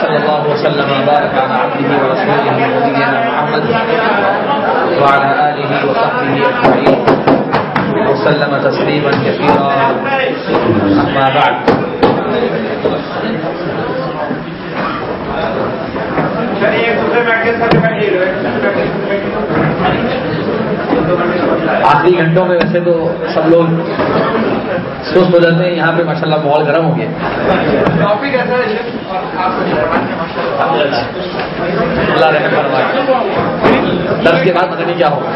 صلی اللہ وسلم وبارك على عبده ورسوله نبينا محمد وعلى آله وصحبه أجمعين. وسلم تسليما كثيرا. أما بعد. آخری گھنٹوں میں ویسے تو سب لوگ سست ہو جاتے ہیں یہاں پہ ماشاء اللہ ماحول گرم ہو گیا۔ اللہ رحم فرمائے۔ کے بعد پتہ نہیں کیا ہوگا۔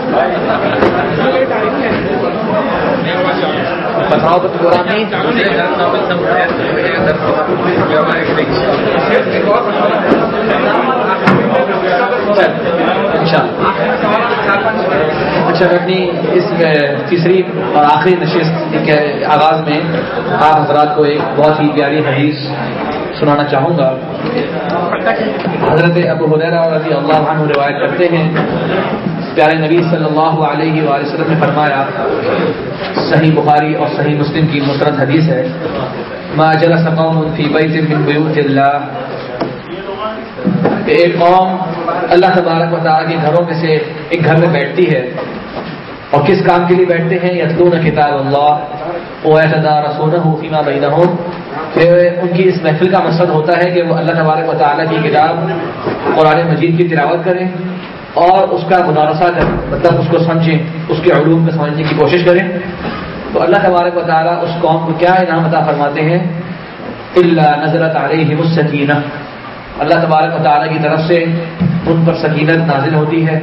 بتاؤ تو نہیں اچھا۔ اچھا میں اپنی اس تیسری اور آخری نشست کے آغاز میں آپ حضرات کو ایک بہت ہی پیاری حدیث سنانا چاہوں گا۔ حضرت ابو حدیرہ رضی اللہ عنہ روایت کرتے ہیں۔ پیارے نبی صلی اللہ علیہ وآلہ وسلم نے فرمایا، صحیح بخاری اور صحیح مسلم کی مسرت حدیث ہے، ما جلس قوم فی بیت من بیوت اللہ کہ ایک قوم اللہ تبارک و تعالیٰ کے گھروں میں سے ایک گھر میں بیٹھتی ہے۔ اور کس کام کے لیے بیٹھتے ہیں؟ یتلون کتاب اللہ۔ او رسون فیما بین پھر ان کی اس محفل کا مقصد ہوتا ہے کہ وہ اللہ تبارک و تعالیٰ کی کتاب قرآن مجید کی تلاوت کریں۔ اور اس کا مدارسہ کریں مطلب اس کو سمجھیں، اس کے علوم میں سمجھنے کی کوشش کریں۔ تو اللہ تبارک و تعالیٰ اس قوم کو کیا انعام عطا فرماتے ہیں؟ اللہ نظرت علیہ السکینہ۔ اللہ تبارک و تعالیٰ کی طرف سے ان پر سکینت نازل ہوتی ہے۔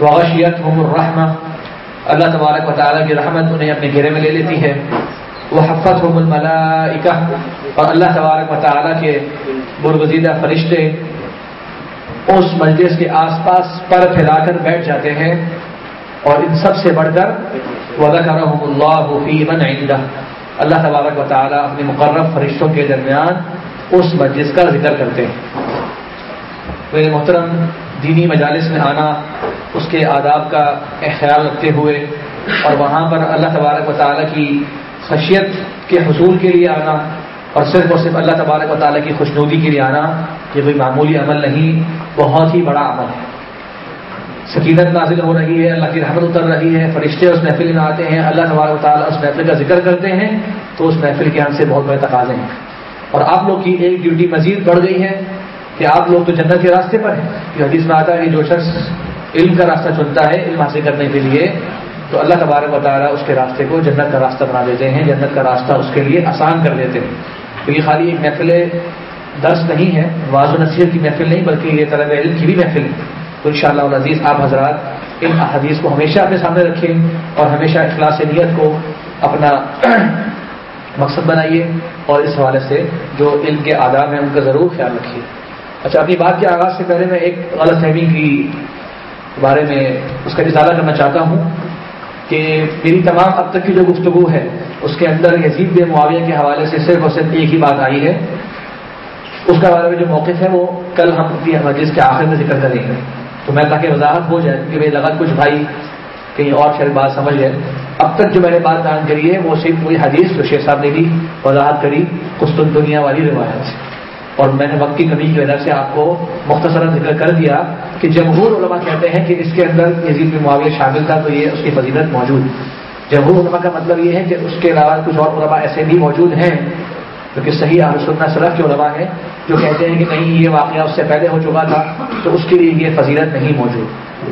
وغشیت ہم الرحمہ اللہ تبارک و تعالیٰ کی رحمت انہیں اپنے گھیرے میں لے لیتی ہے۔ وہ حفت ہم الملائکہ اور اللہ تبارک و تعالیٰ کے برگزیدہ فرشتے اس مجلس کے آس پاس پر پھیلا کر بیٹھ جاتے ہیں اور ان سب سے بڑھ کر وَذَكَرَهُمُ اللَّهُ فِي مَنْ عِنْدَهُ۔ اللہ تبارک و تعالیٰ اپنے مقرب فرشتوں کے درمیان اس مجلس کا ذکر کرتے ہیں۔ میرے محترم، دینی مجالس میں آنا، اس کے آداب کا خیال رکھتے ہوئے اور وہاں پر اللہ تبارک و تعالیٰ کی خشیت کے حصول کے لیے آنا اور صرف اور صرف اللہ تبارک و تعالیٰ کی خوشنودی کے لیے آنا، یہ کوئی معمولی عمل نہیں۔ بہت ہی بڑا عمل ہے۔ سکینت نازل ہو رہی ہے، اللہ کی رحمت اتر رہی ہے، فرشتے اس محفل میں آتے ہیں، اللہ تبارک و تعالیٰ اس محفل کا ذکر کرتے ہیں تو اس محفل کے ہم سے بہت بڑے تقاضے ہیں۔ اور آپ لوگ کی ایک ڈیوٹی مزید بڑھ گئی ہے کہ آپ لوگ تو جنت کے راستے پر ہیں۔ کہ حدیث میں آتا ہے کہ جو شخص علم کا راستہ چنتا ہے، علم حاصل کرنے کے لیے، تو اللہ تبارک و تعالیٰ اس کے راستے کو جنت کا راستہ بنا دیتے ہیں، جنت کا راستہ اس کے لیے آسان کر دیتے ہیں۔ تو یہ خالی ایک محفل درس نہیں ہے واض و نصیحت کی محفل نہیں، بلکہ یہ طلب علم کی بھی محفل ہے۔ تو ان شاء اللہ عزیز آپ حضرات ان حدیث کو ہمیشہ اپنے سامنے رکھیں اور ہمیشہ اخلاص نیت کو اپنا مقصد بنائیے اور اس حوالے سے جو علم کے آداب ہیں، ان کا ضرور خیال رکھیے۔ اچھا اپنی بات کے آغاز سے پہلے میں ایک غلط فہمی کی بارے میں اس کا اضافہ کرنا چاہتا ہوں کہ میری تمام اب تک کی جو گفتگو ہے، اس کے اندر یزید بے معاویہ کے حوالے سے صرف اور صرف ایک ہی بات آئی ہے۔ اس کا بارے میں جو موقف ہے وہ کل ہم اپنی حدیث کے آخر میں ذکر کریں گے۔ تو میں تاکہ وضاحت ہو جائے کہ لگا کچھ بھائی کہیں اور شاید بات سمجھ گئے اب تک جو میں نے بات بیان کری ہے وہ صرف وہی حدیث جو شیخ صاحب نے بھی وضاحت کری کچھ دنیا والی روایت سے۔ اور میں نے وقت کی کمی کی وجہ سے آپ کو مختصرا ذکر کر دیا کہ جمہور علماء کہتے ہیں کہ اس کے اندر یزید بن معاویہ شامل تھا تو یہ اس کی فضیلت موجود۔ جمہور علماء کا مطلب یہ ہے کہ اس کے علاوہ کچھ اور علماء ایسے بھی موجود ہیں کیونکہ صحیح سننا سلف کے علماء ہیں جو کہتے ہیں کہ نہیں، یہ واقعہ اس سے پہلے ہو چکا تھا، تو اس کے لیے یہ فضیلت نہیں موجود۔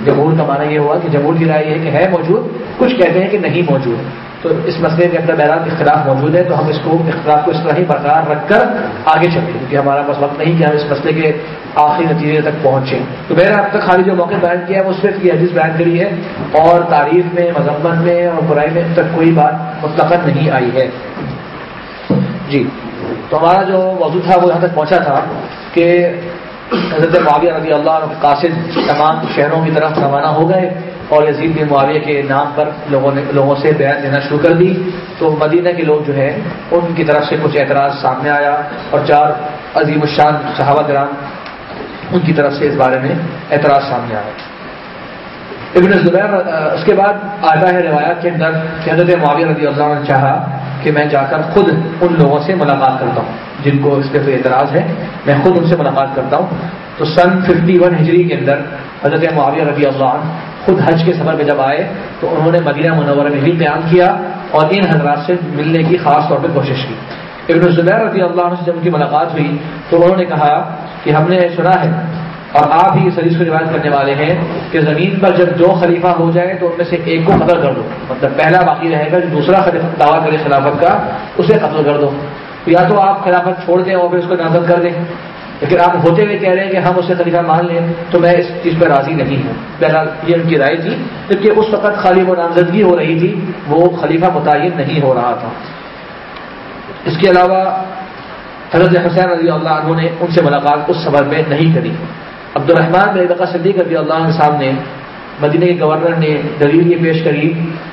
جمہور کا معنی یہ ہوا کہ جمہور کی رائے یہ ہے کہ ہے موجود، کچھ کہتے ہیں کہ نہیں موجود۔ تو اس مسئلے کے اندر بہرحال اختلاف موجود ہے، تو ہم اس کو، اختلاف کو اس طرح ہی برقرار رکھ کر آگے چلیں کیونکہ ہمارا پاس وقت نہیں کہ ہم اس مسئلے کے آخری نتیجے تک پہنچے تو بہرحال اب تک خالی جو موقع بیان کیا ہے، وہ صرف یہ حدیث بیان کری ہے۔ اور تعریف میں، مذمت میں اور برائی میں اب تک کوئی بات مطلق نہیں آئی ہے۔ جی۔ تو ہمارا جو موضوع تھا، وہ یہاں تک پہنچا تھا کہ حضرت معاویہ رضی اللہ عنہ قاصد تمام شہروں کی طرف روانہ ہو گئے اور یزید بن معاویہ کے نام پر لوگوں نے لوگوں سے بیان دینا شروع کر دی۔ تو مدینہ کے لوگ جو ہے ان کی طرف سے کچھ اعتراض سامنے آیا اور چار عظیم الشان صحابہ کرام ان کی طرف سے اس بارے میں اعتراض سامنے آیا ابن زبیر اس کے بعد آتا ہے روایات کے اندر کہ حضرت معاویہ رضی اللہ عنہ چاہا کہ میں جا کر خود ان لوگوں سے ملاقات کرتا ہوں، جن کو اس پہ کوئی اعتراض ہے، میں خود ان سے ملاقات کرتا ہوں۔ تو سن ففٹی ون ہجری کے اندر حضرت معاویہ رضی اللہ عنہ خود حج کے سفر پہ جب آئے، تو انہوں نے مدینہ منورہ میں بھی قیام کیا اور ان حضرات سے ملنے کی خاص طور پہ کوشش کی۔ ابن زبیر رضی اللہ عنہ سے جب ان کی ملاقات ہوئی، تو انہوں نے کہا کہ ہم نے سنا ہے اور آپ ہی اس حدیث کو روایت کرنے والے ہیں کہ زمین پر جب دو خلیفہ ہو جائے تو ان میں سے ایک کو قتل کر دو۔ مطلب پہلا باقی رہے گا جو دوسرا دعویٰ کرے خلافت کا، اسے قتل کر دو۔ یا تو آپ خلافت چھوڑ دیں اور پھر اس کو نازل کر دیں۔ لیکن آپ ہوتے ہوئے کہہ رہے ہیں کہ ہم اسے خلیفہ مان لیں تو میں اس چیز پہ راضی نہیں ہوں۔ بہرحال یہ ان کی رائے تھی۔ جبکہ اس وقت خالی وہ نامزدگی ہو رہی تھی، وہ خلیفہ متعین نہیں ہو رہا تھا۔ اس کے علاوہ حضرت حسین رضی اللہ عنہ نے ان سے ملاقات اس سفر میں نہیں کری۔ عبد الرحمان بقا صدیق رضی اللہ عنہ صاحب نے مدینہ کے گورنر نے دلیل یہ پیش کری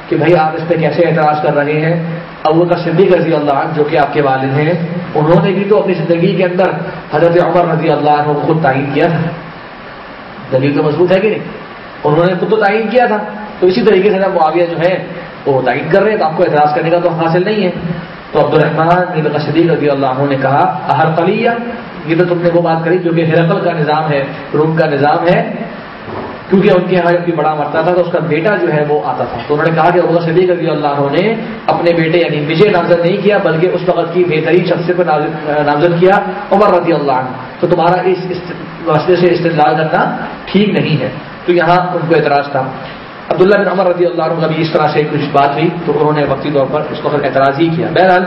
کہ بھائی آپ اس پہ کیسے اعتراض کر رہے ہیں؟ ابو کا صدیق رضی اللہ عنہ جو کہ آپ کے والد ہیں، انہوں نے بھی تو اپنی زندگی کے اندر حضرت عمر رضی اللہ عنہ کو خود تعین کیا تھا۔ دلیل تو مضبوط ہے کہ نہیں؟ انہوں نے خود تو تعین کیا تھا۔ تو اسی طریقے سے معاویہ جو ہے، وہ تعین کر رہے ہیں، تو آپ کو اعتراض کرنے کا تو حاصل نہیں ہے۔ تو عبد الرحمان صدیق رضی اللہ عنہ نے کہا ہر قلیہ، یہ تو تم نے وہ بات کری جو کہ ہرقل کا نظام ہے، روم کا نظام ہے۔ کیونکہ ان کے یہاں جب بڑا مرتا تھا تو اس کا بیٹا جو ہے وہ آتا تھا۔ تو انہوں نے کہا کہ ابو صدیق رضی اللہ عنہ نے اپنے بیٹے یعنی وجے نامزد نہیں کیا، بلکہ اس وقت کی بہترین شخص کو نامزد کیا، عمر رضی اللہ عنہ۔ تو تمہارا اس مسئلے سے استدلال کرنا ٹھیک نہیں ہے۔ تو یہاں ان کو اعتراض تھا۔ عبداللہ بن عمر رضی اللہ عنہ بھی اس طرح سے کچھ بات ہوئی تو انہوں نے وقتی طور پر اس کو اعتراض ہی کیا۔ بہرحال،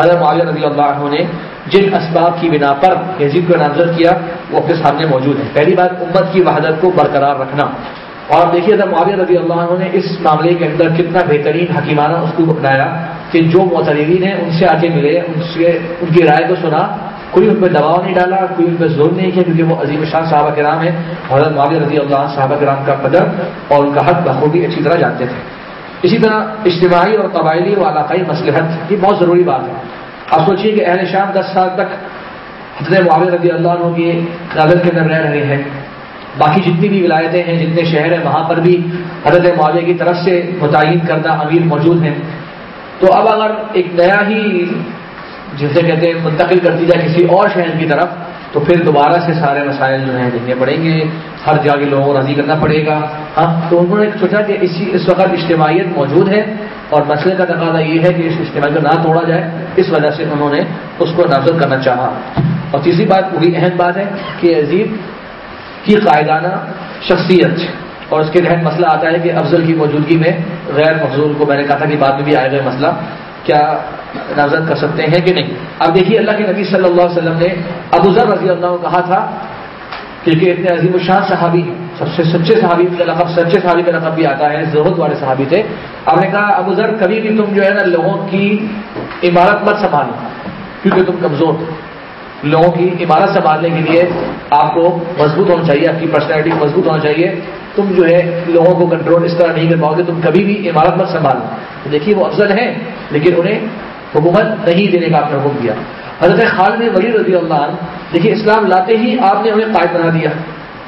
حضرت معاویہ رضی اللہ عنہ نے جن اسباب کی بنا پر یزید کو نامزد کیا، وہ اپنے سامنے موجود ہے پہلی بات، امت کی وحدت کو برقرار رکھنا۔ اور دیکھیے، حضرت معاویہ رضی اللہ عنہ نے اس معاملے کے اندر کتنا بہترین حکیمانہ اس کو اپنایا کہ جو معترین ہیں ان سے آگے ملے، ان سے، ان کی رائے کو سنا۔ کوئی ان پہ دباؤ نہیں ڈالا، کوئی ان پہ زور نہیں کیا، کیونکہ وہ عظیم شان صحابہ کرام ہے حضرت معاویہ رضی اللہ عنہ صحابہ کرام کا قدر اور ان کا حق بخوبی اچھی طرح جانتے تھے۔ اسی طرح اجتماعی اور قبائلی اور علاقائی مسلحت یہ بہت ضروری بات ہے۔ آپ سوچیے کہ اہل شام دس سال تک حضرت معاویہ رضی اللہ عنہ کی قدر کے اندر رہ رہے ہیں۔ باقی جتنی بھی ولایتیں ہیں، جتنے شہر ہیں، وہاں پر بھی حضرت معاویہ کی طرف سے متعین کردہ امیر موجود ہیں۔ تو اب اگر ایک نیا ہی جسے کہتے ہیں منتقل کر دی جائے کسی اور شہر کی طرف، تو پھر دوبارہ سے سارے مسائل جو ہیں دیکھنے پڑیں گے۔ ہر جگہ لوگوں کو راضی کرنا پڑے گا۔ ہاں تو انہوں نے سوچا کہ اسی، اس وقت اجتماعیت موجود ہے اور مسئلے کا تقاضا یہ ہے کہ اس اجتماعی کو نہ توڑا جائے۔ اس وجہ سے انہوں نے اس کو نافذ کرنا چاہا۔ اور تیسری بات، وہی اہم بات ہے کہ عزیب کی قائدانہ شخصیت، اور اس کے تحت مسئلہ آتا ہے کہ افضل کی موجودگی میں غیر مفضول کو میں نے کہا تھا کہ بعد میں بھی آئے گا مسئلہ۔ کیا نامزد کر سکتے ہیں کہ نہیں؟ اب دیکھیے اللہ کے نبی صلی اللہ علیہ وسلم نے ابو ذر رضی اللہ کو کہا تھا کیونکہ اتنے عظیم الشان صحابی سب سے سچے صحابی کا لقب سچے صحابی کا لقب بھی آتا ہے ضرورت والے صحابی تھے۔ آپ نے کہا، ابو ذر، کبھی بھی تم جو ہے نا لوگوں کی عمارت مت سنبھالو، کیونکہ تم کمزور لوگوں کی عمارت سنبھالنے کے لیے آپ کو مضبوط ہونا چاہیے، آپ کی پرسنالٹی مضبوط ہونا چاہیے۔ تم جو ہے لوگوں کو کنٹرول اس طرح نہیں کر پاؤ گے، تم کبھی بھی عمارت مت سنبھالو۔ دیکھیے وہ افضل ہیں، لیکن انہیں حکومت نہیں دینے کا آپ نے حکم دیا۔ حضرت خالد ولی رضی اللہ عنہ، دیکھیے اسلام لاتے ہی آپ نے انہیں قائد بنا دیا۔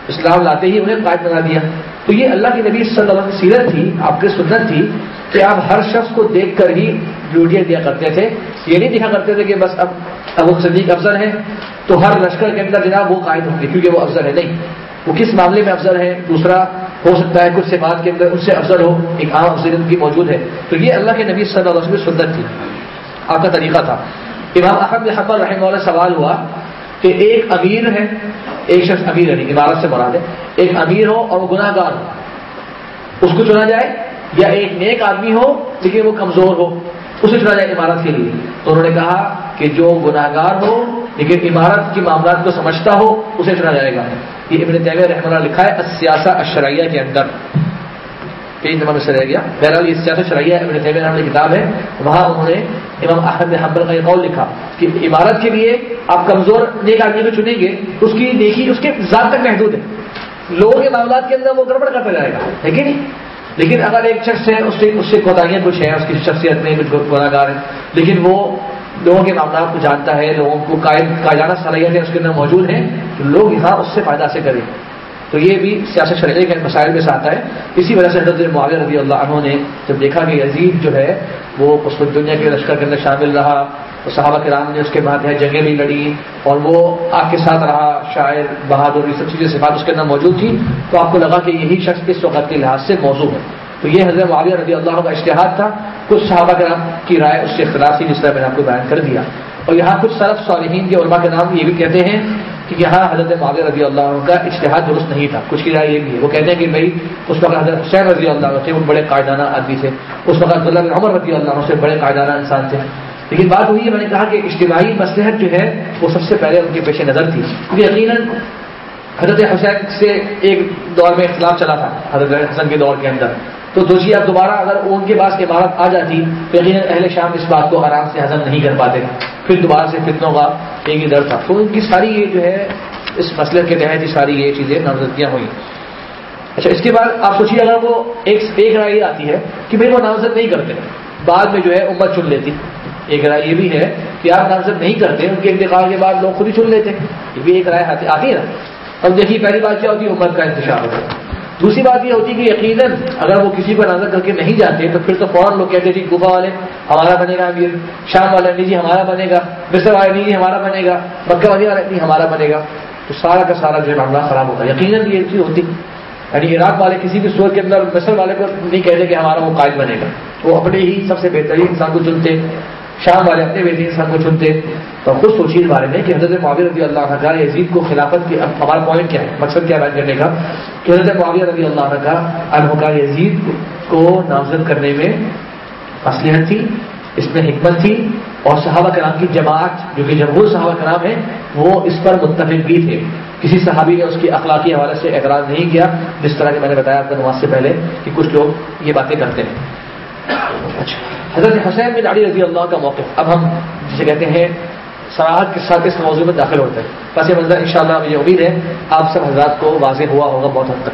اسلام لاتے ہی انہیں قائد بنا دیا۔ تو یہ اللہ کی نبی صلی اللہ علیہ وسلم سیرت تھی، آپ کی سنت تھی کہ آپ ہر شخص کو دیکھ کر ہی ڈیوٹیاں دیا کرتے تھے۔ یہ نہیں دکھا کرتے تھے کہ بس اب اب صدیق افضل ہے تو ہر لشکر کے اندر جناب وہ قائد ہوں گے، کیونکہ وہ افضل ہے۔ نہیں، وہ کس معاملے میں افضل ہے؟ دوسرا، ہو سکتا ہے کچھ سے بات کے اندر اس سے افضل ہو، ایک عام افضل کی موجود ہے۔ تو یہ اللہ کے نبی صلی اللہ علیہ وسلم سنت تھی۔ آپ کا طریقہ تھا۔ امام احمد حقبہ رحمہ والا سوال ہوا کہ ایک امیر ہے، ایک شخص امیر ہے یعنی عمارت سے مراد ہے، ایک امیر ہو اور وہ گناہ گار ہو۔ اس کو چنا جائے یا ایک نیک آدمی ہو، لیکن وہ کمزور ہو۔ اسے چنا جائے عمارت کے لیے۔ تو انہوں نے کہا کہ جو گناہ گار ہو، لیکن عمارت کی معاملات کو سمجھتا ہو، اسے چنا جائے گا۔ یہ ابن تیمیہ رحمہ اللہ لکھا ہے سیاسہ اشرعیہ کے اندر۔ پیج نمبر سے رہ گیا۔ بہرحال یہ سیاست شرعیہ ابن تیمیہ نام کتاب ہے۔ وہاں انہوں نے امام احمد حنبل کا یہ قول لکھا کہ عمارت کے لیے آپ کمزور نیک آدمی کو چنیں گے، اس کی نیکی اس کے ذات تک محدود ہے۔ لوگوں کے معاملات کے اندر وہ گڑبڑ کرتا جائے گا، ہے کہ نہیں؟ لیکن اگر ایک شخص ہے، اس سے اس سے کوتاہیاں کچھ ہیں، اس کی شخصیت میں کچھ گناہ گار ہے لیکن وہ لوگوں کے معاملات کو جانتا ہے، لوگوں کو قائد قائدانہ صلاحیتیں اس کے اندر موجود ہیں، تو لوگ یہاں اس سے فائدہ سے کریں۔ تو یہ بھی سیاست شرعی کے مسائل میں سے آتا ہے۔ اسی وجہ سے حضرت معاویہ رضی اللہ عنہ نے جب دیکھا کہ عزیز جو ہے، وہ اس وقت دنیا کے لشکر کے اندر شامل رہا تو صحابہ کرام نے اس کے بعد ہے جنگیں بھی لڑی اور وہ آپ کے ساتھ رہا، شاعر، بہادر، یہ سب چیزیں، صفات اس کے اندر موجود تھی تو آپ کو لگا کہ یہی شخص اس وقت کے لحاظ سے موضوع ہے۔ تو یہ حضرت معاویہ رضی اللہ کا اشتہاد تھا۔ کچھ صحابہ کرام کی رائے اس سے اختلاف تھی جس طرح میں نے آپ کو بیان کر دیا۔ اور یہاں کچھ صرف صالحین کے علماء کے نام یہ بھی کہتے ہیں کہ یہاں حضرت معاویہ رضی اللہ عنہ کا اشتہاد درست نہیں تھا۔ کچھ کی رائے یہ بھی ہے۔ وہ کہتے ہیں کہ بھائی، اس وقت حضرت حسین رضی اللہ عنہ تھے، وہ بڑے قائدانہ آدمی تھے۔ اس وقت عبداللہ بن عمر رضی اللہ عنہ سے بڑے قائدانہ انسان تھے۔ لیکن بات وہی ہے، میں نے کہا کہ اجتماعی مسلحت جو ہے، وہ سب سے پہلے ان کے پیش نظر تھی۔ کیونکہ یقیناً حضرت حسین سے ایک دور میں اختلاف چلا تھا، حضرت حسن کے دور کے اندر۔ تو دوسری اب دوبارہ اگر ان کے پاس عمارت آ جاتی، تو یقیناً اہل شام اس بات کو آرام سے ہضم نہیں کر پاتے۔ پھر دوبارہ سے فتنوں کا ایک ہی ڈر تھا۔ تو ان کی ساری یہ جو ہے، اس مسئلے کے تحت ہی ساری یہ چیزیں نامزدگیاں ہوئی اچھا اس کے بعد آپ سوچیے اگر وہ ایک ایک رائے یہ آتی ہے کہ بھائی وہ نامزد نہیں کرتے۔ بعد میں جو ہے امت چن لیتی۔ ایک رائے یہ بھی ہے کہ آپ نامزد نہیں کرتے، ان کے انتقال کے بعد لوگ خود ہی چن لیتے۔ یہ بھی ایک رائے آتی ہے۔ نا اب دیکھیے، پہلی بات کیا ہوتی ہے؟ امت کا انتشار ہوتا ہے۔ دوسری بات یہ ہوتی کہ یقیناً اگر وہ کسی کو نظر کر کے نہیں جاتے تو پھر تو فوراً لوگ کہتے جی گفا والے ہمارا بنے گا، امیر شام والے نہیں جی ہمارا بنے گا، مصر والے، نہیں جی ہمارا بنے گا، مکہ والے والے، نہیں ہمارا بنے گا۔ تو سارا کا سارا جو معاملہ خراب ہوتا ہے۔ یقیناً یہ چیز ہوتی۔ یعنی عراق والے کسی بھی صورت کے اندر مصر والے کو نہیں کہتے کہ ہمارا وہ قائد بنے گا۔ وہ اپنے ہی سب سے بہترین انسان کو چنتے، شام والے اپنے بہترین انسان کو چنتے۔ تو خود سوچیے اس بارے میں کہ حضرت معاویہ رضی اللہ عنہ عزیز کو خلافت کی ہمارا پوائنٹ کیا ہے؟ مقصد کیا بیان کرنے کا؟ کہ حضرت معاویہ رضی اللہ عنہ کا عزیز کو نامزد کرنے میں اصلیحت تھی، اس میں حکمت تھی اور صحابہ کرام کی جماعت جو کہ جمہور صحابہ کرام ہے وہ اس پر متفق بھی تھے۔ کسی صحابی نے اس کے اخلاقی حوالے سے اعتراض نہیں کیا، جس طرح کہ میں نے بتایا اپنے نماز سے پہلے کہ کچھ لوگ یہ باتیں کرتے ہیں۔ اچھا۔ حضرت حسین بن علی رضی اللہ کا موقف۔ اب ہم جسے کہتے ہیں سراہد کے ساتھ اس موضوع میں داخل ہوتے ہیں۔ پس منظر ان شاء اللہ مجھے امید ہے، آپ سب حضرات کو واضح ہوا ہوگا بہت حد تک۔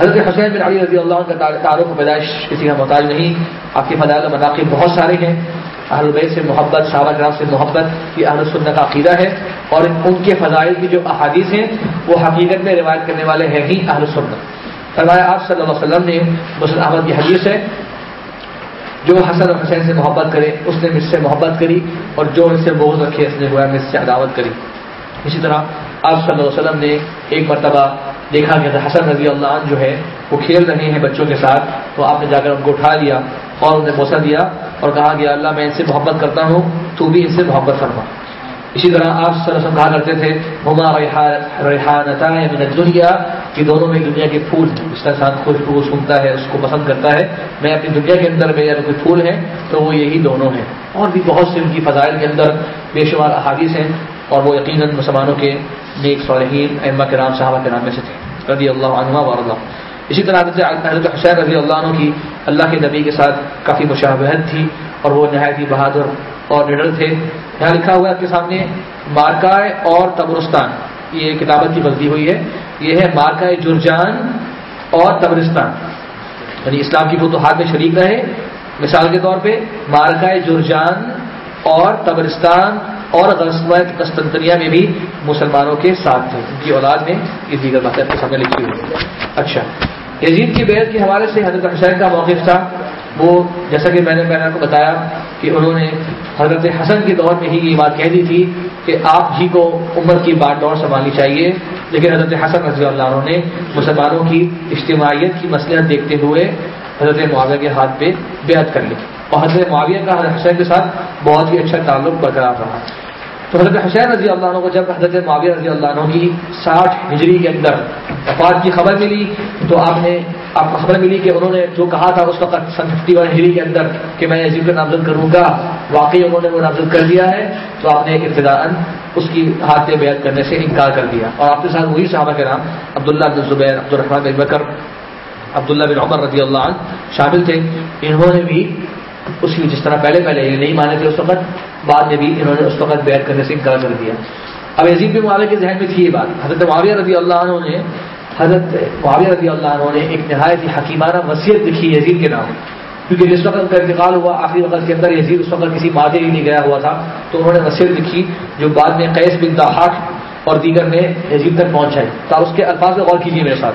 حضرت حسین بن علی رضی اللہ کا تعارف پیدائش کسی کا محتاج نہیں۔ آپ کے فضائل و مداخل بہت سارے ہیں۔ اہل بیت سے محبت، صحابہ کرام سے محبت یہ اہل سنت کا عقیدہ ہے۔ اور ان کے فضائل کی جو احادیث ہیں، وہ حقیقت میں روایت کرنے والے ہیں ہی اہل سنت۔ فرمایا آپ صلی اللہ علیہ وسلم نے مسلم احمد کی حدیث ہے۔ جو حسن اور حسین سے محبت کرے، اس نے مجھ سے محبت کری اور جو ان سے بوجھ رکھے، اس نے گویا مجھ سے عداوت کری۔ اسی طرح آپ صلی اللہ علیہ وسلم نے ایک مرتبہ دیکھا کہ حسن رضی اللہ عنہ جو ہے، وہ کھیل رہے ہیں بچوں کے ساتھ، تو آپ نے جا کر ان کو اٹھا لیا اور انہیں بوسا دیا اور کہا کہ اللہ میں ان سے محبت کرتا ہوں، تو بھی ان سے محبت فرما۔ اسی طرح آپ صلی اللہ علیہ وسلم کہا کرتے تھے، ہما ریحان دنیا کہ دونوں میں دنیا کے پھول اس کا انسان خوشبو کو سنتا ہے، اس کو پسند کرتا ہے۔ میں اپنی دنیا کے اندر میں اگر کوئی پھول ہے تو وہ یہی دونوں ہیں۔ اور بھی بہت سے ان کی فضائل کے اندر بے شمار احادیث ہیں اور وہ یقیناً مسلمانوں کے نیک صالحین احمد کے صحابہ کے نام میں سے تھے۔ رضی اللہ عنہ و اللہ اسی طرح حضرت حسین رضی اللہ عنہ کی اللہ کے نبی کے ساتھ کافی مشابہت تھی اور وہ نہایت ہی بہادر اور نڈر تھے۔ یہاں لکھا ہوا آپ کے سامنے مارکائے اور تبرستان یہ کتابت کی غلطی ہوئی ہے، یہ ہے مارکائے جرجان اور تبرستان یعنی اسلام کی فتوحات میں شریک رہے۔ مثال کے طور پہ مارکائے جرجان اور تبرستان اور قسطنطنیہ میں بھی مسلمانوں کے ساتھ تھے۔ ان کی اولاد میں یہ دیگر باتیں آپ کے سامنے لکھی ہوئی اچھا۔ یزید کی بیعت کے حوالے سے حضرت حسین کا موقف تھا۔ وہ جیسا کہ میں نے میں نے آپ کو بتایا کہ انہوں نے حضرت حسن کے دور میں ہی یہ بات کہہ دی تھی کہ آپ ہی کو عمر کی بات دور سنبھالنی چاہیے۔ لیکن حضرت حسن رضی اللہ عنہ نے مسلمانوں کی اجتماعیت کی مسئلہ دیکھتے ہوئے حضرت معاویہ کے ہاتھ پہ بیعت کر لی۔ اور حضرت معاویہ کا حضرت حسن کے ساتھ بہت ہی اچھا تعلق برقرار رہا۔ تو حضرت حسین رضی اللہ عنہ کو جب حضرت معاویہ رضی اللہ عنہ کی ساٹھ ہجری کے اندر وفات کی خبر ملی، تو آپ نے آپ کو خبر ملی کہ انہوں نے جو کہا تھا اس وقت سن ففٹی ون ہجری کے اندر کہ میں عزیز کو نامزد کروں گا، واقعی انہوں نے وہ نامزد کر دیا ہے، تو آپ نے ایک ابتدا اس کی ہاتھ پہ بیعت کرنے سے انکار کر دیا۔ اور آپ کے ساتھ وہی صحابہ کے نام عبداللہ بن زبیر عبد الرحمان بن بکر، عبداللہ بن عمر رضی اللہ عنہ شامل تھے۔ انہوں نے بھی اس کی جس طرح پہلے پہلے یہ نہیں مانے تھے اس وقت، بعد میں بھی انہوں نے اس وقت بیعت کرنے سے انکار کر دیا۔ اب عزیز بن معاویہ کے ذہن میں تھی یہ بات۔ حضرت معاویہ رضی اللہ عنہ نے، حضرت معاویہ رضی اللہ عنہ نے ایک نہایت ہی حکیمانہ وصیت لکھی یزید کے نام۔ کیونکہ جس وقت ان کا انتقال ہوا، آخری وقت کے اندر یزید اس وقت کسی مادے ہی نہیں گیا ہوا تھا، تو انہوں نے وصیت لکھی جو بعد میں قیس بن دہاٹ اور دیگر نے یزید تک پہنچائی تو اس کے الفاظ میں غور کیجیے میرے ساتھ۔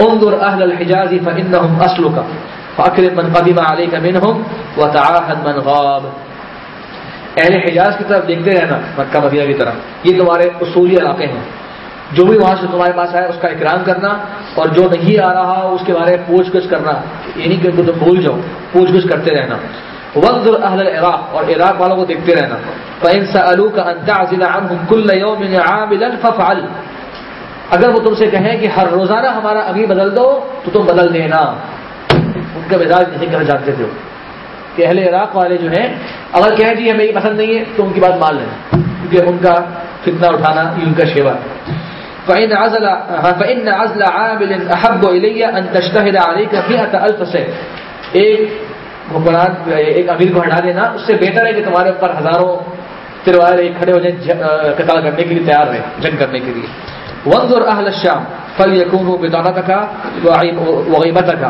انظر اہل الحجاز فانهم اصلك فاکرم من قدم عليك منهم وتعاهد من غاب. اہل حجاز کی طرف دیکھتے رہنا، مکہ مدینہ کی طرف۔ یہ تمہارے اصولی علاقے ہیں۔ جو بھی وہاں سے تمہارے پاس آئے، اس کا اکرام کرنا اور جو نہیں آ رہا، اس کے بارے میں پوچھ گچھ کرنا۔ یعنی کہ تم بھول جاؤ پوچھ گچھ کرتے رہنا۔ وقت اہل عراق اور عراق والوں کو دیکھتے رہنا۔ اگر وہ تم سے کہیں کہ ہر روزانہ ہمارا ابھی بدل دو، تو تم بدل دینا۔ کا مزاج نہیں کر جانتے تھے۔ کہ اہل عراق والے جو ہیں، اگر کہیں جی ہمیں یہ پسند نہیں ہے، تو ان کی بات مان لیں۔ کیونکہ ان کا فتنہ اٹھانا، یہ ان کا شیوا۔ ہے فإن عزل ہاں، فإن عزل عامل أحب إلي أن تجتهد عليك فئة ألف سے ایک حکمران، ایک امیر کو ہٹا دینا، اس سے بہتر ہے کہ تمہارے اوپر ہزاروں تروار ایک کھڑے ہو جائیں قتال کرنے کے لیے تیار رہے جنگ کرنے کے لیے۔ وانظر اهل الشام فليكونوا بطانتك وغيبتك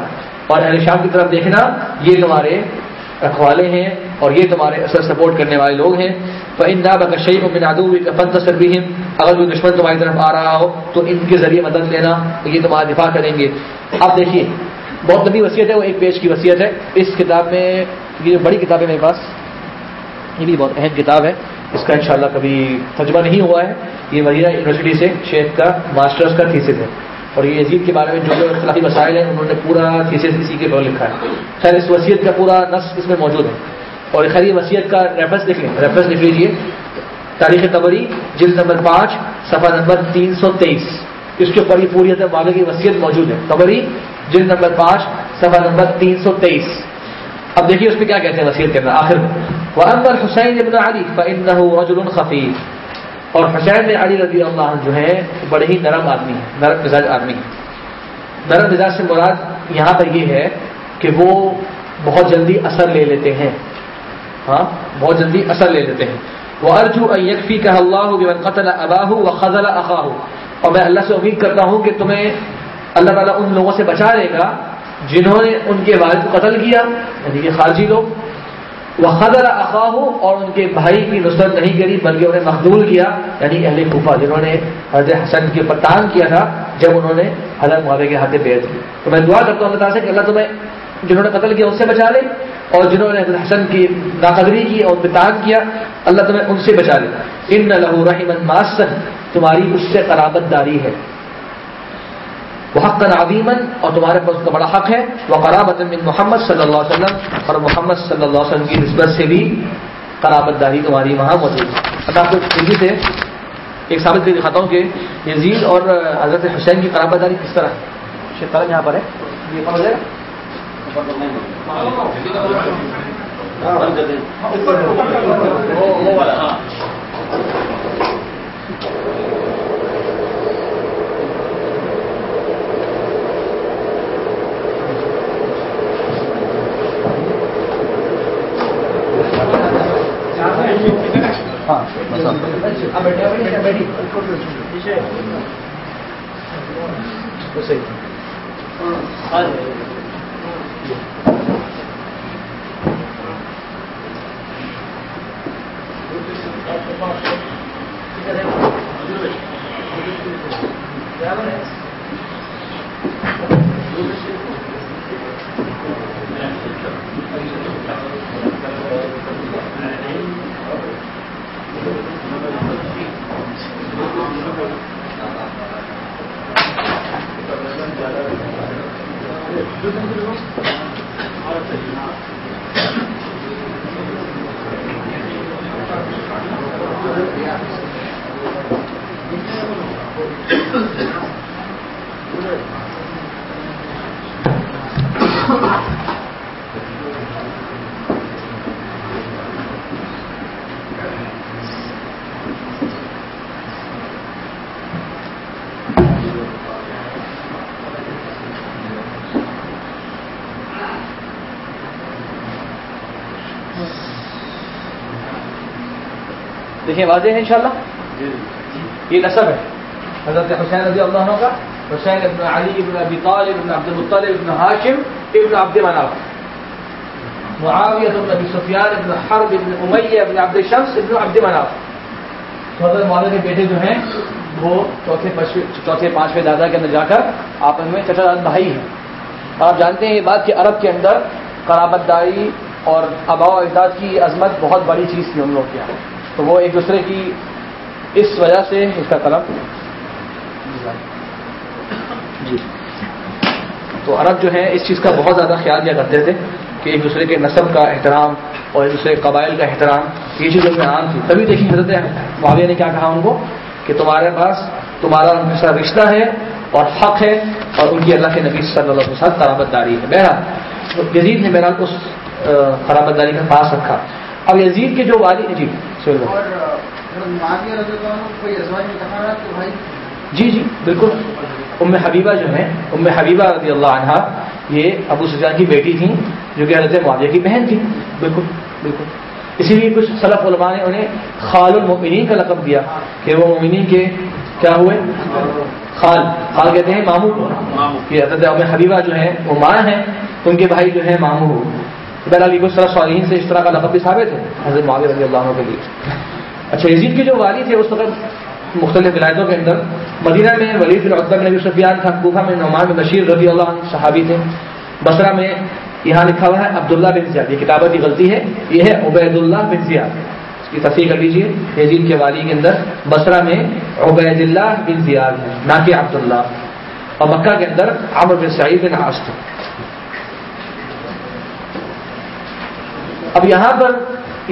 اور اہل شام کی طرف دیکھنا، یہ تمہارے رکھوالے ہیں اور یہ تمہارے اثر سپورٹ کرنے والے لوگ ہیں۔ تو ان ناب اگر شعیب من ادو فن تصربیم اگر کوئی دشمن تمہاری طرف آ رہا ہو، تو ان کے ذریعے مدد لینا، تو یہ تمہارا دفاع کریں گے۔ اب دیکھیے، بہت لمبی وصیت ہے، وہ ایک پیج کی وصیت ہے۔ اس کتاب میں، یہ بڑی کتاب ہے میرے پاس، یہ بھی بہت اہم کتاب ہے۔ اس کا انشاءاللہ کبھی تجربہ نہیں ہوا ہے۔ یہ مدینہ یونیورسٹی سے، شیخ کا ماسٹرز کا تھیسس ہے۔ اور یہ یزید کے بارے میں جو جو اختلافی مسائل ہیں، انہوں نے پورا تھیسس اسی کے طور لکھا ہے۔ خیر، اس وصیت کا پورا نس اس میں موجود ہے۔ اور خیر، یہ وصیت کا ریفرنس لکھ لیں۔ ریفرنس لکھ لیجیے تاریخ تبری جلد نمبر پانچ، صفحہ نمبر تین سو تیئیس۔ اس کے اوپر یہ پوری والے کی وصیت موجود ہے۔ تبری جلد نمبر پانچ، صفحہ نمبر تین سو تیئیس۔ اب دیکھیے اس میں کیا کہتے ہیں وصیت کرنا آخر وہ اندر حسین ابن علی فن رجل خفیف اور حسین علی رضی اللہ عنہ جو ہے، بڑے ہی نرم آدمی ہے نرم مزاج آدمی ہے نرم مزاج سے مراد یہاں پر یہ ہے کہ وہ بہت جلدی اثر لے لیتے ہیں۔ ہاں بہت جلدی اثر لے لیتے ہیں۔ وہ ارجو یکفی کا اللہ قتل اباہ و خزل اخاہ اور میں اللہ سے امید کرتا ہوں کہ تمہیں اللہ تعالیٰ ان لوگوں سے بچا لے گا جنہوں نے ان کے والد کو قتل کیا یعنی کہ خارجی لوگ۔ وہ خدر اخواہ اور ان کے بھائی کی نصرت نہیں کری، بلکہ انہیں مقدول کیا یعنی اہل کوفہ، جنہوں نے حضرت حسن کے اوپر کیا تھا، جب انہوں نے حضرت معاویہ کے ہاتھے پیڑ دی تو میں دعا کرتا ہوں اللہ تعالیٰ سے کہ اللہ تمہیں جنہوں نے قتل کیا ان سے بچا لے، اور جنہوں نے حضرت حسن کی ناقدری کی اور بتان کیا، اللہ تمہیں ان سے بچا لے۔ ان لہو رحمن ماسن تمہاری اس سے قرابت داری ہے۔ وہ حق عظیمن اور تمہارے پاس کا بڑا حق ہے۔ وہ قرابت من محمد صلی اللہ علیہ وسلم۔ اور محمد صلی اللہ علیہ وسلم کی نسبت سے بھی قرابت داری تمہاری وہاں موجود ہے۔ آپ کو تیزی سے ایک ثابت کر دکھاتا ہوں کہ یزید اور حضرت حسین کی قرابت داری کس طرح ہے؟ طرح یہاں پر ہے۔ یہ جائے دیکھیں واضح ہے انشاءاللہ؟ یہ نصب ہے۔ حضرت حسین رضی اللہ عنہ کا حسین ابن علی ابن ابی طالب ابن عبد المطلب ابن ہاشم ابن عبد مناف معاویہ ابن ابی سفیان ابن حرب ابن امیہ ابن عبد شمس ابن عبد مناف تو حضرت معاویہ کے بیٹے جو ہیں وہ چوتھے چوتھے پانچویں دادا کے اندر جا کر آپ ان میں چچا داد بھائی ہیں۔ اور آپ جانتے ہیں یہ بات کہ عرب کے اندر قرابت داری اور آبا و اجداد کی عظمت بہت بڑی چیز تھی ان لوگ کے یہاں۔ تو وہ ایک دوسرے کی اس وجہ سے اس کا قلم جی۔ تو عرب جو ہے اس چیز کا بہت زیادہ خیال کیا کرتے تھے کہ ایک دوسرے کے نصب کا احترام اور ایک دوسرے قبائل کا احترام، یہ چیزوں میں عام تھی۔ تبھی دیکھیے حضرت معاویہ نے کیا کہا ان کو؟ کہ تمہارے پاس، تمہارا ان کے ساتھ رشتہ ہے اور حق ہے اور ان کی اللہ کے نبی صلی اللہ علیہ ساتھ خرابت داری ہے۔ بہرحال، یزید نے بہرحال اس خرابت داری کا پاس رکھا۔ اب یزید کے جو والد جی جی جی بالکل۔ ام حبیبہ جو ہے ام حبیبہ رضی اللہ عنہ یہ ابو سفیان کی بیٹی تھیں جو کہ حضرت معاویہ کی بہن تھی بالکل بالکل۔ اسی لیے کچھ صلف علماء نے انہیں خال المؤمنین کا لقب دیا کہ وہ مومنین کے کیا ہوئے؟ خال۔ خال کہتے ہیں مامو۔ یہ حضرت ام حبیبہ جو ہے وہ ماں ہیں ان کے بھائی جو ہے مامو۔ بہرحال کچھ صالحین سے اس طرح کا لقب بھی ثابت ہے، حضرت معاویہ رضی اللہ عنہ کے لیے۔ اچھا یزید کے جو والد تھے، اس وقت مختلف ولایتوں کے اندر، مدینہ میں ولید بن نبی سفیان تھا، کوفہ میں نعمان بن بشیر رضی اللہ عنہ صحابی تھے۔ بصرہ میں یہاں لکھا ہوا ہے، عبداللہ بن زیاد، یہ کتابت کی غلطی ہے، یہ ہے عبید اللہ بن زیاد۔ اس کی تصحیح کر لیجیے یزید کے والی کے اندر بصرہ میں عبید اللہ بن زیاد ہے نہ کہ عبداللہ۔ اور مکہ کے اندر عمر بن سعید بن آست اب یہاں پر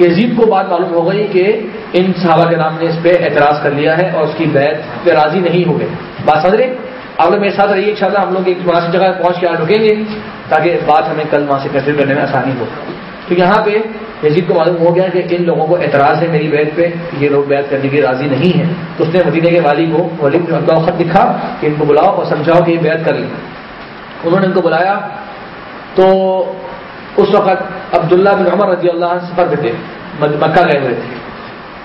یزید کو بات معلوم ہو گئی کہ ان صحابہ کے نام نے اس پہ اعتراض کر لیا ہے اور اس کی بیت پہ راضی نہیں ہو گئے۔ بات سمجھ رہے آپ لوگ میرے ساتھ رہیے ان ہم لوگ ایک مناسب جگہ پہنچ کے آ رکیں گے تاکہ بات ہمیں کل وہاں سے کنسیڈر کرنے میں آسانی ہو۔ تو یہاں پہ یزید کو معلوم ہو گیا کہ ان لوگوں کو اعتراض ہے میری بیت پہ یہ لوگ بیت کرنے کی راضی نہیں ہے تو اس نے مدینے کے والی کو ولی خط لکھا کہ ان کو بلاؤ اور سمجھاؤ کہ یہ بیت کر لیں۔ انہوں نے ان کو بلایا تو اس وقت عبداللہ بن عمر رضی اللہ عنہ سفر پہ تھے مکہ گئے ہوئے تھے۔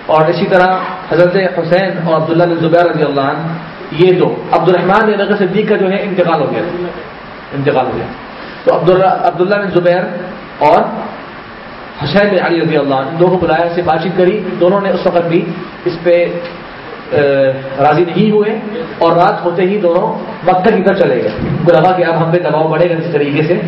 اور اسی طرح حضرت حسین اور عبداللہ بن زبیر رضی اللہ عنہ، یہ دو۔ عبد الرحمان نگر صدیق کا جو ہے، انتقال ہو گیا۔ انتقال ہو گیا۔ تو عبداللہ بن زبیر اور حسین بن علی رضی اللہ عنہ دو کو بلایا سے بات چیت کری۔ دونوں نے اس وقت بھی اس پہ راضی نہیں ہوئے اور رات ہوتے ہی دونوں مکہ کی طرف چلے گئے۔ ان کو لگا کہ اب ہم پہ دباؤ بڑھے گا اس طریقے سے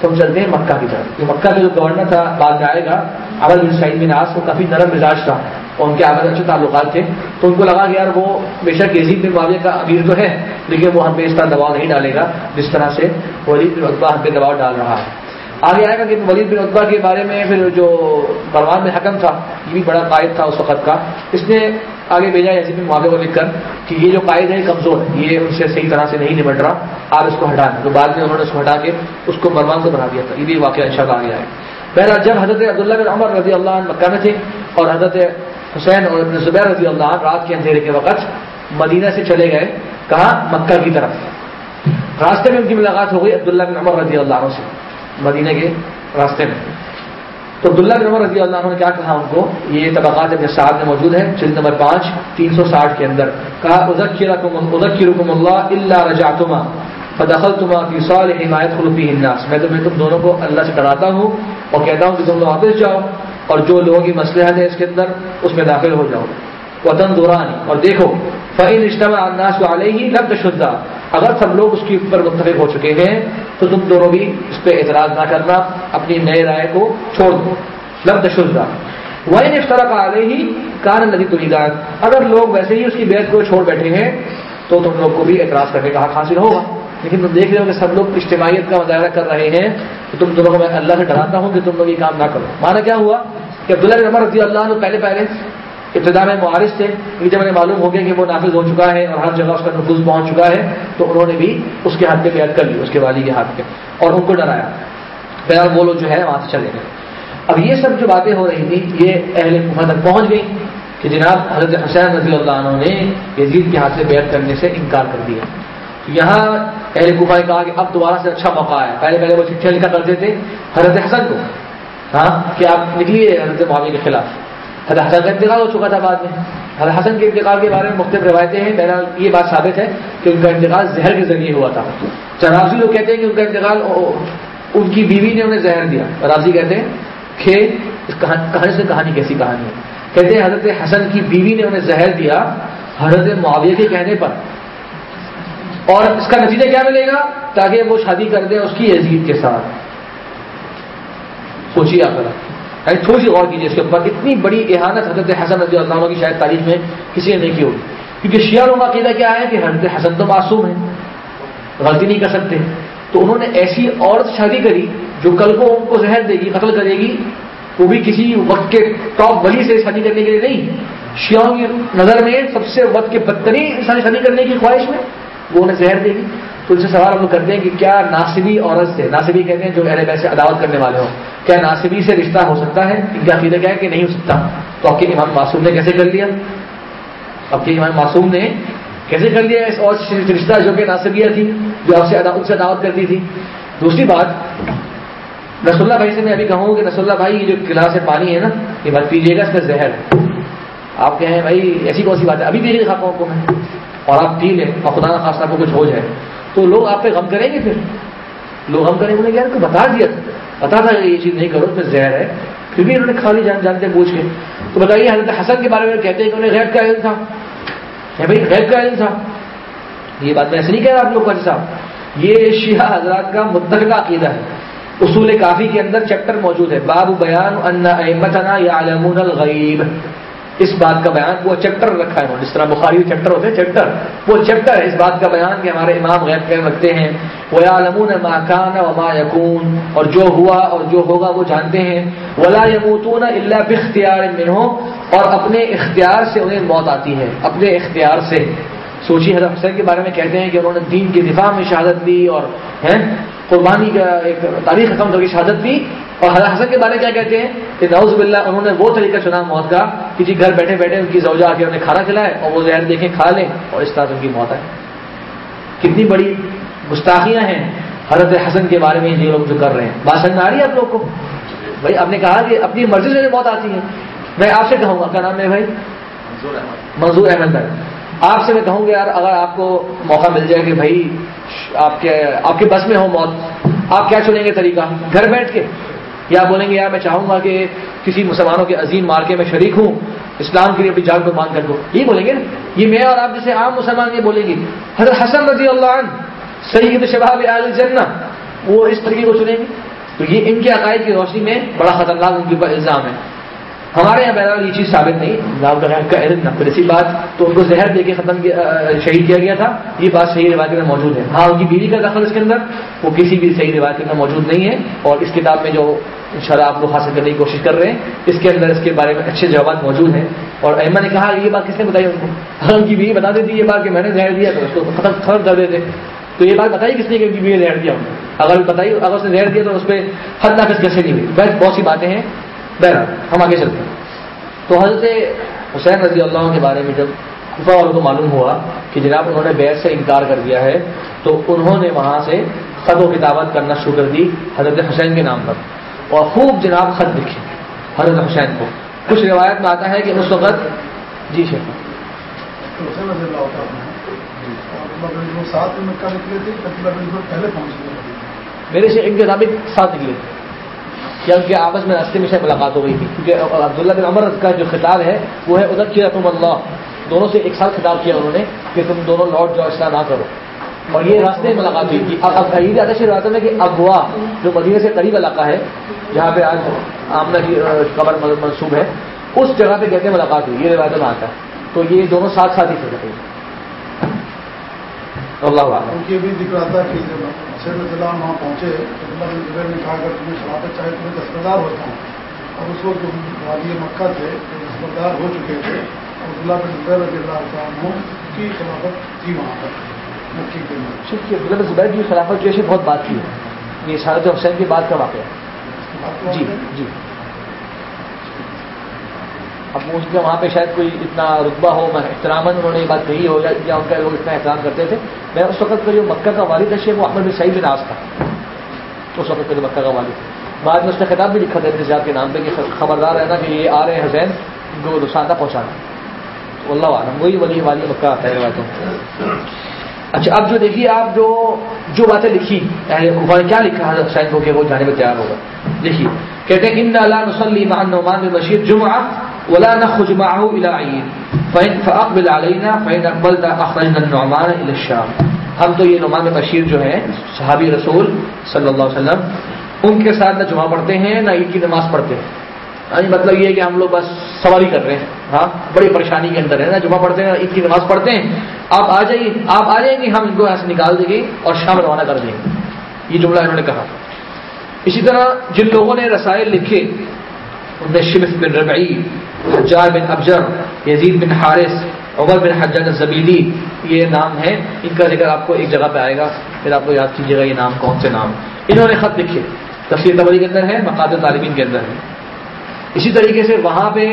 تو ہم چلتے ہیں مکہ کی طرف۔ مکہ کا جو گورنر تھا، بعد میں آئے گا ابل بن سعید بن آس وہ کافی نرم مزاج تھا۔ اور ان کے آگے اچھے تعلقات تھے۔ تو ان کو لگا کہ یار وہ بے شک یزید بن معاویہ کا امیر تو ہے، لیکن وہ ہم پہ اس طرح دباؤ نہیں ڈالے گا، جس طرح سے ولید بن اقبا ہم پہ دباؤ ڈال رہا ہے۔ آگے آئے گا کہ ولید بن اقبا کے بارے میں پھر جو پروان میں حکم تھا، یہ بھی بڑا قائد تھا اس وقت کا۔ اس نے آگے بھیجا ایسے بھی معاملے کو لکھ کر کہ یہ جو قائد ہے کمزور ہے یہ ان سے صحیح طرح سے نہیں نمٹ رہا، آپ اس کو ہٹا دیں۔ تو بعد میں انہوں نے اس کو ہٹا کے اس کو مرمان کو بنا دیا تھا۔ یہ بھی واقعہ ان شاء اللہ آگے آئے بہرحال جب حضرت عبداللہ بن عمر رضی اللہ عنہ مکہ میں تھے اور حضرت حسین اور ابن زبیر رضی اللہ عنہ رات کے اندھیرے کے وقت مدینہ سے چلے گئے کہاں مکہ کی طرف۔ راستے میں ان کی ملاقات ہو گئی عبداللہ بن عمر رضی اللہ عنہ سے، مدینہ کے راستے میں۔ تو عبداللہ بن عمر رضی اللہ عنہ نے کیا کہا ان کو؟ یہ طبقات ابن ساتھ میں موجود ہے جلد نمبر پانچ، تین سو ساٹھ کے اندر۔ کہا ادکرکم اللہ اللہ رجعتما فدخلتما فی صالح حمایت خلفی الناس. میں تمہیں تم دونوں کو اللہ سے ڈراتا ہوں اور کہتا ہوں کہ تم واپس جاؤ اور جو لوگوں کی مسئلہ ہے اس کے اندر، اس میں داخل ہو جاؤ۔ وطن دورانی اور دیکھو فعین اجتماع الناس علیہ ہی لب شدہ اگر سب لوگ اس کے اوپر متفق ہو چکے ہیں، تو تم دونوں بھی اس پہ اعتراض نہ کرنا، اپنی نئے رائے کو چھوڑ دو۔ لب شدہ وہ افطرا کا آگے ہی کان ندی تلیدان اگر لوگ ویسے ہی اس کی بیت کو چھوڑ بیٹھے ہیں، تو تم لوگ کو بھی اعتراض کرنے کا حق حاصل ہوگا۔ لیکن تم دیکھ رہے ہو کہ سب لوگ اجتماعیت کا مظاہرہ کر رہے ہیں، تو تم دونوں کو میں اللہ سے ڈراتا ہوں کہ تم لوگ یہ کام نہ کرو۔ مانا کیا ہوا؟ کہ عبداللہ عمر رضی اللہ عنہ پہلے پہلے ابتدا میں معارض تھے لیکن جب انہیں معلوم ہو گیا کہ وہ نافذ ہو چکا ہے اور ہر جگہ اس کا نفوذ پہنچ چکا ہے، تو انہوں نے بھی اس کے ہاتھ پہ بیعت کر لی، اس کے والی کے ہاتھ پہ، اور ان کو ڈرایا۔ بہرحال وہ لوگ جو ہے وہاں سے چلے گئے۔ اب یہ سب جو باتیں ہو رہی تھیں، یہ اہل تک پہنچ گئی کہ جناب حضرت حسین رضی اللہ عنہ نے یزید کے ہاتھ سے بیعت کرنے سے انکار کر دیا۔ یہاں اہل کوفہ نے کہا کہ اب دوبارہ سے اچھا موقع ہے پہلے پہلے وہ چٹھیاں لکھا کرتے تھے حضرت حسن کو۔ ہاں کہ آپ نکلیے حضرت معاویہ کے خلاف۔ حضرت حسن کا انتقال ہو چکا تھا بعد میں۔ حضرت حسن کے انتقال کے بارے میں مختلف روایتیں ہیں۔ بہرحال یہ بات ثابت ہے کہ ان کا انتقال زہر کے ذریعے ہوا تھا۔ چنافی لوگ کہتے ہیں کہ ان کا انتقال ان کی بیوی نے انہیں زہر دیا۔ راضی کہتے ہیں کہ کہانی سے کہانی کیسی کہانی ہے؟ کہتے ہیں حضرت حسن کی بیوی نے انہیں زہر دیا حضرت معاویہ کے کہنے پر۔ اور اس کا نتیجہ کیا ملے گا؟ تاکہ وہ شادی کر دیں اس کی عزیز کے ساتھ۔ سوچیے آپ یعنی تھوڑی سی غور کیجیے اس کے اوپر اتنی بڑی احانت حضرت حسن رضی اللہ عنہ کی شاید تاریخ میں کسی نے نہیں کی ہوگی۔ کیونکہ شیعہ کا عقیدہ کیا ہے کہ حضرت حسن تو معصوم ہے غلطی نہیں کر سکتے۔ تو انہوں نے ایسی عورت شادی کری جو کل کو ان کو زہر دے گی، قتل کرے گی، وہ بھی کسی وقت کے ٹاپ ولی سے شادی کرنے کے لیے نہیں۔ شیعوں کی نظر میں سب سے وقت کے بدترین انسان شادی کرنے کی خواہش میں وہ انہیں زہر دے گی۔ ان سے سوال ہم لوگ کرتے ہیں کہ کیا ناصبی عورت سے ناصبی کہتے ہیں جو اہل ویسے عداوت کرنے والے ہوں، کیا ناصبی سے رشتہ ہو سکتا ہے؟ ان کا عقیدہ کیا ہے کہ نہیں ہو سکتا؟ تو آپ کے امام معصوم نے کیسے کر لیا؟ اب کے امام معصوم نے کیسے کر لیا اس اور رشتہ جو کہ ناصبیہ تھی، جو آپ سے ان سے دعوت کرتی تھی؟ دوسری بات رسول اللہ بھائی سے میں ابھی کہوں کہ رسول اللہ بھائی یہ جو گلاس سے پانی ہے نا، یہ مت پیجیے گا اس میں زہر۔ آپ کہیں بھائی ایسی کون سی بات ہے؟ ابھی پیجیے کھاتا ہوں کو میں، اور آپ پی لیں، اور خدا نہ خاصہ کو کچھ ہو جائے۔ تو لوگ آپ پہ غم کریں گے پھر؟ لوگ غم کریں گے یار کو بتا دیا تھا بتا تھا کہ یہ چیز نہیں کرو، اس زہر ہے۔ پھر بھی انہوں نے کھا لی جان جانتے پوچھ کے۔ تو بتائیے، حضرت حسن کے بارے میں کہتے ہیں کہ انہیں غیب کا علم تھا؟ بھائی، غیب کا علم تھا۔ یہ بات میں ایسے نہیں کہہ رہا آپ لوگ کا صاحب۔ یہ شیعہ حضرات کا متحدہ عقیدہ ہے۔ اصول کافی کے اندر چیپٹر موجود ہے۔ باب بیان ان یا الغیب۔ اس بات کا بیان وہ چیپٹر رکھا ہے جس طرح بخاری چیپٹر ہوتے ہیں، چیپٹر۔ وہ چیپٹر ہے اس بات کا بیان کہ ہمارے امام غیب قیم رکھتے ہیں وہ عالمون ماکان و ما یقون اور جو ہوا اور جو ہوگا وہ جانتے ہیں۔ ولا یموتون اللہ بختیار منہ اور اپنے اختیار سے انہیں موت آتی ہے، اپنے اختیار سے۔ سوچی حضرت حسین کے بارے میں کہتے ہیں کہ انہوں نے دین کی دفاع میں شہادت دی اور قربانی کا ایک تاریخ ختم کر کے شہادت دی۔ اور حضرت حسن کے بارے میں کیا کہتے ہیں؟ کہ نوز باللہ، انہوں نے وہ طریقہ چنا موت کا کہ جی گھر بیٹھے بیٹھے ان کی زوجہ آ کے انہیں کھانا کھلائے اور وہ زہر دیکھیں، کھا لیں اور اس طرح ان کی موت آئے کتنی بڑی گستاخیاں ہیں حضرت حسن کے بارے میں یہ لوگ جو کر رہے ہیں۔ بات سمجھ آ رہی ہے آپ لوگ کو؟ بھائی، آپ نے کہا کہ اپنی مرضی سے موت آتی ہے۔ میں آپ سے کہوں گا، کیا نام ہے بھائی؟ منظور احمد بھائی۔ آپ سے میں کہوں گا یار، اگر آپ کو موقع مل جائے کہ بھائی، آپ کے آپ کے بس میں ہو موت، آپ کیا چنیں گے طریقہ؟ گھر بیٹھ کے۔ یا بولیں گے، یار، میں چاہوں گا کہ کسی مسلمانوں کے عظیم مارکے میں شریک ہوں، اسلام کے لیے اپنی جان کو مان کر دو یہ بولیں گے نا؟ یہ میں اور آپ جیسے عام مسلمان یہ بولیں گے۔ حضرت حسن رضی اللہ عنہ صحیح شباب عال جنہ وہ اس طریقے کو چنیں گے؟ تو یہ ان کے عقائد کی روشنی میں بڑا خطرناک ان کے اوپر الزام ہے۔ ہمارے یہاں بہرحال یہ چیز ثابت نہیں، نام کا پھر اسی بات تو ان کو زہر دے کے ختم شہید کیا گیا تھا، یہ بات صحیح روایت میں موجود ہے۔ ہاں ان کی بیوی کا دخل اس کے اندر، وہ کسی بھی صحیح روایت میں موجود نہیں ہے۔ اور اس کتاب میں جو ان شاء اللہ آپ لوگ حاصل کرنے کی کوشش کر رہے ہیں، اس کے اندر اس کے بارے میں اچھے جوابات موجود ہیں۔ اور احمد نے کہا، یہ بات کس نے بتائی ان کو؟ اگر ان کی بیوی بتا دیتی یہ بات کہ میں نے زہر دیا تو اس کو ختم ختم کر دیتے۔ تو یہ بات بتائی کس نے کہ ان بیوی نے زہر دیا؟ اگر بتائی، اگر اس نے زہر دیا تو اس پہ حد نافذ کیسے نہیں ہوئی؟ بہت بہت سی باتیں ہیں۔ بہرحال ہم آگے چلتے ہیں۔ تو حضرت حسین رضی اللہ کے بارے میں جب خفا والوں کو معلوم ہوا کہ جناب انہوں نے بیت سے انکار کر دیا ہے تو انہوں نے وہاں سے خط و کتابت کرنا شروع کر دی حضرت حسین کے نام پر۔ اور خوب جناب خط لکھے حضرت حسین کو۔ کچھ روایت میں آتا ہے کہ اس وقت جی شیخ۔ میرے سے ان کے ساتھ نکلے تھے۔ یا ان کے آپس میں راستے میں سے ملاقات ہو گئی تھی۔ کیونکہ عبداللہ بن عمر کا جو خطاب ہے وہ ہے ادھر کیا تم اللہ؟ دونوں سے ایک ساتھ خطاب کیا انہوں نے کہ تم دونوں لوٹ جاؤ ایسا نہ کرو۔ اور یہ راستے میں ملاقات ہوئی تھی۔ اب عید آدش رات میں کہ ابوا جو مدینہ سے قریب علاقہ ہے جہاں پہ آج آمنا کی قبر منسوب ہے اس جگہ پہ کہتے ہیں ملاقات ہوئی۔ یہ روایت میں آتا ہے۔ تو یہ دونوں ساتھ ساتھ ہی تھے۔ اللہ یہ بھی دکھ رہا تھا کہ جب وہاں پہنچے تو نے کہا اگر تمہیں شرابت چاہے تمہیں دستردار ہوتا ہوں۔ اور اس وقت جو وادی مکہ تھے دستردار ہو چکے تھے۔ اور اللہ بن زبیر رضی اللہ عنہ کی شرابت تھی وہاں پر مکی کے اندر۔ عبداللہ زبیر کی خلافت جیسے بہت بات کی ہے۔ یہ شارت حسین کی بات کا واقعہ جی جی۔ اب اس کے وہاں پہ شاید کوئی اتنا رتبہ ہو، میں احترام انہوں نے یہ بات کہی، ہو یا ان کا لوگ اتنا احترام کرتے تھے۔ میں اس وقت کا جو مکہ کا والد ہے وہ احمد بن سعید بن ناز تھا۔ اس وقت کا جو مکہ کا والد بعد میں اس نے خطاب بھی لکھا تھا ابن کے نام پہ کہ خبردار رہنا کہ یہ آ رہے ہیں حسین ان کو نقصان نہ پہنچانا۔ اللہ عالم وہی ولی والی مکہ آتا ہے۔ روایتوں اچھا اب جو دیکھیے، آپ جو جو باتیں لکھی نے کیا لکھا حضرت حسین کو کہ وہ جانے میں تیار ہوگا؟ دیکھیے، کہتے ہیں ان اللہ نسلی مان نعمان بشیر جمعہ ولا نخرج معه الى عيد فإن فأقبل علينا، فإن أقبلت أخرجنا النعمان إلى الشام. ہم تو یہ نعمان بشیر جو ہیں، صحابی رسول صلی اللہ علیہ وسلم، ان کے ساتھ نہ جمعہ پڑھتے ہیں، نہ عید کی نماز پڑھتے ہیں. یعنی مطلب یہ ہے کہ ہم لوگ بس سواری کر رہے ہیں. ہاں بڑی پریشانی کے اندر ہے نا جمعہ پڑھتے ہیں عید کی نماز پڑھتے ہیں. آپ آ جائیے، آپ آ جائیں گے، ہم ان کو یہاں سے نکال دیں گے اور شام روانہ کر دیں گے. یہ جملہ انہوں نے کہا۔ اسی طرح جن لوگوں نے رسائل لکھے ان میں شمس بن ربعی حجار بن ابجر یزید بن حارث عمر بن حجاج زبیلی یہ نام ہے ان کا ذکر آپ کو ایک جگہ پہ آئے گا۔ پھر آپ کو یاد کیجیے گا یہ نام کون سے نام۔ انہوں نے خط لکھے۔ تفصیل تبری کے اندر ہے مقاد طالبین کے اندر ہے۔ اسی طریقے سے وہاں پہ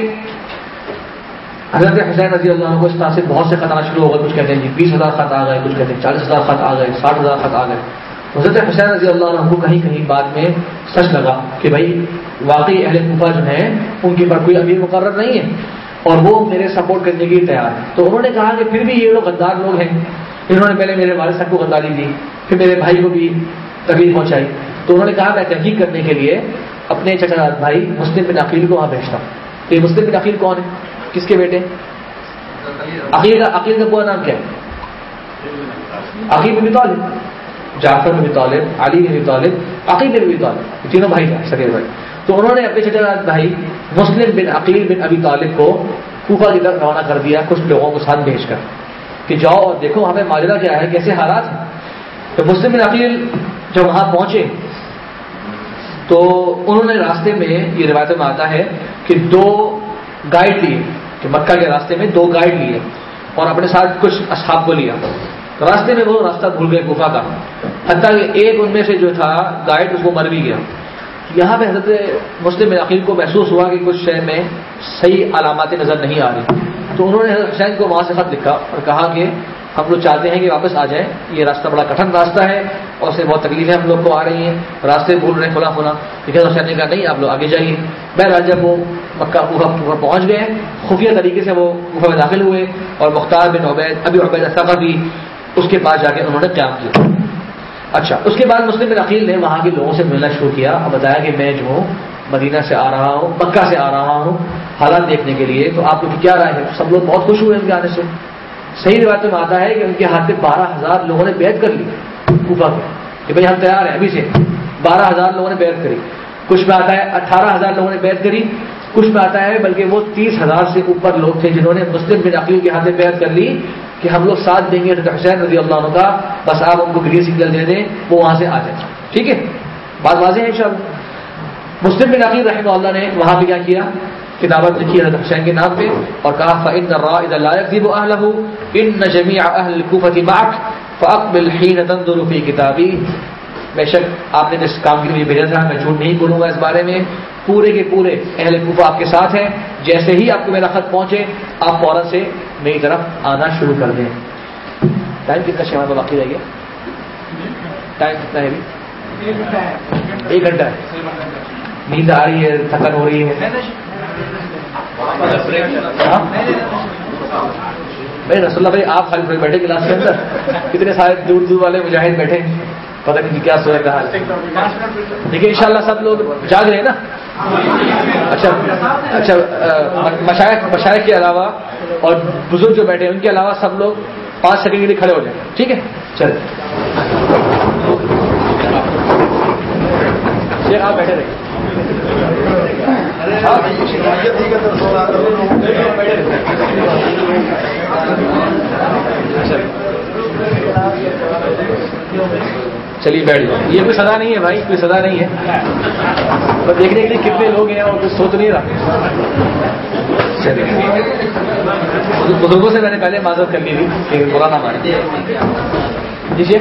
حضرت حسین رضی اللہ عنہ کو اس طرح سے بہت سے خط آنا شروع ہو گئے، کچھ کہتے ہیں جی بیس ہزار خط آ گئے، کچھ کہتے ہیں چالیس ہزار خط آ گئے، ساٹھ ہزار خط آ گئے۔ حضرت حسین رضی اللہ عنہ کو کہیں کہیں بعد میں سچ لگا کہ بھائی، واقعی اہل کوفہ جو ہیں، ان کے پر کوئی امیر مقرر نہیں ہے اور وہ میرے سپورٹ کرنے کے لیے تیار ہے تو انہوں نے کہا کہ پھر بھی یہ لوگ غدار لوگ ہیں۔ انہوں نے پہلے میرے والد صاحب کو غداری دی، پھر میرے بھائی کو بھی تکلیف پہنچائی۔ تو انہوں نے کہا، میں تحقیق کرنے کے لیے اپنے چچا بھائی مسلم بن عقیل کو وہاں بھیجتا ہوں۔ یہ مسلم بن عقیل کون ہے؟ کس کے بیٹے؟ عقیل کا عقیل کا پورا نام کیا ہے؟ عقیل بن طالب۔ جعفر بن طالب، علی بن طالب، عقیل بن طالب تینوں بھائی تھے سکیر بھائی۔ تو انہوں نے اپنے چچا بھائی مسلم بن عقیل بن ابی طالب کو کوفہ کی طرف روانہ کر دیا، کچھ لوگوں کو ساتھ بھیج کر کہ جاؤ اور دیکھو وہاں پہ ماجرا کیا ہے، کیسے حالات ہیں۔ تو مسلم بن عقیل جب وہاں پہنچے، تو انہوں نے راستے میں، یہ روایت میں آتا ہے کہ دو گائیڈ لیے، کہ مکہ کے راستے میں دو گائیڈ لیے اور اپنے ساتھ کچھ اصحاب کو لیا۔ راستے میں وہ راستہ بھول گئے گفا کا۔ حتیٰ کہ ایک ان میں سے جو تھا، گائیڈ اس کو مر بھی گیا۔ یہاں پہ حضرت مسلم عقیل کو محسوس ہوا کہ کچھ شہر میں صحیح علامات نظر نہیں آ رہی۔ تو انہوں نے حضرت حسین کو وہاں سے خط لکھا اور کہا کہ ہم لوگ چاہتے ہیں کہ واپس آ جائیں۔ یہ راستہ بڑا کٹن راستہ ہے اور اسے بہت تکلیفیں ہم لوگ کو آ رہی ہیں۔ راستے بھول رہے ہیں کھلا کھلا لیکن حسین نے کہا، نہیں، آپ لوگ آگے جائیے۔ بہرحال جب وہ مکہ اوپر پہنچ گئے، خفیہ طریقے سے وہ گفا میں داخل ہوئے اور مختار بن عبید ابھی عبید صفا بھی اس کے پاس جا کے انہوں نے قیام کیا۔ اچھا اس کے بعد مسلم بن عقیل نے وہاں کے لوگوں سے ملنا شروع کیا اور بتایا کہ میں جو ہوں، مدینہ سے آ رہا ہوں، مکہ سے آ رہا ہوں حالات دیکھنے کے لیے، تو آپ کی کیا رائے ہے؟ سب لوگ بہت خوش ہوئے ان کے آنے سے۔ صحیح روایت میں آتا ہے کہ ان کے ہاتھ میں بارہ ہزار لوگوں نے بیت کر لی۔ کوفہ کے کہ بھائی ہم تیار ہیں، ابھی سے بارہ ہزار لوگوں نے بیت کری۔ کچھ میں آتا ہے اٹھارہ ہزار لوگوں نے بیت کری۔ کچھ میں آتا ہے بلکہ وہ تیس ہزار سے اوپر لوگ تھے جنہوں نے مسلم بن عقیل کے ہاتھ میں بیعت کر لی کہ ہم لوگ ساتھ دیں گے۔ حسین رضی اللہ عنہ کا بس آپ ان کو گرین سگنل دے دیں، وہ وہاں سے آ جائیں۔ ٹھیک ہے؟ بات واضح ہے شب مسلم بن عقیل رحمہ اللہ نے وہاں پہ کیا کیا؟ کتابت لکھی حضرت حسین کے نام پہ اور کہا، فَإِنَّ الرَّائِدَ لَا يَكْذِبُ أَهْلَهُ، إِنَّ جَمِيعَ أَهْلِ الْكُوفَةِ مَعَكَ، فَأَقْبِلْ حِينَ تَنظُرُ فِي كِتَابِي بے شک آپ نے جس کام کے لیے بھیجا تھا، میں جھوٹ نہیں بولوں گا اس بارے میں۔ پورے کے پورے اہل کوفہ آپ کے ساتھ ہیں۔ جیسے ہی آپ کو میرا خط پہنچے، آپ فوراً سے میری طرف آنا شروع کر دیں۔ ٹائم کتنا شہر میں باقی رہ گیا؟ ٹائم کتنا ہے ابھی؟ ایک گھنٹہ ہے۔ نیند آ رہی ہے، تھکن ہو رہی ہے۔ ہاں؟ بھائی رسول بھائی، آپ خالی بیٹھے کلاس کے اندر۔ کتنے سارے دور دور والے مجاہد بیٹھے۔ پتہ نہیں کیا سوئے کہا دیکھیے ان شاء اللہ سب لوگ جاگ رہے ہیں نا؟ اچھا اچھا مشائق مشائق کے علاوہ اور بزرگ جو بیٹھے ہیں، ان کے علاوہ سب لوگ پانچ سیکنڈ کے لیے کھڑے ہو جائیں۔ ٹھیک ہے؟ چلے آپ بیٹھے رہے چلیے، بیٹھ جاؤ۔ یہ کوئی سزا نہیں ہے بھائی، کوئی سزا نہیں ہے۔ بس دیکھنے کے لیے کتنے لوگ ہیں اور کچھ سوچ نہیں رہا۔ چلیے بزرگوں سے میں نے پہلے معذرت کر لی تھی کہ برا نہ مانے جی جی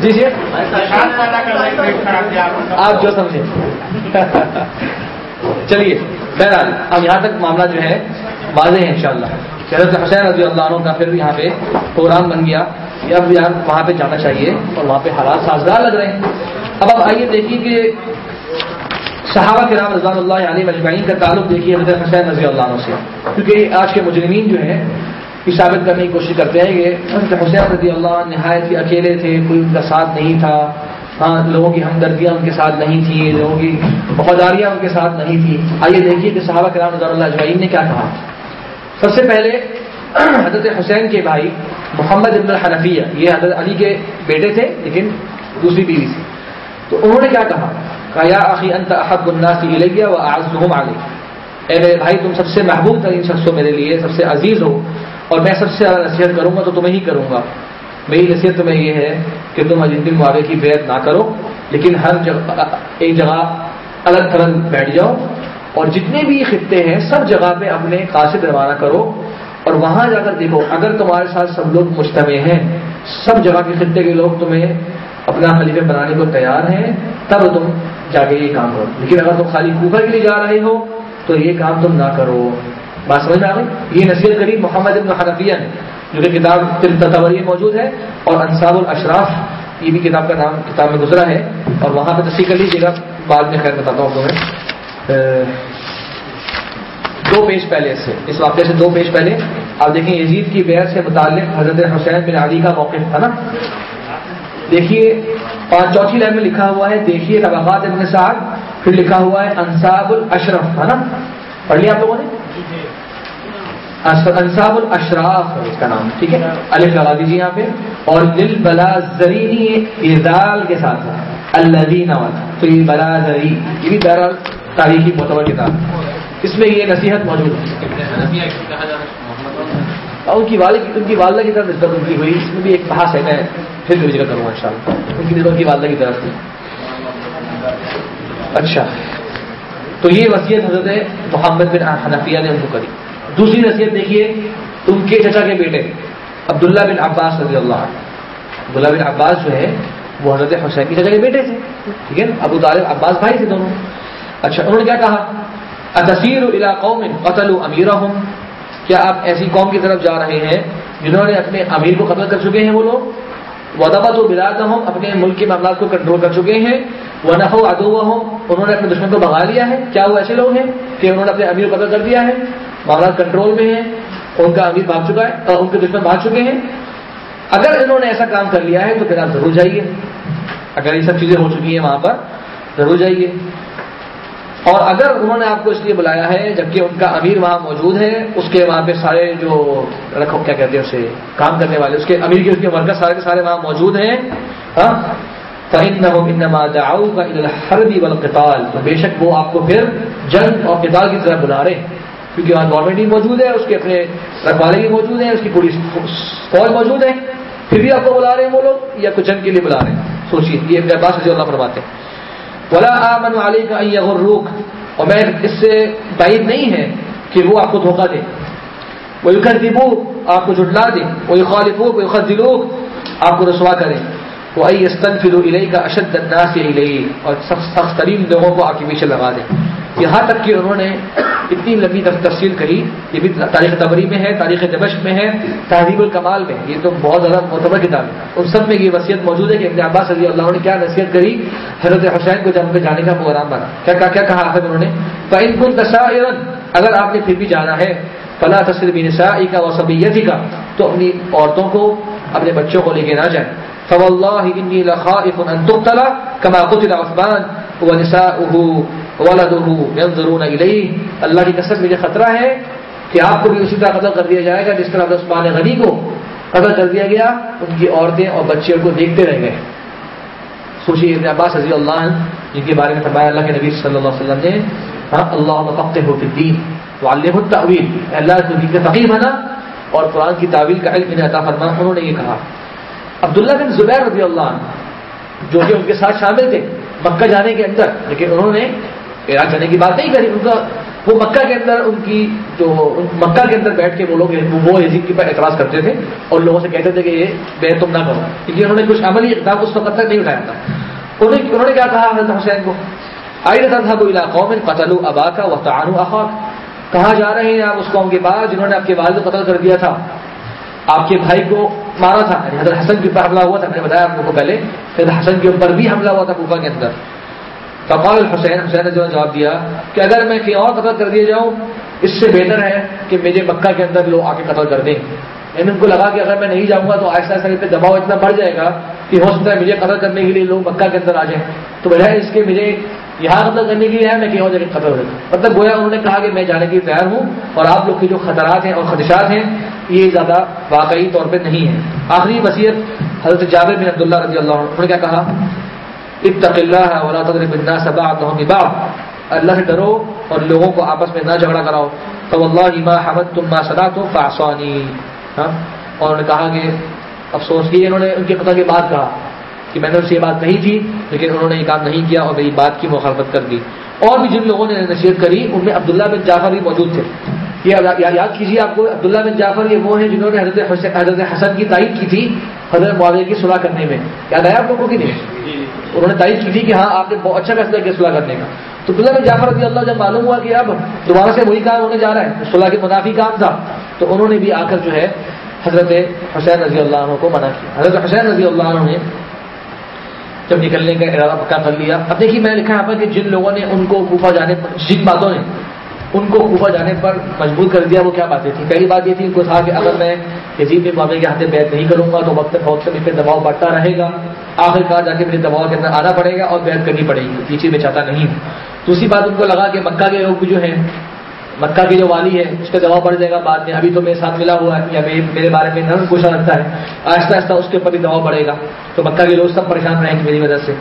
جی جی آپ جو سمجھے چلیے، بہرحال، اب یہاں تک معاملہ جو ہے واضح ہے انشاءاللہ۔ حضرت حسین رضی اللہ عنہ کا پھر یہاں پہ پروگرام بن گیا کہ اب یہاں وہاں پہ جانا چاہیے اور وہاں پہ حالات سازگار لگ رہے ہیں۔ اب اب آئیے دیکھیے کہ صحابہ کے رام رضوان اللہ علیہ مجمعین کا تعلق دیکھیے حضرت حسین رضی اللہ عنہ سے۔ کیونکہ آج کے مجرمین جو ہیں، یہ ثابت کرنے کی کوشش کرتے ہیں کہ حضرت حسین رضی اللہ نہایت ہی اکیلے تھے، کوئی ان کا ساتھ نہیں تھا۔ ہاں لوگوں کی ہمدردیاں ان کے ساتھ نہیں تھیں، لوگوں کی وفاداریاں ان کے ساتھ نہیں تھی آئیے دیکھیے کہ صحابہ کرام رضا اللہ اجمعین نے کیا کہا۔ سب سے پہلے حضرت حسین کے بھائی محمد ابن الحنفیہ، یہ حضرت علی کے بیٹے تھے، لیکن دوسری بیوی سے تو انہوں نے کیا کہا؟ کہا، یا آخی انت احب الناس الیہ و اعزهم علی اے میرے بھائی، تم سب سے محبوب ترین شخص ہو میرے لیے سب سے عزیز ہو اور میں سب سے زیادہ نصیحت کروں گا تو تمہیں ہی کروں گا۔ میری نصیحت تمہیں یہ ہے کہ تم اجنتی معاوے کی بیعت نہ کرو، لیکن ہر جگہ، ایک جگہ الگ تھلگ بیٹھ جاؤ۔ اور جتنے بھی خطے ہیں، سب جگہ پہ اپنے قاصد روانہ کرو اور وہاں جا کر دیکھو، اگر تمہارے ساتھ سب لوگ مجتمع ہیں، سب جگہ کے خطے کے لوگ تمہیں اپنا خلیفہ بنانے کو تیار ہیں، تب تم جا کے یہ کام کرو۔ لیکن اگر تم خالی کوفر کے لیے جا رہے ہو، تو یہ کام تم نہ کرو۔ بات سمجھ میں آ گئی؟ یہ نصیحت کری محمد ابن حنفیہ نے، جو کہ کتاب تصوری موجود ہے، اور انصاب الاشراف، یہ بھی کتاب کا نام، کتاب میں گزرا ہے، اور وہاں پہ تصحیح کر لیجیے گا، بعد میں خیر بتاتا ہوں تمہیں۔ دو پیج پہلے سے، اس واقعے سے دو پیج پہلے۔ آپ دیکھیں یزید کی بیر سے متعلق حضرت حسین بن علی کا موقف تھا نا۔ دیکھیے، پانچ چوتھی لائن میں لکھا ہوا ہے، دیکھیے طبقات ابن سعد، پھر لکھا ہوا ہے انصاب الاشرف ہے نا۔ پڑھ لیا آپ لوگوں نے؟ انصاب الاشراف ہے اس کا نام، ٹھیک ہے۔ الف لگا دیجیے یہاں پہ۔ اور دل بلا زرینی ازال کے ساتھ۔ الدین تو یہ بلا زری یہ بھی بہرحال تاریخی معتبر کتاب۔ اس میں یہ نصیحت موجود ہے۔ ان کی والد ان کی والدہ کی طرف نسبت ان کی ہوئی۔ اس میں بھی ایک بحث ہے۔ میں پھر بھی ذکر کروں گا ان شاء اللہ ان کی نسبت کی والدہ کی طرف تھی اچھا۔ تو یہ وصیت حضرت محمد بن حنفیہ نے ان کو کری۔ دوسری نصیحت دیکھیے، ان کے چچا کے بیٹے عبداللہ بن عباس رضی اللہ عبداللہ بن عباس جو ہے، وہ حضرت حسین کی چچا کے بیٹے تھے۔ ٹھیک ہے؟ ابو طالب عباس بھائی تھے دونوں۔ اچھا انہوں نے کیا کہا؟ تصیر علاقوں میں قتل امیر کیا آپ ایسی قوم کی طرف جا رہے ہیں جنہوں نے اپنے امیر کو قتل کر چکے ہیں وہ لوگ؟ ودبت و بلاد ہوں اپنے ملک کے معاملات کو کنٹرول کر چکے ہیں۔ وہ نفو ادو ہوں انہوں نے اپنے دشمن کو بھگا لیا ہے۔ کیا وہ ایسے لوگ ہیں کہ انہوں نے اپنے امیر کو قتل کر دیا ہے؟ معاملات کنٹرول میں ہیں۔ ان کا امیر بھاگ چکا ہے اور ان کے دشمن بھاگ چکے ہیں۔ اگر انہوں نے ایسا کام کر لیا ہے تو پھر آپ ضرور جائیے۔ اگر یہ سب چیزیں ہو چکی ہیں وہاں پر، ضرور جائیے۔ اور اگر انہوں نے آپ کو اس لیے بلایا ہے، جبکہ ان کا امیر وہاں موجود ہے، اس کے وہاں پہ سارے جو رکھو، کیا کہتے ہیں اسے، کام کرنے والے، اس کے امیر کے، اس کے ورکر سارے کے سارے وہاں موجود ہیں ہاں؟ والقتال۔ تو بے شک وہ آپ کو پھر جنگ اور قتال کی طرح بلا رہے ہیں۔ کیونکہ وہاں گورنمنٹ بھی موجود ہے، اس کے اپنے رکھوالے بھی موجود ہیں، اس کی پوری فوج موجود ہے۔ پھر بھی آپ کو بلا رہے ہیں وہ لوگ یا کچھ جنگ کے لیے بلا رہے ہیں؟ سوچیے یہ عباس رضی اللہ فرماتے ہیں۔ ولا آمن علی کا روک اور میں اس سے بعید نہیں ہے کہ وہ آپ کو دھوکہ دے۔ وہ دبو آپ کو جٹلا دے۔ وہ خالف وہ دلوک آپ کو رسوا کرے وہ ائی استن فرو علیہ کا اشد الناس سے اور سخت ترین لوگوں کو آپ کے پیچھے لگا دیں۔ یہاں تک کہ انہوں نے اتنی لمبی تفصیل کہی یہ بھی تاریخ تبری میں ہے تاریخ دمشق میں ہے تحریب الکمال میں یہ تو بہت زیادہ معتبر کتاب ہے۔ ان سب میں یہ وصیت موجود ہے کہ ابن عباس رضی اللہ عنہ نے کیا نصیحت کری؟ حضرت حسین کو جب پہ جانے کا پروگرام بنا۔ کیا کیا, کیا کہا ہے انہوں نے؟ فائن کن تشاعرن اگر آپ نے پھر بھی جانا ہے فلا تصر بن نسائی کا وسبیتی کا تو اپنی عورتوں کو اپنے بچوں کو لے کے نہ جائیں۔ فوالله اني لخائف ان تقتل كما قتل عثمان ونساؤه ولدہ اللہ کی قسم، مجھے خطرہ ہے کہ آپ کو بھی اسی طرح قتل کر دیا جائے گا، جس طرح عثمان غنی کو قتل کر دیا گیا، ان کی عورتیں اور بچے ان کو دیکھتے رہ گئے سوچیے، ابن عباس رضی اللہ عنہ، جن کے بارے میں فرمایا، اللہ کے نبی صلی اللہ علیہ وسلم نے ہاں اللہ فقت ہو الدین والم التعویل اللہ کو دین کا تقیم ہے نا اور قرآن کی تعویل کا علم انہیں عطا فرما۔ انہوں نے یہ کہا۔ عبداللہ بن زبیر رضی اللہ عنہ، جو کہ ان کے ساتھ شامل تھے، مکہ جانے کے اندر، لیکن انہوں نے عراق جانے کی بات نہیں کری، ان کا وہ مکہ کے اندر ان کی جو مکہ کے اندر بیٹھ کے وہ لوگ وہ یزید کے پر اعتراض کرتے تھے اور لوگوں سے کہتے تھے کہ یہ بے تم نہ کرو۔ کیونکہ انہوں نے کچھ عملی اقدام اس وقت تک نہیں اٹھایا تھا۔ انہوں نے کیا کہا، حضرت حسین کو؟ آئی رہتا تھا کوئی علاقوں میں قتل ابا کا وہ تعانو اخاق کہاں جا رہے ہیں آپ اس قوم کے بعد جنہوں نے آپ کے والد کو قتل کر دیا تھا۔ آپ کے بھائی کو مارا تھا یعنی حضرت حسن کے اوپر حملہ ہوا تھا، میں نے بتایا آپ کو پہلے۔ حضرت حسن کے اوپر بھی حملہ ہوا تھا کوفہ کے اندر۔ فقال حسین حسین نے جواب دیا کہ اگر میں کہیں اور قتل کر دیا جاؤں، اس سے بہتر ہے کہ مجھے مکہ کے اندر لوگ آ کے قتل کر دیں۔ یعنی ان کو لگا کہ اگر میں نہیں جاؤں گا تو آہستہ آہستہ پہ دباؤ اتنا بڑھ جائے گا کہ ہو سکتا ہے مجھے قتل کرنے کے لیے لوگ مکہ کے اندر آ جائیں۔ تو بجائے اس کے مجھے یہاں قتل کرنے کے لیے ہے، میں کہیں اور جگہ قتل ہو مطلب گویا انہوں نے کہا کہ میں جانے کے لیے تیار ہوں اور آپ لوگ کے جو خطرات ہیں اور خدشات ہیں، یہ زیادہ واقعی طور پہ نہیں ہے آخری وصیت حضرت جابر بن عبداللہ رضی اللہ عنہ نے کیا کہا؟ اتق اللہ ولا تضرب الناس بعضهم ببعض۔ اللہ سے ڈرو اور لوگوں کو آپس میں نہ جھگڑا کراؤ۔ تو اللہ ما حمد تم ما صدا تو فاسوانی ہاں؟ اور انہوں نے کہا کہ افسوس کی انہوں نے ان کے قطع کی بات کہا کہ میں نے ان سے یہ بات کہی تھی، لیکن انہوں نے یہ کام نہیں کیا اور میری بات کی مخالفت کر دی۔ اور بھی جن لوگوں نے نصیحت کری، ان میں عبداللہ بن جعفر بھی موجود تھے۔ یہ یاد کیجیے آپ کو، عبداللہ بن جعفر یہ وہ ہیں جنہوں نے حضرت حضرت حسن کی تائید کی تھی۔ حضرت معاویہ کی صلاح کرنے میں۔ یاد آیا آپ لوگوں کی نہیں؟ انہوں نے تائید کی تھی کہ ہاں آپ نے بہت اچھا فیصلہ کیا صلاح کرنے کا۔ تو عبداللہ بن جعفر رضی اللہ جب معلوم ہوا کہ اب دوبارہ سے وہی کام ہونے جا رہا ہے صلاح کے منافی کام تھا تو انہوں نے بھی آ کر جو ہے حضرت حسین رضی اللہ عنہ کو منع کیا۔ حضرت حسین رضی اللہ عنہ نے جب نکلنے کا ارادہ پکا کر لیا اب دیکھیے میں نے لکھا یہاں پر کہ جن لوگوں نے ان کو کوفہ جانے پر جن باتوں نے ان کو کوفہ جانے پر مجبور کر دیا، وہ کیا باتیں تھیں؟ پہلی بات یہ تھی، ان کو تھا کہ اگر میں یزید بن معاملے کے ہاتھ بیت نہیں کروں گا تو وقت بہت سے پہ دباؤ بڑھتا رہے گا، آخر کار جا کے میرے دباؤ کے اندر آنا پڑے گا اور بیت کرنی پڑے گی یہ چیز میں چاہتا نہیں دوسری بات ان کو لگا کہ مکہ کے لوگ جو ہیں، مکہ کی جو والی ہے، اس پہ دباؤ پڑ جائے گا، بعد میں ابھی تو میرے ساتھ ملا ہوا ہے، یا میرے بارے میں نرم گوشہ رکھتا ہے، آہستہ آہستہ اس کے اوپر بھی دباؤ پڑے گا۔ تو مکہ کے لوگ سب پریشان رہیں گے میری وجہ سے۔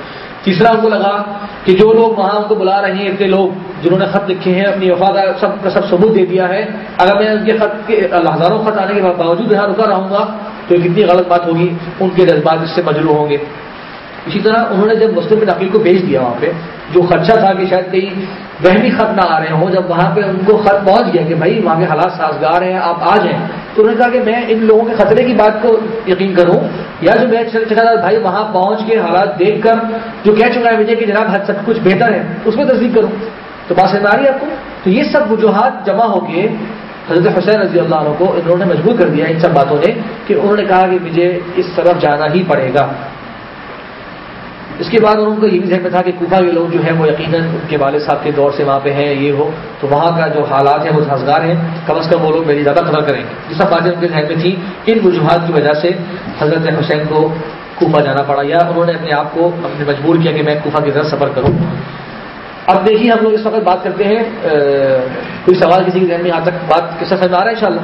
تیسرا ان کو لگا کہ جو لوگ وہاں ان کو بلا رہے ہیں، اتنے لوگ جنہوں نے خط لکھے ہیں، اپنی وفادار سب کا سب ثبوت دے دیا ہے۔ اگر میں ان کے خط کے ہزاروں خط آنے کے باوجود یہاں رکا رہوں گا تو کتنی غلط بات ہوگی، ان کے جذبات اس سے مجرو ہوں گے۔ اسی طرح انہوں نے جب مسلم بن عقیل کو بھیج دیا وہاں پہ، جو خدشہ تھا کہ شاید کئی وہمی خط نہ آ رہے ہوں، جب وہاں پہ ان کو خط پہنچ گیا کہ بھائی وہاں کے حالات سازگار ہیں، آپ آ جائیں، تو انہوں نے کہا کہ میں ان لوگوں کے خطرے کی بات کو یقین کروں۔ یا جو میں تھا، بھائی وہاں پہنچ کے حالات دیکھ کر جو کہہ چکا ہے مجھے کہ جناب حد سب کچھ بہتر ہے، اس میں تصدیق کروں۔ تو بات سمجھ آ رہی ہے آپ کو؟ تو یہ سب وجوہات جمع ہو کے حضرت حسین رضی اللہ عنہ کو انہوں نے مجبور کر دیا ان سب باتوں نے، کہ انہوں نے کہا کہ مجھے اس طرف جانا ہی پڑے گا۔ اس کے بعد ان کو یہ بھی ذہن میں تھا کہ کوفہ کے لوگ جو ہیں وہ یقیناً ان کے والد صاحب کے دور سے وہاں پہ ہیں، یہ ہو۔ تو وہاں کا جو حالات ہیں، وہ سازگار ہیں۔ کم از کم وہ لوگ میری زیادہ قدر کریں گے۔ یہ سب باتیں ان کے ذہن میں تھیں۔ ان وجوہات کی وجہ سے حضرت حسین کو کوفہ جانا پڑا یا انہوں نے اپنے آپ کو اپنے مجبور کیا کہ میں کوفہ کی طرف سفر کروں۔ اب دیکھیے ہم لوگ اس وقت بات کرتے ہیں کوئی سوال کسی کے ذہن میں یہاں تک بات کس سمجھ آ رہا ہے ان شاء اللہ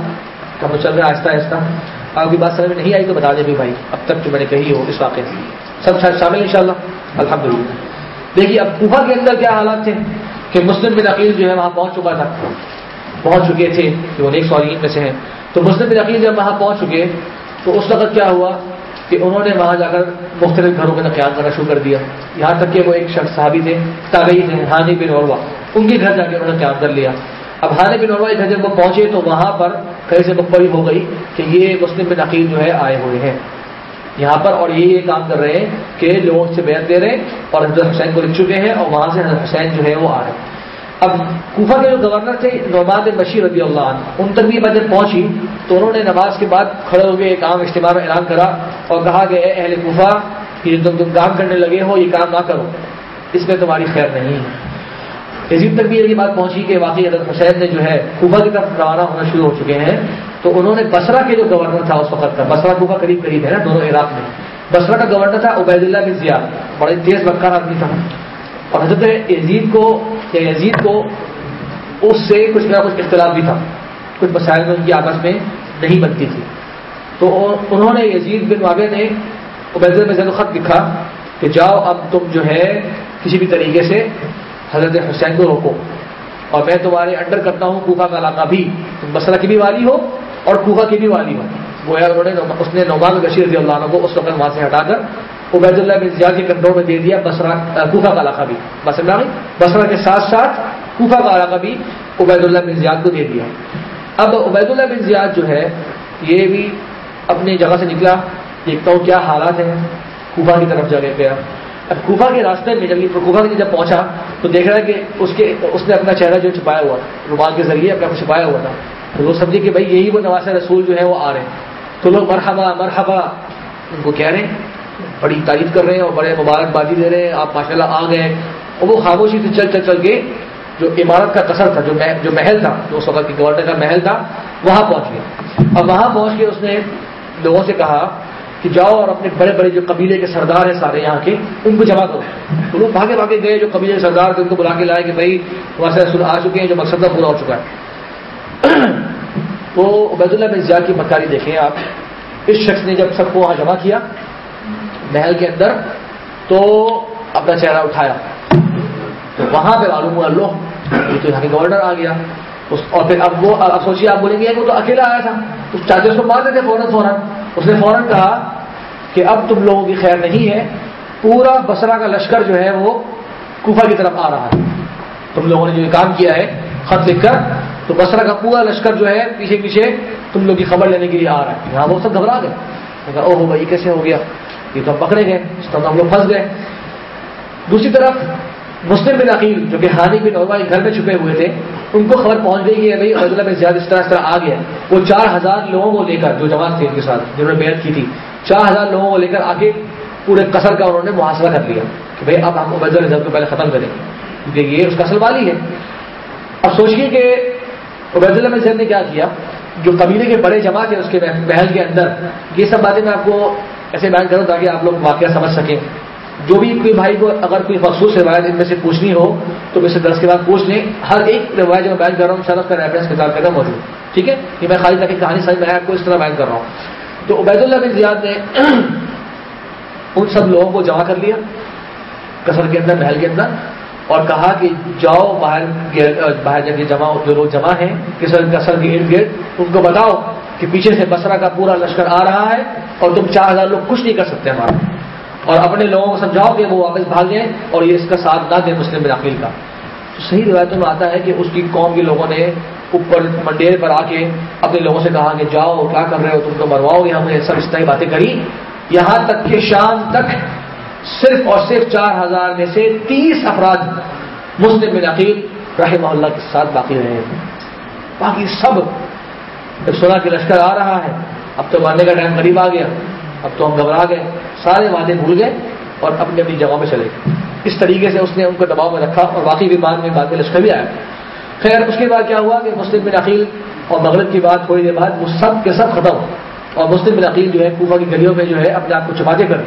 کب چل رہا ہے آہستہ آہستہ۔ آپ کی بات سمجھ میں نہیں آئی تو بتا دیں بھائی بھائی، اب تک جو میں نے کہی ہو، اس واقعے سے۔ سب شامل ان شاء اللہ الحمد للہ دیکھیے، اب کوفہ کے اندر کیا حالات تھے؟ کہ مسلم بن عقیل جو ہے، وہاں پہنچ چکا تھا۔ پہنچ چکے تھے، کہ وہ نیک سوالین میں سے ہیں۔ تو مسلم بن عقیل جب وہاں پہنچ چکے، تو اس وقت کیا ہوا کہ انہوں نے وہاں جا کر مختلف گھروں کا قیام کرنا شروع کر دیا۔ یہاں تک کہ وہ ایک شخص صحابی تھے تابعی تھے ہانی بن عروا ان کے گھر جا کے انہوں نے قیام کر لیا۔ اب ہانی بن عروا کے گھر جب وہ پہنچے تو وہاں پر کہیں سے ہو گئی کہ یہ مسلم بن عقیل جو ہے آئے ہوئے ہیں۔ یہاں پر اور یہ یہ کام کر رہے ہیں کہ لوگوں سے بیعت دے رہے ہیں اور حضرت حسین کو لکھ چکے ہیں اور وہاں سے حضرت حسین جو ہے وہ آ رہے ہیں۔ اب کوفہ کے جو گورنر تھے نعمان بشیر رضی اللہ عنہ، ان تک بھی جب پہنچی تو انہوں نے نماز کے بعد کھڑے ہو کے ایک عام اجتماع میں اعلان کرا اور کہا کہ اے اہل کوفہ کہ تم تم کام کرنے لگے ہو، یہ کام نہ کرو۔ اس میں تمہاری خیر نہیں۔ ہے عزیب تک بھی یہ بات پہنچی کہ واقعی حضرت حسین نے جو ہے کوفہ کی طرف روانہ ہونا شروع ہو چکے ہیں۔ تو انہوں نے بسرا کے جو گورنر تھا اس وقت کا بسرا کوفہ قریب قریب ہے نا، دونوں عراق میں۔ بسرا کا گورنر تھا عبید اللہ بن زیاد، بڑے تیز بکار آدمی تھا۔ اور حضرت عزیز کو، یا یزید کو اس سے کچھ نہ کچھ اختلاف بھی تھا۔ کچھ مسائل میں ان کی آپس میں نہیں بنتی تھی۔ تو انہوں نے یزید بن واقع نے عبید اللہ میں خط لکھا کہ جاؤ اب تم جو ہے کسی بھی طریقے سے حضرت حسین کو روکو۔ اور میں تمہارے انڈر کرتا ہوں، کوفہ کا علاقہ بھی۔ تم بسرا کی بھی والی ہو اور کوفہ کی بھی والی ہو۔ گویا انہوں نے اس نے نعمان بشیر رضی اللہ عنہ کو اس وقت وہاں سے ہٹا کر عبید اللہ بن زیاد کے کنٹرول میں دے دیا بسرا کوفہ کا علاقہ بھی۔ بسرا بسرا کے ساتھ ساتھ کوفہ کا علاقہ بھی عبید اللہ بن زیاد کو دے دیا۔ اب عبید اللہ بن زیاد جو ہے، یہ بھی اپنی جگہ سے نکلا، دیکھتا ہوں کیا حالات ہیں۔ کوفہ کی طرف جگہ گیا۔ اب کوفہ کے راستے میں جب کوفہ کے جب پہنچا تو دیکھ رہا ہے کہ اس کے اس نے اپنا چہرہ جو چھپایا ہوا تھا، رومال کے ذریعے اپنا چھپایا ہوا تھا۔ تو لوگ سمجھے کہ بھائی یہی وہ نواز رسول جو ہے وہ آ رہے ہیں۔ تو لوگ مرحبا مرحبا۔ ان کو کہہ رہے ہیں، بڑی تعریف کر رہے ہیں اور بڑے مبارک بازی دے رہے ہیں۔ آپ ماشاء اللہ آ گئے۔ اور وہ خاموشی سے چل چل چل کے جو عمارت کا قصر تھا، جو جو محل تھا، جو اس وقت کی گورنر کا محل تھا، وہاں پہنچ گیا اور وہاں پہنچ کے اس نے لوگوں سے کہا کہ جاؤ اور اپنے بڑے بڑے جو قبیلے کے سردار ہیں سارے یہاں کے، ان کو جمع کرو۔ تو لوگ بھاگے بھاگے گئے، جو قبیلے کے سردار تھے، ان کو بلا کے لائے کہ بھائی، وہاں سے آ چکے ہیں، جو مقصد پورا ہو چکا ہے۔ تو عبید اللہ بن زیاد کی مکاری دیکھیں آپ۔ اس شخص نے جب سب کو وہاں جمع کیا، محل کے اندر، تو اپنا چہرہ اٹھایا۔ تو وہاں پہ معلوم ہوا لو یہ تو یہاں کے گورنر آ گیا۔ اور پھر اب وہ اب سوچیے آپ بولیں گے کہ وہ تو اکیلا آیا تھا۔ تو چاچے اس کو مارتے تھے فوراً فوراً۔ اس نے فوراً کہا کہ اب تم لوگوں کی خیر نہیں ہے۔ پورا بسرا کا لشکر جو ہے وہ کوفہ کی طرف آ رہا ہے۔ تم لوگوں نے جو کام کیا ہے، خط لکھ کر، تو بسرا کا پورا لشکر جو ہے پیچھے پیچھے تم لوگ کی خبر لینے کے لیے آ رہا ہے۔ یہاں وہ سب گھبرا گئے۔ او ہو بھائی کیسے ہو گیا؟ یہ تو ہم پکڑے گئے، اس طرح ہم لوگ پھنس گئے۔ دوسری طرف مسلم بن عقیل، جو کہ ہانی بن عبا گھر میں چھپے ہوئے تھے، ان کو خبر پہنچ گئی کہ بھائی عبداللہ میں زیادہ اس طرح اس طرح آ گیا وہ چار ہزار لوگوں کو لے کر، جو جماعت تھے ان کے ساتھ، جنہوں نے محنت کی تھی، چار ہزار لوگوں کو لے کر آگے پورے قصر کا انہوں نے محاصرہ کر لیا کہ بھائی اب ہم عبید الزد کو پہلے ختم کریں۔ کیونکہ یہ اس کا اصل والی ہے۔ اب سوچیے کہ عبید اللہ زید نے کیا کیا؟ جو قبیلے کے بڑے جماعت ہیں، اس کے محل کے اندر، یہ سب باتیں میں آپ کو ایسے بیان کروں تاکہ آپ لوگ واقعہ سمجھ سکیں۔ جو بھی کوئی بھائی کو اگر کوئی مخصوص روایت ان میں سے پوچھنی ہو، تو میں سے دس کے بعد پوچھ لیں۔ ہر ایک روایت جو میں بیان کر رہا ہوں سر اس کا ریفرنس کتاب کے موجود ٹھیک ہے؟ کہ میں خالی تاکہ کہانی سمجھ میں آپ کو اس طرح بیان کر رہا ہوں۔ تو عبید اللہ بن زیاد نے ان سب لوگوں کو جمع کر لیا کسر کے اندر، محل کے اندر، اور کہا کہ جاؤ باہر باہر جا کے جمع، جو لوگ جمع ہیں کسر کسر کے ارد گرد، ان کو بتاؤ کہ پیچھے سے بسرا کا پورا لشکر آ رہا ہے اور تم چار ہزار لوگ کچھ نہیں کر سکتے ہمارا۔ اور اپنے لوگوں کو سمجھاؤ کہ وہ واپس بھاگ جائیں اور یہ اس کا ساتھ نہ دیں مسلم بن کا۔ تو صحیح روایتوں میں آتا ہے کہ اس کی قوم کے لوگوں نے اوپر منڈیر پر آ کے اپنے لوگوں سے کہا کہ جاؤ، کیا کر رہے ہو؟ تم تو مرواؤ گے ہم نے سب اس طرح باتیں کری۔ یہاں تک کہ شام تک صرف اور صرف چار ہزار میں سے تیس افراد مسلم بن عقیل رحمہ اللہ کے ساتھ باقی رہے۔ باقی سب سونا کے لشکر آ رہا ہے۔ اب تو مارنے کا ٹائم قریب آ گیا۔ اب تو ہم گھبرا گئے، سارے وعدے بھول گئے اور اپنی اپنی جگہوں میں چلے گئے۔ اس طریقے سے اس نے ان کو دباؤ میں رکھا اور باقی بھی بعد میں بعد میں لشکر بھی آیا۔ خیر، اس کے بعد کیا ہوا کہ مسلم بن عقیل اور مغرب کی بات تھوڑی دیر بعد وہ سب کے سب ختم۔ ہو اور مسلم بن عقیل جو ہے، کوفہ کی گلیوں میں جو ہے، اپنے آپ کو چپاتے کر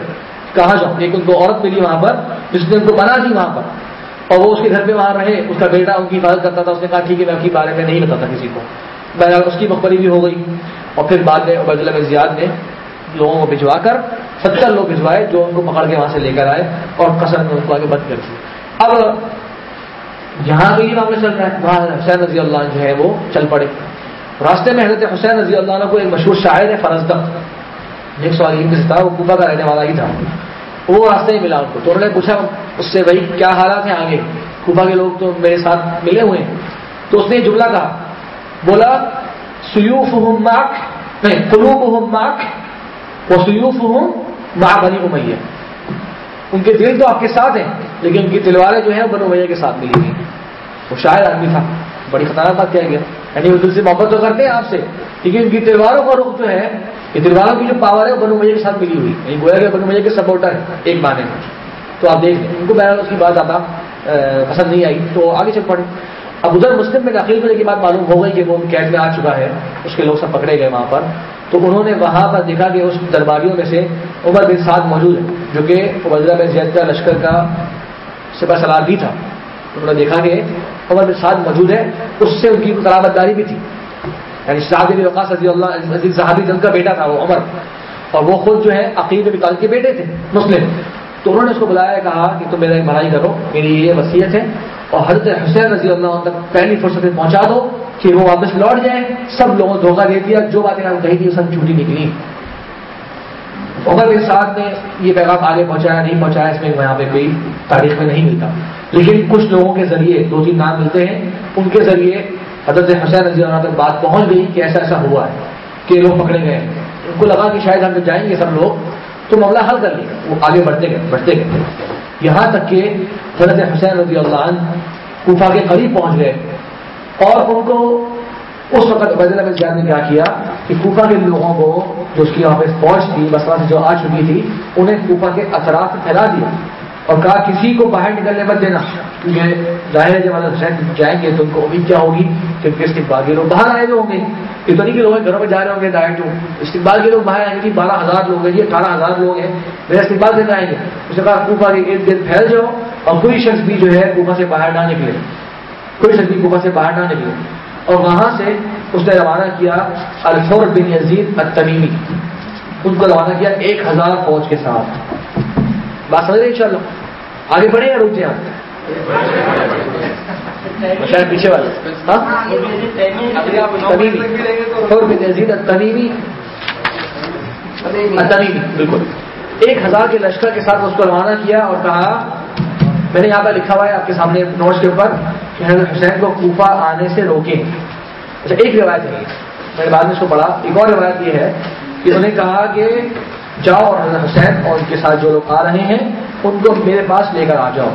کہا جاؤ۔ ایک ان کو عورت ملی وہاں پر، جس نے ان کو بنا دی جی وہاں پر۔ اور وہ اس کے گھر پہ وہاں رہے۔ اس کا بیٹا ان کی حفاظت کرتا تھا۔ اس نے کہا، ٹھیک ہے، میں آپ کے بارے میں نہیں بتاتا کسی کو۔ بہرحال اس کی مقبری بھی ہو گئی۔ اور پھر بعد میں عبید اللہ زیاد نے لوگوں کو بھجوا کر، ستر لوگ بھجوائے جو ان کو پکڑ کے وہاں سے لے کر آئے اور قسم میں ان کو آگے بند کر دی اب جہاں بھی معاملہ چل رہا ہے، وہاں حسین رضی اللہ جو ہے وہ چل پڑے۔ راستے میں حضرت حسین رضی اللہ عنہ کو ایک مشہور شاعر ہے فرزدہ ایک سو عالم تھا، وہ کوبا کا رہنے والا ہی تھا۔ وہ راستے میں ملا ان کو۔ تو انہوں نے پوچھا، اس سے بھائی کیا حالات ہیں آگے؟ کوبا کے لوگ تو میرے ساتھ ملے ہوئے ہیں۔ تو اس نے جملہ کہا، بولا سیوف ہوں ماک نہیں قلوب ہوں ماک وہ سیوف ہوں ماں بنی امیہ ان کے دل تو آپ کے ساتھ ہیں، لیکن ان کی تلواریں جو ہیں بنو امیہ کے ساتھ ملی ہوئی وہ شاعر آدمی تھا، بڑی خطرناک بات کیا گیا۔ یعنی وہ دل سے محبت تو کرتے ہیں آپ سے، لیکن ان کی تلواروں کا رخ جو ہے، یہ تلواروں کی جو پاور ہے وہ بنو میے کے ساتھ ملی ہوئی۔ یعنی گویا کہ بنو میے کے سپورٹر ہے ایک بانے میں تو آپ دیکھ ان کو بہرحال اس کی بات زیادہ پسند نہیں آئی، تو آگے چل پڑے اب ادھر مسلم میں داخل ہونے کی بات معلوم ہو گئی کہ وہ قید میں آ چکا ہے، اس کے لوگ سب پکڑے گئے وہاں پر۔ تو انہوں نے وہاں پر دیکھا کہ اس درباریوں میں سے عمر بن سعد موجود ہے، جو کہ وزرا میں زید کا لشکر کا سپا سلار بھی تھا۔ انہوں نے دیکھا کہ عمر بن سعد موجود ہے، اس سے ان کی قرابت داری بھی تھی۔ یعنی شاہد وقاص رضی اللہ عزیز صحابی جن کا بیٹا تھا وہ عمر۔ اور وہ خود جو ہے عقید بطال کے بیٹے تھے، مسلم۔ تو انہوں نے اس کو بلایا، کہا کہ تم میرا ایک بھلائی کرو، میری یہ وصیت ہے۔ اور حضرت حسین رضی اللہ عنہ تک پہلی فرصت پہنچا دو کہ وہ واپس لوٹ جائیں۔ سب لوگوں نے دھوکہ دے دیا۔ جو باتیں کہی تھی سب جھوٹی نکلی۔ عمر کے ساتھ نے یہ پیغام آگے پہنچایا، نہیں پہنچایا، اس میں یہاں پہ کوئی تاریخ میں نہیں ملتا۔ لیکن کچھ لوگوں کے ذریعے، دو تین نام ملتے ہیں، ان کے ذریعے حضرت حسین رضی اللہ تک بات پہنچ گئی کہ ایسا ایسا ہوا ہے کہ لوگ پکڑے گئے ان کو لگا کہ شاید ہم جب جائیں گے سب لوگ، تو معاملہ حل کر لیا وہ آگے بڑھتے گئے بڑھتے گئے۔ یہاں تک کہ حضرت حسین رضی اللہ عنہ کوفہ کے قریب پہنچ گئے اور ان کو اس وقت وزیر احمد نے کیا کیا کہ کوفہ کے لوگوں کو جو اس کی وہاں پہ فوج تھی بسرا سے جو آ چکی تھی، انہیں کوفہ کے اثرات پھیلا دیا اور کہا کسی کو باہر نکلنے مت دینا۔ کیونکہ ظاہر ہے جب حضرت حسین جائیں گے تو ان کو امید کیا ہوگی کہ استقبال کے لوگ باہر آئے ہوئے ہوں گے۔ یہ تو نہیں کہ لوگ گھروں میں جا رہے ہوں گے ڈائریکٹ استقبال کے لوگ باہر آئیں گے جی، بارہ ہزار لوگ ہیں جی اٹھارہ ہزار لوگ ہیں۔ میرا استقبال سے آئیں گے۔ اس نے کہا کوفا کے ارد گرد پھیل جاؤ اور کوئی شخص بھی جو ہے کوفا سے باہر نہ نکلے۔ کوئی شخص بھی کوفا سے باہر نہ نکلے۔ اور وہاں سے اس نے روانہ کیا الفور بن یزید التمیمی۔ ان کو روانہ کیا ایک ہزار فوج کے ساتھ۔ بات سمجھ رہے ان شاء اللہ آگے بڑھے یا رکتے ہیں شاید پیچھے والے۔ ہاں؟ بالکل۔ ایک ہزار کے لشکر کے ساتھ اس کو روانہ کیا اور کہا میں نے یہاں پہ لکھا ہوا ہے آپ کے سامنے نوٹس کے اوپر کہ حضرت حسین کو کوفہ آنے سے روکے اچھا ایک روایت ہے۔ میں نے بعد میں اس کو پڑھا۔ ایک اور روایت یہ ہے کہ انہوں نے کہا کہ جاؤ اور حضرت حسین اور ان کے ساتھ جو لوگ آ رہے ہیں، ان کو میرے پاس لے کر آ جاؤ۔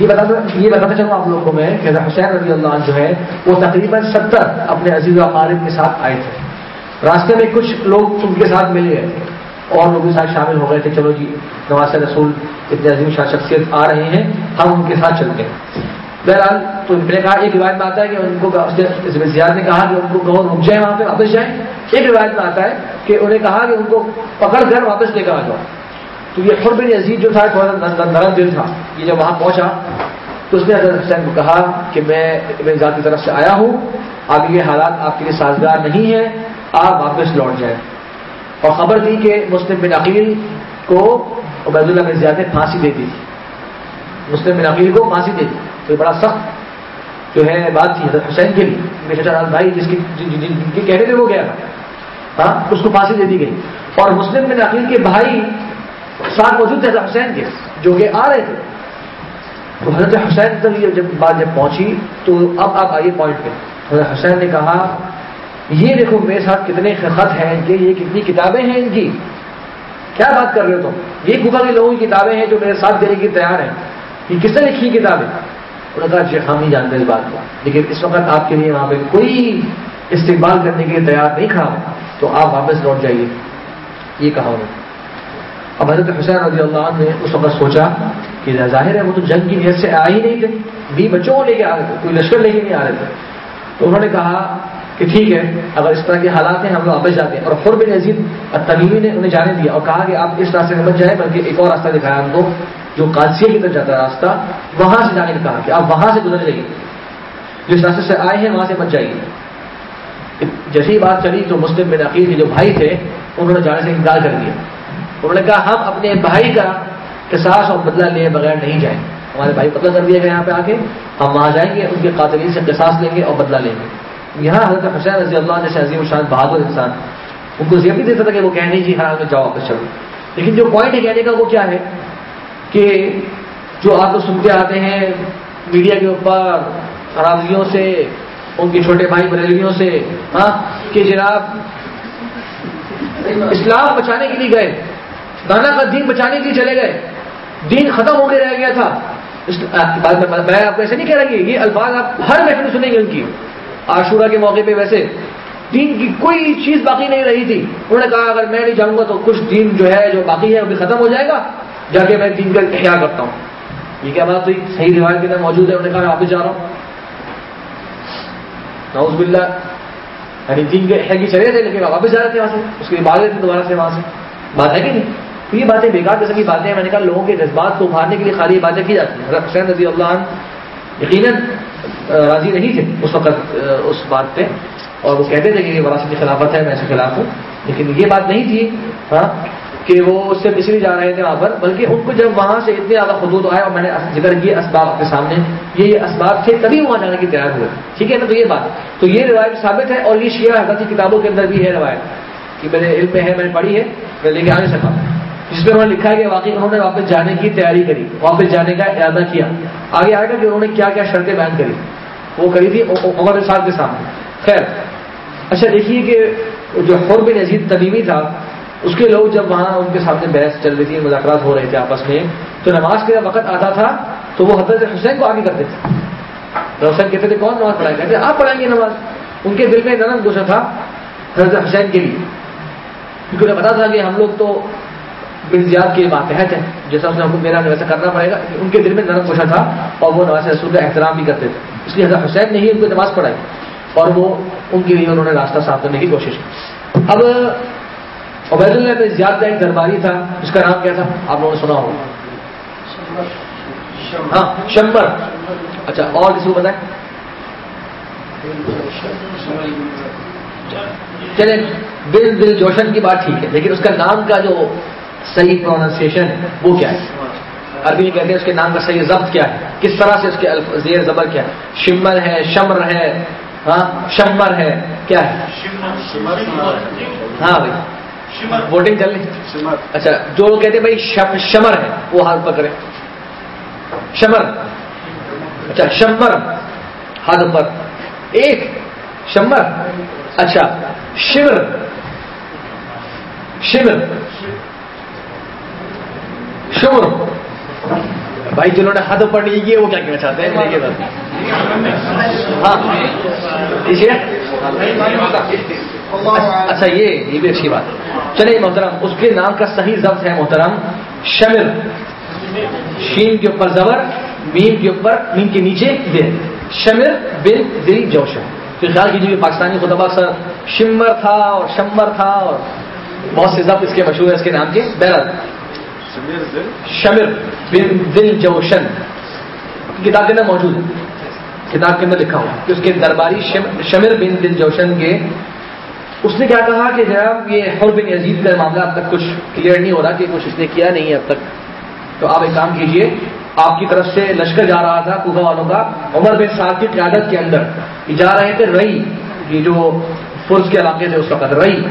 یہ بتاتا یہ بتاتا چلوں آپ لوگوں کو میں کہ حضرت حسین رضی اللہ عنہ جو ہے، وہ تقریباً ستر اپنے عزیز و اقارب کے ساتھ آئے تھے۔ راستے میں کچھ لوگ ان کے ساتھ ملے اور لوگ کے ساتھ شامل ہو گئے تھے۔ چلو جی نواز رسول اتنے عظیم شاہ شخصیت آ رہے ہیں، ہم ان کے ساتھ چلتے ہیں بہرحال تو میں نے کہا ایک روایت میں آتا ہے کہ ان کو زیاد نے کہا کہ ان کو کہو رک جائیں وہاں پہ، واپس جائیں۔ ایک روایت میں آتا ہے کہ انہیں کہا کہ ان کو پکڑ کر واپس لے کر آ جاؤ۔ تو یہ خود بن عزیز جو تھا تھوڑا نرم دل تھا۔ یہ جب وہاں پہنچا، تو اس نے حضرت حسین کو کہا کہ میں ابن ذات کی طرف سے آیا ہوں۔ اب یہ حالات آپ کے لیے سازگار نہیں ہے آپ واپس لوٹ جائیں۔ اور خبر دی کہ مسلم بن عقیل کو عبید اللہ بن زیاد نے پھانسی دے دی۔ مسلم بن عقیل کو پھانسی دے دی۔ تو بڑا سخت جو ہے بات تھی حضرت حسین کے لیے۔ میرے بھائی، جس کی جن کے کہنے تھے وہ گیا تھا۔ ہاں؟ اس کو پھانسی دے دی گئی۔ اور مسلم بن عقیل کے بھائی ساتھ موجود تھے حسین کے، جو کہ آ رہے تھے۔ تو حضرت حسین تک یہ جب بات جب پہنچی، تو اب آپ آئیے پوائنٹ پہ۔ حضرت حسین نے کہا، یہ دیکھو، میرے ساتھ کتنے خط ہیں کہ یہ کتنی کتابیں ہیں ان کی۔ کیا بات کر رہے ہو تم؟ یہ گفا کے لوگوں کی کتابیں ہیں جو میرے ساتھ دینے کی تیار ہیں۔ یہ کس نے لکھی کتابیں؟ انہوں نے کہا شیخ ہم ہی جانتے اس بات کو۔ لیکن اس وقت آپ کے لیے وہاں پہ کوئی استقبال کرنے کے لیے تیار نہیں کھڑا تو آپ واپس لوٹ جائیے۔ یہ کہا انہوں نے۔ اب حضرت حسین رضی اللہ عنہ نے اس وقت سوچا کہ ظاہر ہے وہ تو جنگ کی نیت سے آ ہی نہیں تھے بی بچوں کو لے کے آ رہے تھے، کوئی لشکر لے کے نہیں آ رہے تھے۔ تو انہوں نے کہا کہ ٹھیک ہے، اگر اس طرح کے حالات ہیں، ہم لوگ واپس جاتے ہیں۔ اور خور بن عزیز تنیوی نے انہیں جانے دیا اور کہا کہ آپ اس راستے میں بچ جائیں، بلکہ ایک اور راستہ دکھایا ہم کو۔ جو قادسیہ کی طرف جاتا ہے راستہ، وہاں سے جانے کا کہا کہ آپ وہاں سے گزر جائیے۔ جس راستے سے آئے ہیں، وہاں سے بچ جائیے۔ جیسی بات چلی تو مسلم بن عقیل کے جو بھائی تھے، انہوں نے جانے سے انکار کر دیا۔ انہوں نے کہا، ہم اپنے بھائی کا قصاص اور بدلہ لیے بغیر نہیں جائیں۔ ہمارے بھائی بدلا کر دیا گیا یہاں پہ آ کے ہم وہاں جائیں گے، ان کے قاتلین سے قصاص لیں گے اور بدلہ لیں گے۔ یہاں حضرت حسین رضی اللہ جیسے عظیم الشان بہادر انسان، ان کو ذہن دیتا تھا کہ وہ کہنے جی ہر میں جاؤ واپس چلو۔ لیکن جو پوائنٹ ہے کہنے کا وہ کیا ہے؟ کہ جو آپ لوگ سنتے آتے ہیں میڈیا کے اوپر خرابیوں سے، ان کے چھوٹے بھائی بریلیوں سے ہاں کہ جناب، اسلام بچانے کے لیے گئے دانا کا دین بچانے کے لیے چلے گئے، دین ختم ہو کے رہ گیا تھا۔ میں آپ کو ایسے نہیں کہہ رہا یہ الفاظ آپ ہر محفل سنیں گے ان کی۔ عاشورہ کے موقع پہ ویسے دین کی کوئی چیز باقی نہیں رہی تھی۔ انہوں نے کہا، اگر میں نہیں جاؤں گا تو کچھ دین جو ہے، جو باقی ہے، وہ بھی ختم ہو جائے گا۔ جا کے میں دین کا احیاء کرتا ہوں۔ یہ کیا بات ہوئی؟ صحیح روایت کے اندر موجود ہے، انہوں نے کہا میں واپس جا رہا ہوں۔ نوز باللہ۔ یعنی دین کے احیاء کی چلے تھے لیکن واپس جا رہے تھے وہاں سے۔ اس کے بعد دوبارہ سے وہاں سے۔ بات ہے کہ نہیں؟ تو یہ باتیں بیکار قسم کی باتیں میں نے کہا لوگوں کے جذبات کو ابھارنے کے لیے خالی یہ باتیں کی جاتی ہیں۔ حضرت حسین رضی اللہ عنہ یقیناً راضی نہیں تھے اس وقت اس بات پہ۔ اور وہ کہتے تھے کہ یہ وراثت کی خلافت ہے، میں اس کے خلاف ہوں۔ لیکن یہ بات نہیں تھی۔ ہاں کہ وہ اس سے اس لیے جا رہے تھے وہاں پر بلکہ ان کو جب وہاں سے اتنے زیادہ خطوط آئے اور میں نے ذکر کیا اسباب کے سامنے، یہ یہ اسباب تھے، تبھی وہاں جانے کی تیار ہوئے۔ ٹھیک ہے نا؟ تو یہ بات۔ تو یہ روایت ثابت ہے اور یہ شیعہ حضرت کی کتابوں کے اندر بھی ہے روایت کہ میرے علم میں ہے، میں نے پڑھی ہے، میں لے کے آ نہیں سکا جس پہ انہوں نے لکھا ہے کہ واقعی انہوں نے واپس جانے کی تیاری کری، واپس جانے کا ارادہ کیا۔ آگے آئے گا کہ انہوں نے کیا کیا شرطیں بیان کری۔ وہ کری تھی عمر صاحب کے سامنے۔ خیر اچھا دیکھیے کہ جو خور بن عزیز تبیمی تھا اس کے لوگ جب وہاں ان کے سامنے بحث چل رہی تھی، مذاکرات ہو رہے تھے آپس میں، تو نماز کے وقت آتا تھا، تو وہ حضرت حسین کو آگے کرتے تھے۔ حسین کہتے تھے، کون نماز پڑھائے کہتے آپ پڑھائیں گے نماز. ان کے دل میں نرم گسا تھا حضرت حسین کے لیے۔ کیونکہ انہیں پتا تھا کہ ہم لوگ تو بن زیاد کے ماتحت ہیں، جیسا اس نے حکم دینا ویسا کرنا پڑے گا۔ ان کے دل میں نرم پوچھا تھا اور وہ نواز رسول کا احترام بھی کرتے تھے۔ اس لیے حضرت حسین نے ہی ان کو نماز پڑھائی اور وہ ان کے لیے انہوں نے راستہ صاف کرنے کی کوشش کی۔ اب عبید اللہ بن زیاد کا ایک درباری تھا جس کا نام کیا تھا؟ آپ لوگوں نے سنا ہوگا۔ ہاں شمبر۔ اچھا اور کسی کو بتائیں چلے دل دل جوشن کی بات ٹھیک ہے لیکن اس کا نام کا جو صحیح پروننسیشن ہے وہ کیا ہے؟ عربی میں کہتے ہیں اس کے نام کا صحیح ضبط کیا ہے؟ کس طرح سے اس کے زیر زبر کیا ہے؟ شمر ہے شمر ہے ہاں شمر ہے کیا ہے؟ ہاں بھائی۔ ووٹنگ کر لیں اچھا جو لوگ کہتے ہیں بھائی شمر ہے وہ ہاتھ پکڑے. شمر. اچھا شمر. ہاتھ پر ایک. شمر. اچھا شمر. شمر. شمر. بھائی جنہوں نے حد پڑھ لی وہ کیا کہنا چاہتے ہیں؟ ہاں. اچھا یہ یہ بھی اچھی بات. چلے محترم اس کے نام کا صحیح ضبط ہے محترم شمر شین کے اوپر زبر میم کے اوپر میم کے نیچے دل. شمر بن دل جوشن. پھر خیال کیجیے پاکستانی خطبہ سر شمر تھا اور شمر تھا اور بہت سے ضبط اس کے مشہور ہے اس کے نام کے. بہرحال شمر بن دل جوشن. کتاب کے اندر موجود ہے. کتاب کے اندر لکھا ہوا کہ اس کے درباری شمر بن دل جوشن کے اس نے کیا کہا کہ جناب، یہ حر بن عزیز کا معاملہ اب تک کچھ کلیئر نہیں ہو رہا کہ کچھ اس نے کیا نہیں ہے اب تک۔ تو آپ ایک کام کیجیے، آپ کی طرف سے لشکر جا رہا تھا کوفہ والوں کا عمر بن سعد کی قیادت کے اندر۔ جا رہے تھے رئی، یہ جو فرض کے علاقے تھے اس وقت رئی۔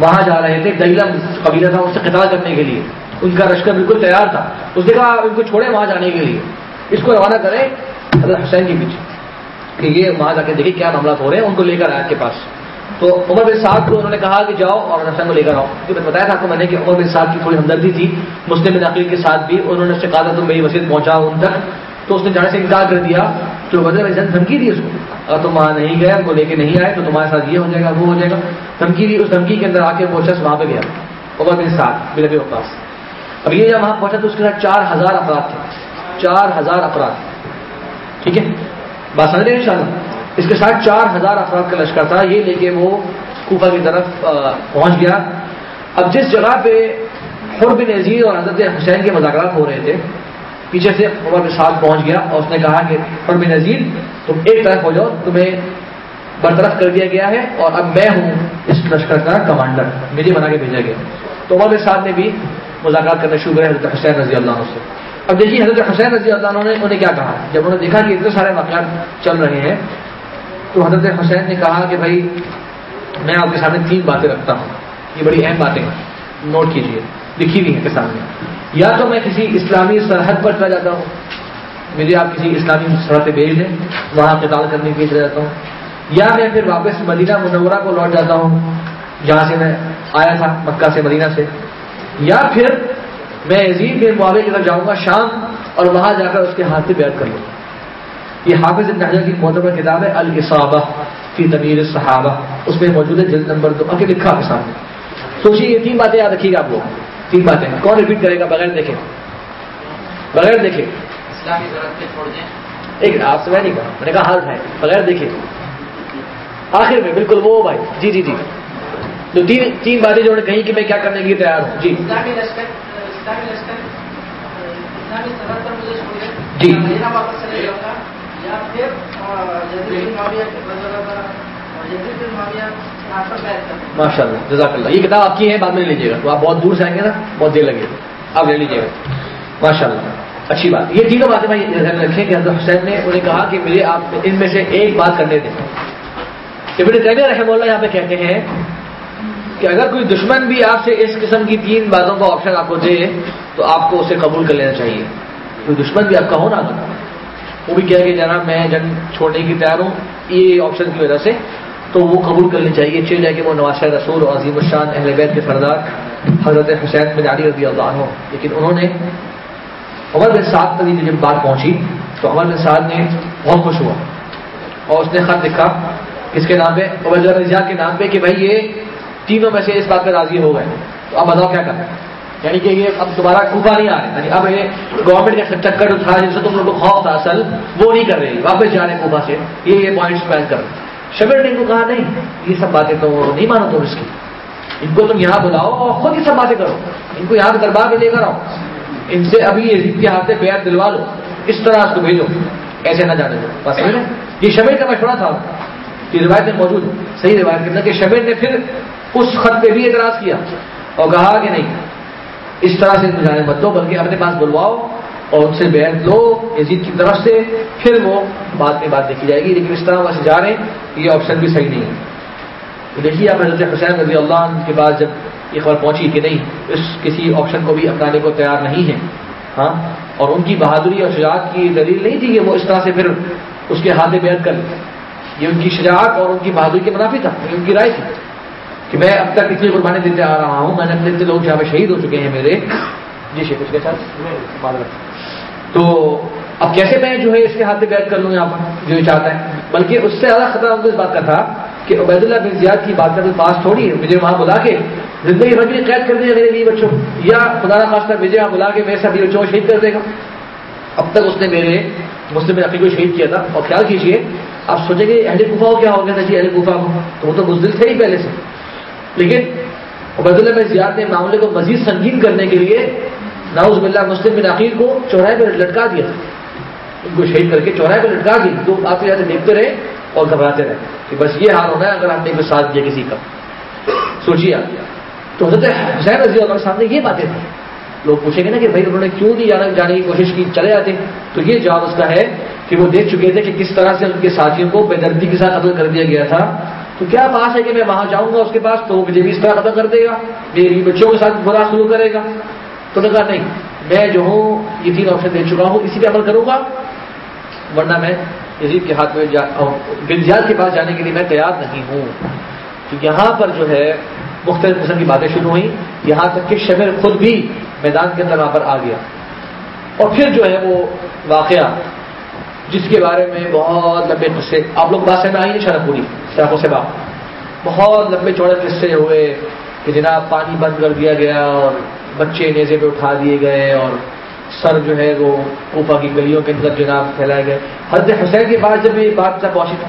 وہاں جا رہے تھے گیلم قبیلہ تھا اس سے قتال کرنے کے لیے۔ ان کا لشکر بالکل تیار تھا۔ اس نے کہا آپ ان کو چھوڑے وہاں جانے کے لیے۔ اس کو روانہ کریں حضرت حسین کے پیچھے کہ یہ وہاں جا کے دیکھیں کیا معاملات ہو رہے ہیں۔ ان کو لے کر آئے کے پاس۔ تو عمر بن صاحب کو انہوں نے کہا کہ جاؤ اور حسین کو لے کر آؤ۔ کیونکہ بتایا تھا آپ کو میں نے کہ عمر بن صاحب کی تھوڑی ہمدردی تھی، مسلم بن عقیل کے ساتھ بھی، انہوں نے اس سے کہا تھا تم میری وسیع پہنچا ان تک۔ تو اس نے جانے سے انکار کر دیا۔ تو وزیر جن دھمکی دی اس کو۔ اگر تم وہاں نہیں گئے ان کو لے کے نہیں آئے، تو تمہارے ساتھ یہ ہو جائے گا، وہ ہو جائے گا۔ دھمکی دی، اس دھمکی کے اندر آ کے وہ شخص وہاں پہ گیا۔ عمر بن صاحب میرے پاس اب یہ جب وہاں پہنچا تو اس کے ساتھ چار ہزار افراد تھے۔ چار ہزار افراد۔ ٹھیک ہے؟ بات سمجھ رہے ان شاء اللہ اس کے ساتھ چار ہزار افراد کا لشکر تھا، یہ لے کے وہ کوفہ کی طرف پہنچ گیا۔ اب جس جگہ پہ حر بن عزیز اور حضرت حسین کے مذاکرات ہو رہے تھے، پیچھے سے عمر بن ساتھ پہنچ گیا اور اس نے کہا کہ حر بن عزیز تم ایک طرف ہو جاؤ، تمہیں برطرف کر دیا گیا ہے اور اب میں ہوں اس لشکر کا کمانڈر، مجھے بنا کے بھیجا گیا۔ تو عمر بن صاحب نے بھی مذاکرات کرنا شروع کرے حضرت حسین رضی اللہ عنہ سے۔ اب دیکھیے، حضرت حسین رضی اللہ عنہ نے انہیں کیا کہا؟ جب انہوں نے دیکھا کہ اتنے سارے واقعات چل رہے ہیں تو حضرت حسین نے کہا کہ بھائی، میں آپ کے سامنے تین باتیں رکھتا ہوں۔ یہ بڑی اہم باتیں ہیں۔ نوٹ کیجیے لکھی ہوئی ہیں کے سامنے۔ یا تو میں کسی اسلامی سرحد پر چلا جاتا ہوں۔ مجھے آپ کسی اسلامی سرحد پہ بھیج دیں۔ وہاں قتال کرنے کے لیے چلا جاتا ہوں۔ یا میں پھر واپس مدینہ منورہ کو لوٹ جاتا ہوں، جہاں سے میں آیا تھا، مکہ سے، مدینہ سے۔ یا پھر میں عزیز بن معاوے کی طرف جاؤں گا شام اور وہاں جا کر اس کے ہاتھ سے بیٹھ کر لوں۔ گا یہ حافظ ابن حجر کی معتبر کتاب ہے الصابہ فی تمیر صحابہ اس میں موجود ہے جلد نمبر دو۔ آگے لکھا ہے سامنے۔ سوچیے یہ تین باتیں یاد رکھیے گا آپ لوگ۔ تین باتیں۔ کون ریپیٹ کرے گا؟ بغیر دیکھے۔ بغیر دیکھے۔ ایک آپ سے میں نہیں کہا میں نے کہا حال ہے۔ بغیر دیکھے۔ آخر میں بالکل وہ بھائی۔ جی جی جی۔ تو تین تین باتیں جو نے کہیں کہ میں کیا کرنے کے لیے تیار ہوں۔ جی۔ جی۔ ماشاء اللہ جزاک اللہ یہ کتاب آپ کی ہے بعد میں لے لیجیے گا۔ تو آپ بہت دور سے آئیں گے نا، بہت دیر لگے گا آپ لے لیجیے گا۔ ماشاء اللہ اچھی بات۔ یہ تینوں باتیں بھائی رکھیں کہ حضرت حسین نے انہیں کہا کہ مجھے آپ ان میں سے ایک بات کرنے دیں۔ ابن تیمیہ رحم اللہ یہاں پہ کہتے ہیں کہ اگر کوئی دشمن بھی آپ سے اس قسم کی تین باتوں کا آپشن آپ کو دے، تو آپ کو اسے قبول کر لینا چاہیے۔ کوئی دشمن بھی آپ کا ہو نا وہ بھی کہہ کہ جناب میں جنگ چھوڑنے کی تیار ہوں، یہ آپشن کی وجہ سے تو وہ قبول کرنی چاہیے۔ چل جائے کہ وہ نواز رسول اور عظیم الشان اہل بیت کے سردار حضرت حسین بن علی رضی اللہ ہو لیکن انہوں نے عمر بن سعد پر جب بات پہنچی تو عمر بن سعد نے بہت خوش ہوا اور اس نے خط لکھا کس کے نام پہ عبید رضا کے نام پہ کہ بھائی یہ تینوں میں سے اس بات پہ راضی ہو گئے۔ تو اب بتاؤ کیا کرنا یعنی کہ یہ اب دوبارہ کوفہ نہیں آ رہے یعنی اب یہ گورنمنٹ کا چکر تھا جن سے تم لوگ کو خوف تھا، اصل وہ نہیں کر رہے واپس جا رہے کوفہ سے۔ یہ یہ پوائنٹس پلان کر شبیر نے ان کو کہا، نہیں، یہ سب باتیں تو نہیں مانو تم اس کی۔ ان کو تم یہاں بلاؤ اور خود یہ سب باتیں کرو۔ ان کو یہاں دربار میں لے کر آؤ۔ ان سے ابھی یہ کے ہاتھ سے پیار دلوا لو۔ اس طرح اس کو بھیجو۔ ایسے نہ جانے دو۔ بس یہ شبیر کا مشورہ تھا۔ یہ روایت میں موجود صحیح روایت کے کہ شبیر نے پھر اس خط پہ بھی اعتراض کیا اور کہا کہ نہیں۔ اس طرح سے جانے مت دو بلکہ اپنے پاس بلواؤ اور ان سے بیعت لو، یزید کی طرف سے، پھر وہ بعد میں بات دیکھی جائے گی۔ لیکن اس طرح ویسے جا رہے ہیں، یہ آپشن بھی صحیح نہیں ہے۔ دیکھیے، آپ حضرت حسین رضی اللہ عنہ کے بعد جب یہ خبر پہنچی کہ نہیں، اس کسی آپشن کو بھی اپنانے کو تیار نہیں ہے ہاں اور ان کی بہادری اور شجاعت کی دلیل نہیں تھی کہ وہ اس طرح سے پھر اس کے ہاتھ بیعت کر لیں۔ یہ ان کی شجاعت اور ان کی بہادری کے منافی تھا، یہ ان کی رائے تھی۔ کہ میں اب تک اتنی قربانی دیتے آ رہا ہوں، میں نے اپنے اتنے لوگ جہاں پہ شہید ہو چکے ہیں میرے۔ جی شیخ کے ساتھ تو اب کیسے میں جو ہے اس کے ہاتھ سے بیٹھ کر لوں یہاں پر جو چاہتا ہے؟ بلکہ اس سے زیادہ خطرہ اس بات کا تھا کہ عبید اللہ بن زیاد کی بات کا پاس تھوڑی ہے، مجھے وہاں بلا کے زندگی بھر کی قید کر دیا میرے لیے بچوں۔ یا خدا خاصہ مجھے وہاں بلا کے میرے ساتھ بچوں کو شہید کر دے گا۔ اب تک اس نے میرے مسلم عقی کو شہید کیا تھا۔ اور خیال کیجیے آپ سوچیں گے اہل گفا کو کیا ہو گیا تھا جی اہل گفا کو۔ تو وہ تو بزدل تھے ہی پہلے سے۔ لیکن عبید اللہ بن زیاد نے معاملے کو مزید سنگین کرنے کے لیے ناؤز بلّہ مسلم بن عقیل کو چوراہے پہ لٹکا دیا۔ تھا ان کو شہید کر کے چوراہے پہ لٹکا دی تو آپ جاتے دیکھتے رہے اور گھبراتے رہے کہ بس یہ حال ہونا ہے اگر ہم نے کوئی ساتھ دیا کسی کا۔ سوچیے آپ۔ تو حضرت حسین رضی اللہ سامنے یہ باتیں تھیں۔ لوگ پوچھیں گے نا کہ بھائی انہوں نے کیوں نہیں جانا جانے کی کوشش کی، چلے جاتے تو یہ جواب اس کا ہے کہ وہ دیکھ چکے تھے کہ کس طرح سے ان کے ساتھیوں کو بے دردی کے ساتھ قتل کر دیا گیا تھا۔ تو کیا بات ہے کہ میں وہاں جاؤں گا اس کے پاس تو وہ مجھے بھی اس طرح قتل کر دے گا؟ میری بچوں کے ساتھ برا شروع کرے گا۔ تو نے کہا، نہیں، میں جو ہوں، یہ تین آپشن دے چکا ہوں، اسی پہ عمل کروں گا۔ ورنہ میں یزید کے ہاتھ میں بنزیاد کے پاس جانے کے لیے میں تیار نہیں ہوں۔ تو یہاں پر جو ہے مختلف قسم کی باتیں شروع ہوئیں۔ یہاں تک کہ شمر خود بھی میدان کے اندر وہاں پر آ گیا۔ اور پھر جو ہے وہ واقعہ جس کے بارے میں بہت لمبے قصے۔ آپ لوگ بات میں آئی نہیں شرح پوری شرحوں سے بات بہت لمبے چوڑے قصے ہوئے کہ جناب پانی بند کر دیا گیا اور بچے نیزے پہ اٹھا دیے گئے اور سر جو ہے وہ کوفا کی گلیوں کے اندر جناب پھیلائے گئے۔ حضرت حسین کے بعد جب یہ بات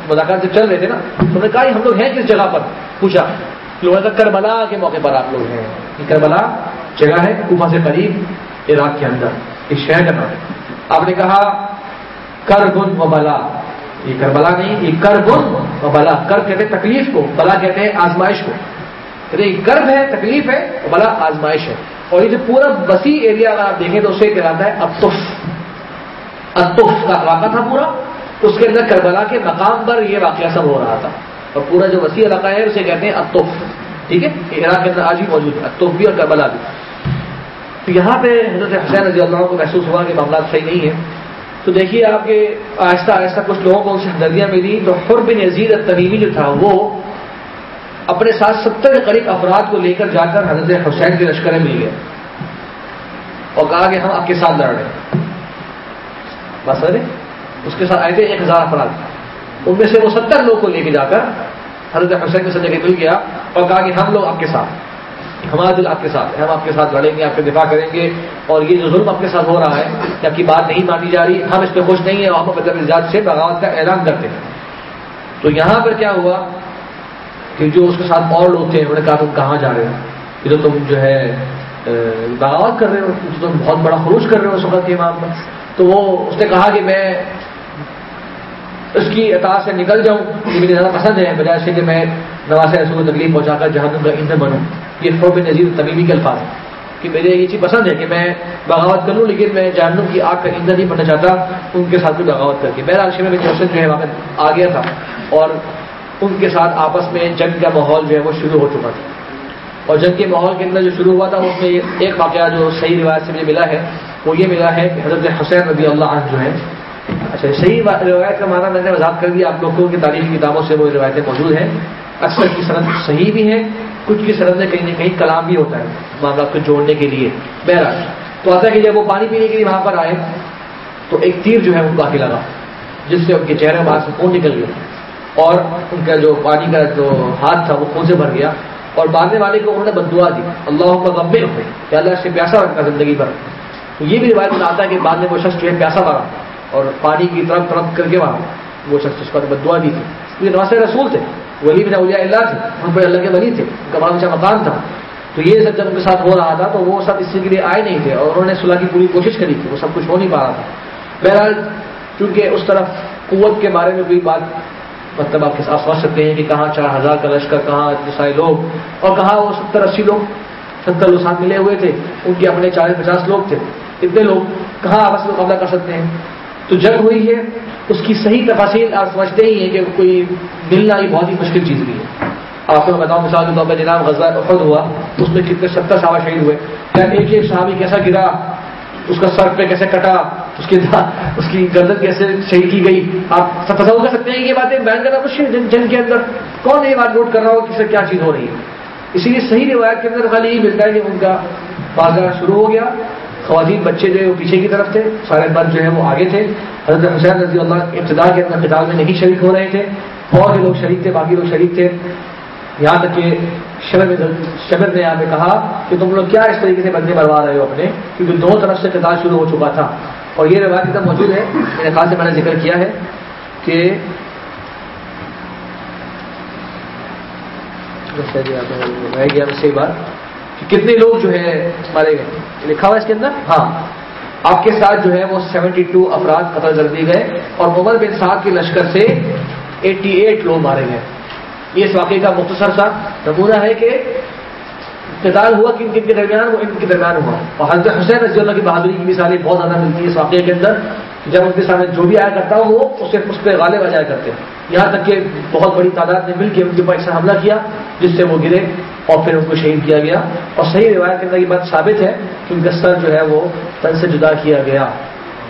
مذاکرات سے چل رہے تھے نا، تو نے کہا ہم لوگ ہیں کس جگہ پر؟ پوچھا، لوگوں کا کربلا کے موقع پر آپ لوگ ہیں۔ کربلا جگہ ہے کوفا سے قریب عراق کے اندر، ایک شہر کا نام ہے۔ آپ نے کہا کر گن و بلا. یہ کربلا نہیں، یہ کر گن و بلا. کر کہتے ہیں تکلیف کو، بلا کہتے ہیں آزمائش کو. کہتے ہیں کرب ہے، تکلیف ہے بلا آزمائش ہے. اور یہ جو پورا وسیع ایریا اگر آپ دیکھیں تو اسے کہلاتا ہے؟ اطف اطف کا علاقہ تھا پورا. اس کے اندر کربلا کے مقام پر یہ واقعہ سب ہو رہا تھا. اور پورا جو وسیع علاقہ ہے، اسے کہتے ہیں اطف ٹھیک ہے؟ عراق کے اندر آج بھی موجود ہے. اطف بھی اور کربلا بھی. تو یہاں پہ حضرت حسین رضی اللہ کو محسوس ہوا کہ معاملات صحیح نہیں ہے تو دیکھیے آپ کے آہستہ آہستہ کچھ لوگوں کو ان سے ہمدردیاں ملی۔ تو حر بن عزیز الطویلی جو تھا، وہ اپنے ساتھ ستر کے قریب افراد کو لے کر جا کر حضرت حسین کے لشکر میں مل گئے اور کہا کہ ہم آپ کے ساتھ لڑ رہے ہیں۔ بس ارے اس کے ساتھ آئے تھے ایک ہزار افراد۔ ان میں سے وہ ستر لوگ کو لے کے جا کر حضرت حسین کے ساتھ جگہ مل گیا اور کہا کہ ہم لوگ آپ کے ساتھ۔ ہمارا دل آپ کے ساتھ ہے، ہم آپ کے ساتھ لڑیں گے، آپ کے دفاع کریں گے۔ اور یہ جو ظلم آپ کے ساتھ ہو رہا ہے، کہ آپ کی بات نہیں مانی جا رہی، ہم اس پہ خوش نہیں ہیں، اور ہم زیادہ سے بغاوت کا اعلان کرتے ہیں۔ تو یہاں پر کیا ہوا کہ جو اس کے ساتھ اور لوگ تھے، انہوں نے کہا تم کہاں جا رہے ہو؟ یہ تو تم جو ہے بغاوت کر رہے ہو تم بہت بڑا خروج کر رہے ہو اس وقت کے امام پر۔ تو وہ، اس نے کہا کہ میں اس کی اطاع سے نکل جاؤں، یہ مجھے زیادہ پسند ہے بجائے سے کہ میں نواز رسول کو تکلیف پہنچا کر جہاں کا ایندھن بنوں۔ یہ فوب نظیر تمیمی کے الفاظ کہ مجھے یہ چیز پسند ہے کہ میں بغاوت کروں، لیکن میں جہنم کی آگ کا ایندھن نہیں بننا چاہتا، ان کے ساتھ بھی بغاوت کر کے۔ میرا عشمے میں جو ہے وہاں آ گیا تھا، اور ان کے ساتھ آپس میں جنگ کا ماحول جو ہے وہ شروع ہو چکا تھا۔ اور جنگ کے ماحول کے اندر جو شروع ہوا تھا، اس میں ایک واقعہ جو صحیح روایت سے مجھے ملا ہے، وہ یہ ملا ہے کہ حضرت حسین رضی اللہ عنہ جو ہے اچھا صحیح روایت کا معنی میں نے وضاحت کر دیا آپ لوگوں کی تاریخی کتابوں سے وہ روایتیں موجود ہیں۔ اکثر کی سرد صحیح بھی ہے کچھ کی سرد میں کہیں نہ کہیں کلام بھی ہوتا ہے معاملات کو جوڑنے کے لیے۔ بہرحال، تو آتا ہے کہ جب وہ پانی پینے کے لیے وہاں پر آئے، تو ایک تیر جو ہے ان کو آگے لگا، جس سے ان کے چہرے باہر سے خون نکل گیا۔ اور ان کا جو پانی کا جو ہاتھ تھا وہ خون سے بھر گیا۔ اور مارنے والے کو انہوں نے بدعا دی، اللہ کا غمبر ہو کہ اللہ سے پیاسا رکھنا زندگی بھر۔ تو یہ بھی روایت میں آتا ہے کہ بعد میں وہ شخص جو ہے پیاسا مارا اور پانی کی طرف طرف کر کے مارا وہ شخص اس پر بدعا دی تھی۔ یہ نواز رسول تھے۔ وہی بھی اولیاء اللہ تھے۔ ہم پر اللہ کے ولی تھے۔ ان کا اچھا مکان تھا۔ تو یہ سب جب ان کے ساتھ ہو رہا تھا تو وہ سب اسی کے لیے آئے نہیں تھے اور انہوں نے صلاح کی پوری کوشش کری تھی۔ وہ سب کچھ ہو نہیں پا رہا تھا۔ بہرحال چونکہ اس طرف قوت کے بارے میں کوئی بات مطلب آپ کے ساتھ سمجھ سکتے ہیں کہ کہاں چار ہزار کا لشکر، کہاں اتنے سارے لوگ اور کہاں وہ ستر اسی لوگ، ستر لوگ ساتھ ملے ہوئے تھے۔ ان کے اپنے چالیس پچاس لوگ تھے۔ اتنے لوگ کہاں آپس میں قبضہ کر سکتے ہیں؟ تو جنگ ہوئی ہے، اس کی صحیح تفاصیل آپ سمجھتے ہی ہیں کہ کوئی ملنا ہی بہت ہی مشکل چیز بھی ہے۔ آپ کو بتاؤں، مثال کے طور پر جناب غزہ احد ہوا، اس میں کتنے ستر صحابہ شہید ہوئے۔ کیا ایک ایک صحابی کیسا گرا، اس کا سر پہ کیسے کٹا، اس کی اس کی گردن کیسے شہید کی گئی؟ آپ سب تصور کر سکتے ہیں یہ باتیں بیان کرنا مشکل جنگ کے اندر کون یہ بات نوٹ کر رہا ہو کہ کیا چیز ہو رہی ہے۔ اسی لیے صحیح روایت کے اندر خالی یہ ملتا ہے کہ ان کا بازار شروع ہو گیا۔ خواتین بچے جو ہے وہ پیچھے کی طرف تھے سارے مرد جو ہے وہ آگے تھے۔ حضرت حسین رضی اللہ ابتدا کے اندر خطاب میں نہیں شریک ہو رہے تھے۔ اور لوگ شریک تھے، باقی لوگ شریک تھے۔ یہاں تک کہ شبر شبر نے یہاں پہ کہا کہ تم لوگ کیا اس طریقے سے بندے مروا رہے ہو اپنے؟ کیونکہ دو طرف سے قتال شروع ہو چکا تھا۔ اور یہ روایت ادھر موجود ہے۔ میرے خیال سے میں نے ذکر کیا ہے کہ رہ گیا صحیح بات کہ کتنے لوگ جو ہے مارے گئے۔ لکھا ہوا اس کے اندر؟ ہاں۔ آپ کے ساتھ جو ہے وہ سیونٹی ٹو افراد قتل کر دیے گئے اور عمر بن صاحب کے لشکر سے ایٹی ایٹ لوگ مارے گئے۔ یہ اس واقعے کا مختصر سا نمونہ ہے کہ قتال ہوا کن کن کے درمیان، وہ ان کے درمیان ہوا۔ اور حضرت حسین رضی اللہ کی بہادری کی مثالیں بہت زیادہ ملتی ہے اس واقعے کے اندر۔ جب ان کے سامنے جو بھی آیا کرتا وہ اسے اس پہ غالب آ جایا کرتے ہیں۔ یہاں تک کہ بہت بڑی تعداد نے مل کے ان کے اوپر ایسا حملہ کیا، جس سے وہ گرے۔ اور پھر ان کو شہید کیا گیا۔ اور صحیح روایت کے اندر یہ بات ثابت ہے کہ ان کا سر جو ہے وہ تن سے جدا کیا گیا۔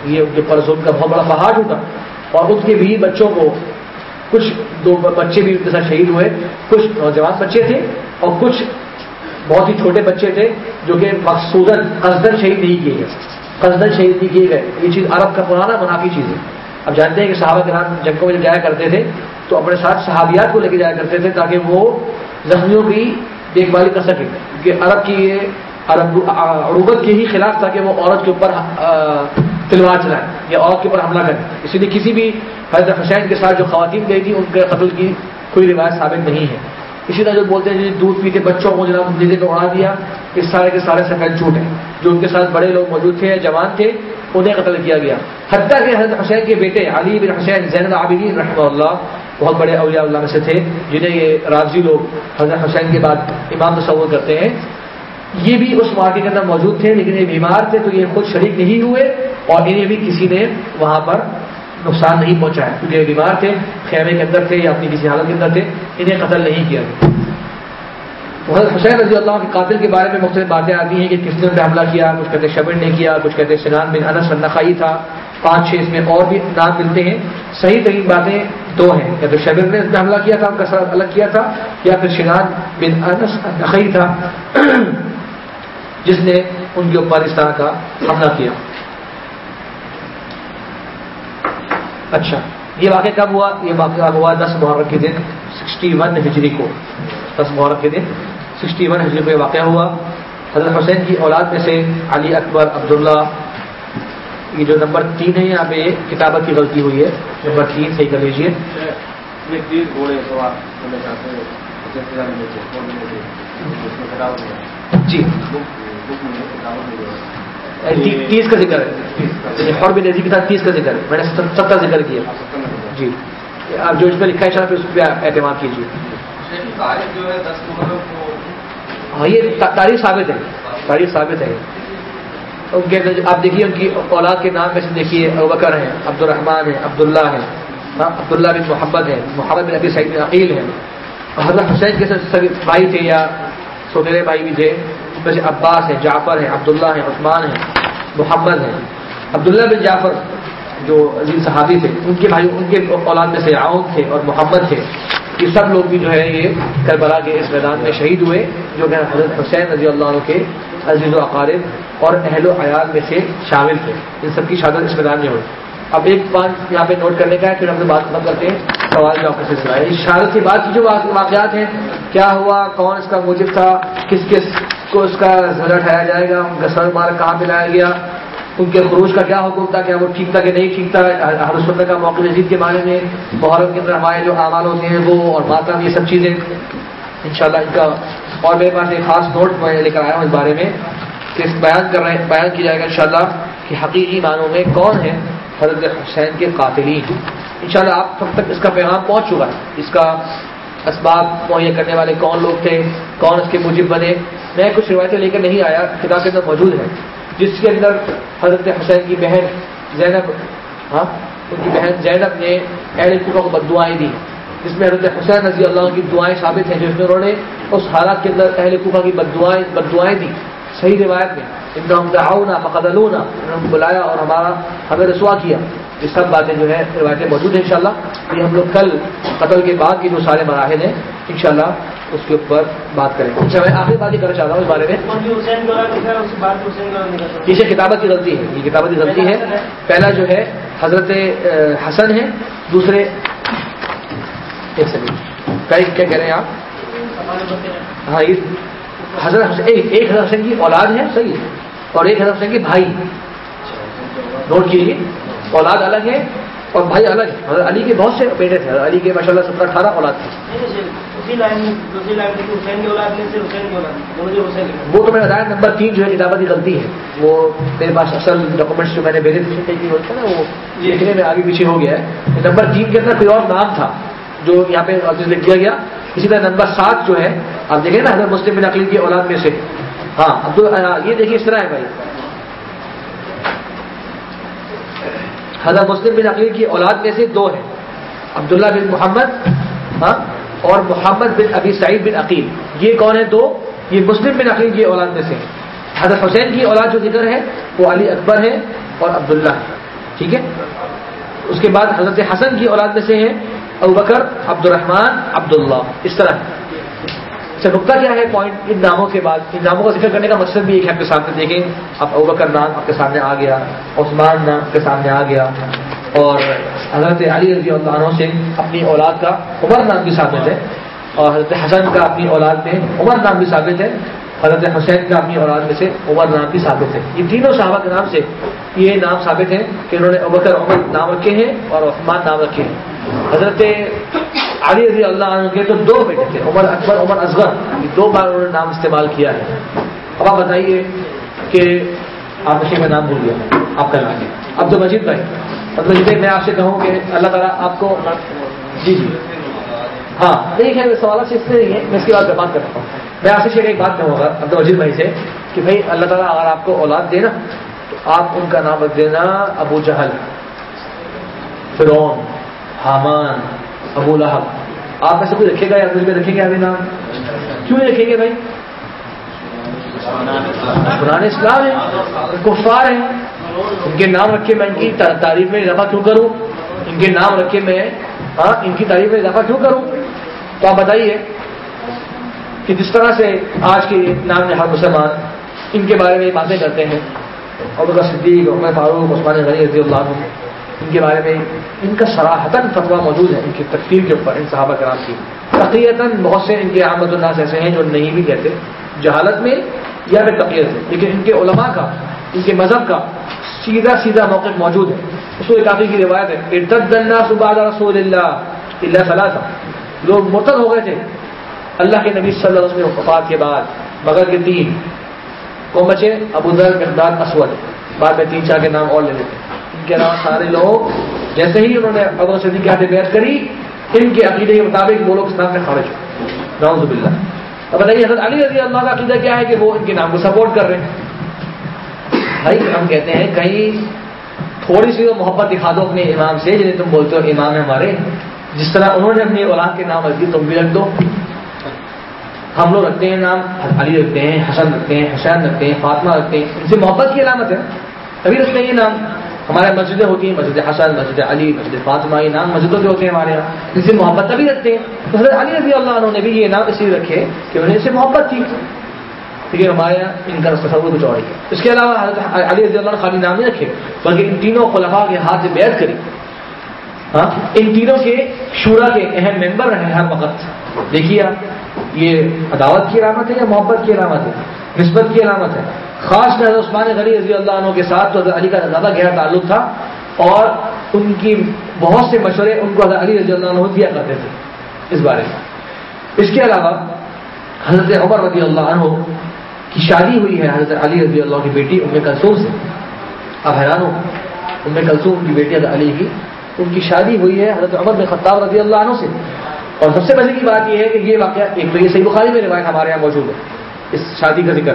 یہ ان کے پرزوں کا بہت بڑا پہاڑ ہوتا۔ اور ان کے بھی بچوں کو کچھ دو بچے بھی ان کے ساتھ شہید ہوئے۔ کچھ نوجوان بچے تھے اور کچھ بہت ہی چھوٹے بچے تھے جو کہ مقصود قصدن شہید نہیں کیے گئے۔ قصدن شہید نہیں کیے گئے۔ یہ چیز عرب کا پرانا منافی چیز ہے۔ اب جانتے ہیں کہ صحابہ کے نام جنگوں میں جایا کرتے تھے تو اپنے ساتھ صحابیات کو لے کے جایا کرتے تھے تاکہ وہ زخمیوں کی دیکھ بھال کر کیونکہ عرب کی یہ عرب، عروبت کے ہی خلاف تھا کہ وہ عورت کے اوپر تلوار چلائیں یا عورت کے اوپر حملہ کریں اسی لیے کسی بھی حضرت حسین کے ساتھ جو خواتین گئی تھی ان کے قتل کی کوئی روایت ثابت نہیں ہے۔ اسی طرح جو بولتے ہیں جی دودھ پیتے بچوں کو جناب جیسے کو اڑا دیا، اس سارے کے سارے سفید جھوٹ ہیں۔ جو ان کے ساتھ بڑے لوگ موجود تھے، جوان تھے، انہیں قتل کیا گیا۔ حتیٰ کہ حضرت حسین کے بیٹے علی بن حسین زین العابدین رحمہ اللہ بہت بڑے اولیاء اللہ میں سے تھے، جنہیں یہ راضی لوگ حضرت حسین کے بعد امام تصور کرتے ہیں۔ یہ بھی اس مارکے کے اندر موجود تھے، لیکن یہ بیمار تھے تو یہ خود شریک نہیں ہوئے اور انہیں بھی کسی نے وہاں پر نقصان نہیں پہنچایا، کیونکہ یہ بیمار تھے، خیمے کے اندر تھے یا اپنی کسی حالت کے اندر تھے، انہیں قتل نہیں کیا۔ حضرت حسین رضی اللہ کے قاتل کے بارے میں مختلف باتیں آتی ہیں کہ کس نے حملہ کیا، کچھ کہتے شبر نے کیا، کچھ کہتے سنان بن انس النخائی تھا۔ پانچ چھ اس میں اور بھی نام ملتے ہیں۔ صحیح ترین باتیں دو ہیں۔ یا تو شبر نے اس میں حملہ کیا تھا، ان کا سر الگ کیا تھا، یا پھر شنان بن انس النخائی تھا، جس نے ان کے اوپر اس طرح کا حملہ کیا۔ اچھا یہ واقعہ کب ہوا؟ یہ واقعہ ہوا دس محرم کے دن، سکسٹی ون ہجری کو۔ دس محرم کے دن، سکسٹی ون ہجری کو یہ واقعہ ہوا۔ حضرت حسین کی اولاد میں سے علی اکبر عبداللہ یہ جو نمبر تین ہے یہاں پہ کتابت کی غلطی ہوئی ہے۔ نمبر تین صحیح کر لیجیے جی۔ تیس کا ذکر ہے۔ اور بھی نزی کے ساتھ تیس کا ذکر ہے۔ میں نے ستر ذکر کیا۔ جی۔ آپ جو اس میں لکھا ہے شاید اس پہ اعتماد کیجیے ہاں یہ تاریخ ثابت ہے۔ تاریخ ثابت ہے۔ ان کے آپ دیکھیے ان کی اولاد کے نام میں سے دیکھیے ابکر ہیں عبد الرحمان ہیں، عبداللہ ہے ہاں، عبداللہ بن محمد ہے محمد بن عبی سعید بن عقیل ہیں۔ حضرت حسین کے سبھی بھائی تھے یا سوتےرے بھائی بھی تھے جیسے عباس ہیں، جعفر ہیں، عبداللہ ہیں، عثمان ہیں، محمد ہیں۔ عبداللہ بن جعفر جو عظیم صحابی تھے، ان کے بھائی ان کے اولاد میں سے عون تھے اور محمد تھے، یہ سب لوگ بھی جو ہے یہ کربلا کے اس میدان میں شہید ہوئے، جو کہ حضرت حسین رضی اللہ عنہ کے عزیز و اقارب اور اہل و عیال میں سے شامل تھے، ان سب کی شہادت اس میدان میں ہوئی۔ اب ایک بات یہاں پہ نوٹ کرنے کا ہے، پھر ہم سے بات ختم کرتے ہیں، سوال جواب کا سلسلہ ہے شہادت کی بات کی جو واقعات ہیں، کیا ہوا؟ کون اس کا موجب تھا؟ کس کس کو اس کا زرا ٹھہرایا جائے گا؟ ان کا سر مار کہاں پہ لایا گیا؟ ان کے خروج کا کیا حکم تھا کیا وہ ٹھیک تھا کہ نہیں ٹھیک تھا؟ ہر سنت کا موقع رسید کے بارے میں محرم کے اندر ہمارے جو اعمال ہوتے ہیں، وہ اور ماتم، یہ سب چیزیں انشاءاللہ ان کا اور میرے پاس ایک خاص نوٹ میں لے کر آیا ہوں اس بارے میں کہ بیان کر رہے ہیں بیان کیا جائے گا انشاءاللہ کہ حقیقی معنوں میں کون ہے حضرت حسین کے قاتلین۔ انشاءاللہ آپ تب تک اس کا پیغام پہنچ چکا ہے۔ اس کا اسباب مہیا کرنے والے کون لوگ تھے؟ کون اس کے موجب بنے؟ میں کچھ روایتیں لے کر نہیں آیا، کتاب کے اندر موجود ہے۔ جس کے اندر حضرت حسین کی بہن زینب ہاں ان کی بہن زینب نے اہل کو بد دعائیں دی۔ جس میں حضرت حسین رضی اللہ کی دعائیں ثابت ہیں جس میں انہوں نے اس حالات کے اندر اہل کوفہ کی بد دعائیں بد دعائیں دی۔ صحیح روایت میں ان کا آؤنا فقد نے بلایا اور ہمارا ہمیں رسوا کیا۔ یہ سب باتیں جو ہے روایتیں موجود ہیں انشاءاللہ۔ یہ ہم لوگ کل قتل کے بعد کی جو سارے مراحل ہیں انشاءاللہ اس کے اوپر بات کریں گے۔ اچھا میں آخری بات یہ کرنا چاہتا ہوں اس بارے میں۔ یہ کتابت کی غلطی ہے یہ کتابت کی غلطی ہے۔ پہلا جو ہے حضرت حسن ہے۔ دوسرے ایک سیکنڈ۔ کیا کہہ رہے ہیں آپ؟ ہاں حضرت ایک حضرت حسن کی اولاد ہے صحیح اور ایک حضرت حسن کی بھائی۔ نوٹ کیجیے۔ اولاد الگ ہے اور بھائی الگ ہے حضرت علی کے بہت سے بیٹے تھے۔ علی کے ماشاء اللہ سترہ اٹھارہ اولاد تھے۔ وہ تو میں بتایا نمبر تین جو ہے کتابت کی غلطی ہے۔ وہ میرے پاس اصل ڈاکومنٹس جو میں نے بھیجے تھے نا وہ لکھنے میں آگے پیچھے ہو گیا ہے۔ نمبر تین کے اندر کوئی اور نام تھا جو یہاں پہ لکھ دیا گیا۔ اسی طرح نمبر سات جو ہے آپ دیکھیں نا حضرت مسلم بن عقلی کی اولاد میں سے۔ ہاں اب تو یہ دیکھیے اس طرح ہے بھائی۔ حضرت مسلم بن عقیل کی اولاد میں سے دو ہیں، عبداللہ بن محمد ہاں اور محمد بن ابی سعید بن عقیل۔ یہ کون ہے دو؟ یہ مسلم بن عقیل کی اولاد میں سے حضرت حسین کی اولاد جو ذکر ہے، وہ علی اکبر ہے اور عبداللہ ہے ٹھیک ہے؟ اس کے بعد حضرت حسن کی اولاد میں سے ہے ابو بکر عبد الرحمان عبداللہ۔ اس طرح۔ اچھا نقطہ کیا ہے پوائنٹ ان ناموں کے بعد، ان ناموں کا ذکر کرنے کا مقصد بھی ایک ہے آپ کے سامنے دیکھیں۔ اب اوبکر نام آپ کے سامنے آ گیا، عثمان نام آپ کے سامنے آ گیا، اور حضرت علی رضی اللہ عنہ سے اپنی اولاد کا عمر نام بھی ثابت ہے، اور حضرت حسن کا اپنی اولاد میں عمر نام بھی ثابت ہے، حضرت حسین کا اپنی اولاد میں سے عمر نام بھی ثابت ہے۔ یہ تینوں صحابہ کے نام سے یہ نام ثابت ہے کہ انہوں نے ابکر عمر نام رکھے ہیں اور عثمان نام رکھے ہیں۔ حضرت علی رضی اللہ عنہ کے تو دو بیٹے تھے، عمر اکبر، عمر اصغر۔ دو بار انہوں نے نام استعمال کیا ہے۔ اب آپ بتائیے کہ آپ اسی کا نام بھول گیا، آپ کا نام عبد المجید بھائی، عبد المجید میں آپ سے کہوں کہ اللہ تعالیٰ آپ کو جی جی۔ ہاں نہیں ہے سوالات سے اس لیے نہیں ہے میں اس کے بعد بات کرتا ہوں۔ میں آپ سے ایک بات کہوں گا، عبد المجید بھائی سے، کہ بھائی، اللہ تعالیٰ اگر آپ کو اولاد دینا تو آپ ان کا نام رکھ دینا ابو جہل فرون حامان ابو لہب۔ آپ میں سے کوئی رکھے گا یا مجھ میں رکھیں گے ابھی نام؟ کیوں نہیں رکھیں گے بھائی؟ قرآن اسلام ہے کفار ہیں۔ ان کے نام رکھے میں، ان کی تعریف میں اضافہ کیوں کروں؟ ان کے نام رکھے میں ہاں ان کی تعریف میں اضافہ کیوں کروں؟ تو آپ بتائیے کہ جس طرح سے آج کے نام ہر مسلمان ان کے بارے میں باتیں کرتے ہیں۔ اور ان کا صدیق، عمر فاروق، عثمان غنی رضی اللہ عنہ۔ ان کے بارے میں ان کا سراہتاً فتوا موجود ہے، ان کی تقریر کے اوپر، ان صحابہ کرام کی۔ تقریتاً بہت سے ان کے احمد الناس ایسے ہیں جو نہیں بھی کہتے، جہالت میں یا پھر تقیت میں۔ لیکن ان کے علماء کا، ان کے مذہب کا سیدھا سیدھا موقع موجود ہے۔ اس کو کافی کی روایت ہے، ارتد اللہ صبح رسول اللہ اللہ صلاح تھا لوگ مرتد ہو گئے تھے۔ اللہ کے نبی صلی اللہ علیہ وسلم وفات کے بعد مگر کے تین کون بچے، ابو ذر مقدار اسود۔ بعد میں تین چار کے نام اور لے لیتے۔ ان سارے لوگ جیسے ہی انہوں نے ابو صدی کی ہاتھ بیعت کری، ان کے عقیدے کے مطابق وہ لوگ اسلام میں خارج ہو نوز باللہ۔ اب بتائیے، حضرت علی رضی اللہ کا عقیدہ کیا ہے کہ وہ ان کے نام کو سپورٹ کر رہے ہیں؟ بھائی، ہم کہتے ہیں، کہیں تھوڑی سی تو محبت دکھا دو اپنے امام سے، جنہیں تم بولتے ہو امام ہے ہمارے۔ جس طرح انہوں نے اپنی اولاد کے نام رکھ دی، تم بھی رکھ دو۔ ہم لوگ رکھتے ہیں نام علی رکھتے ہیں، حسن رکھتے ہیں، حسین رکھتے ہیں، فاطمہ رکھتے ہیں۔ ان سے محبت کی علامت ہے۔ ابھی رکھتے ہیں یہ نام۔ ہمارے مسجدیں ہوتی ہیں، مسجد حسن، مسجد علی، مسجد فاطمہ، یہ نام مسجدوں کے ہوتے ہیں ہمارے یہاں۔ ان سے محبت ابھی رکھتے ہیں۔ تو حضرت علی رضی اللہ عنہ نے بھی یہ نام اس لیے رکھے کہ انہیں سے محبت تھی۔ لیکن ہمارے یہاں ان کا تصور کچھ اور ہی ہے۔ اس کے علاوہ حضرت علی رضی اللہ خالی نام نہیں رکھے، بلکہ ان تینوں خلفاء کے ہاتھ سے بیعت کری ہاں ان تینوں کے شورا کے اہم ممبر رہے ہر وقت۔ دیکھیے آپ، یہ عداوت کی علامت ہے یا محبت کی علامت ہے؟ نسبت کی علامت ہے؟ خاص میں عثمان غنی رضی اللہ عنہ کے ساتھ تو حضرت علی کا زیادہ گہرا تعلق تھا اور ان کی بہت سے مشورے ان کو حضرت علی رضی اللہ عنہ دیا کرتے تھے اس بارے میں۔ اس کے علاوہ حضرت عمر رضی اللہ عنہ کی شادی ہوئی ہے حضرت علی رضی اللہ کی بیٹی ام کلثوم سے۔ آپ حیران ہو ام کلثوم کی بیٹی حضرت علی کی ان کی شادی ہوئی ہے حضرت عمر بن خطاب رضی اللہ عنہ سے۔ اور سب سے پہلے کی بات یہ ہے کہ یہ واقعہ ایک تو یہ صحیح بخاری میں روایت ہمارے یہاں موجود ہے۔ اس شادی کا ذکر۔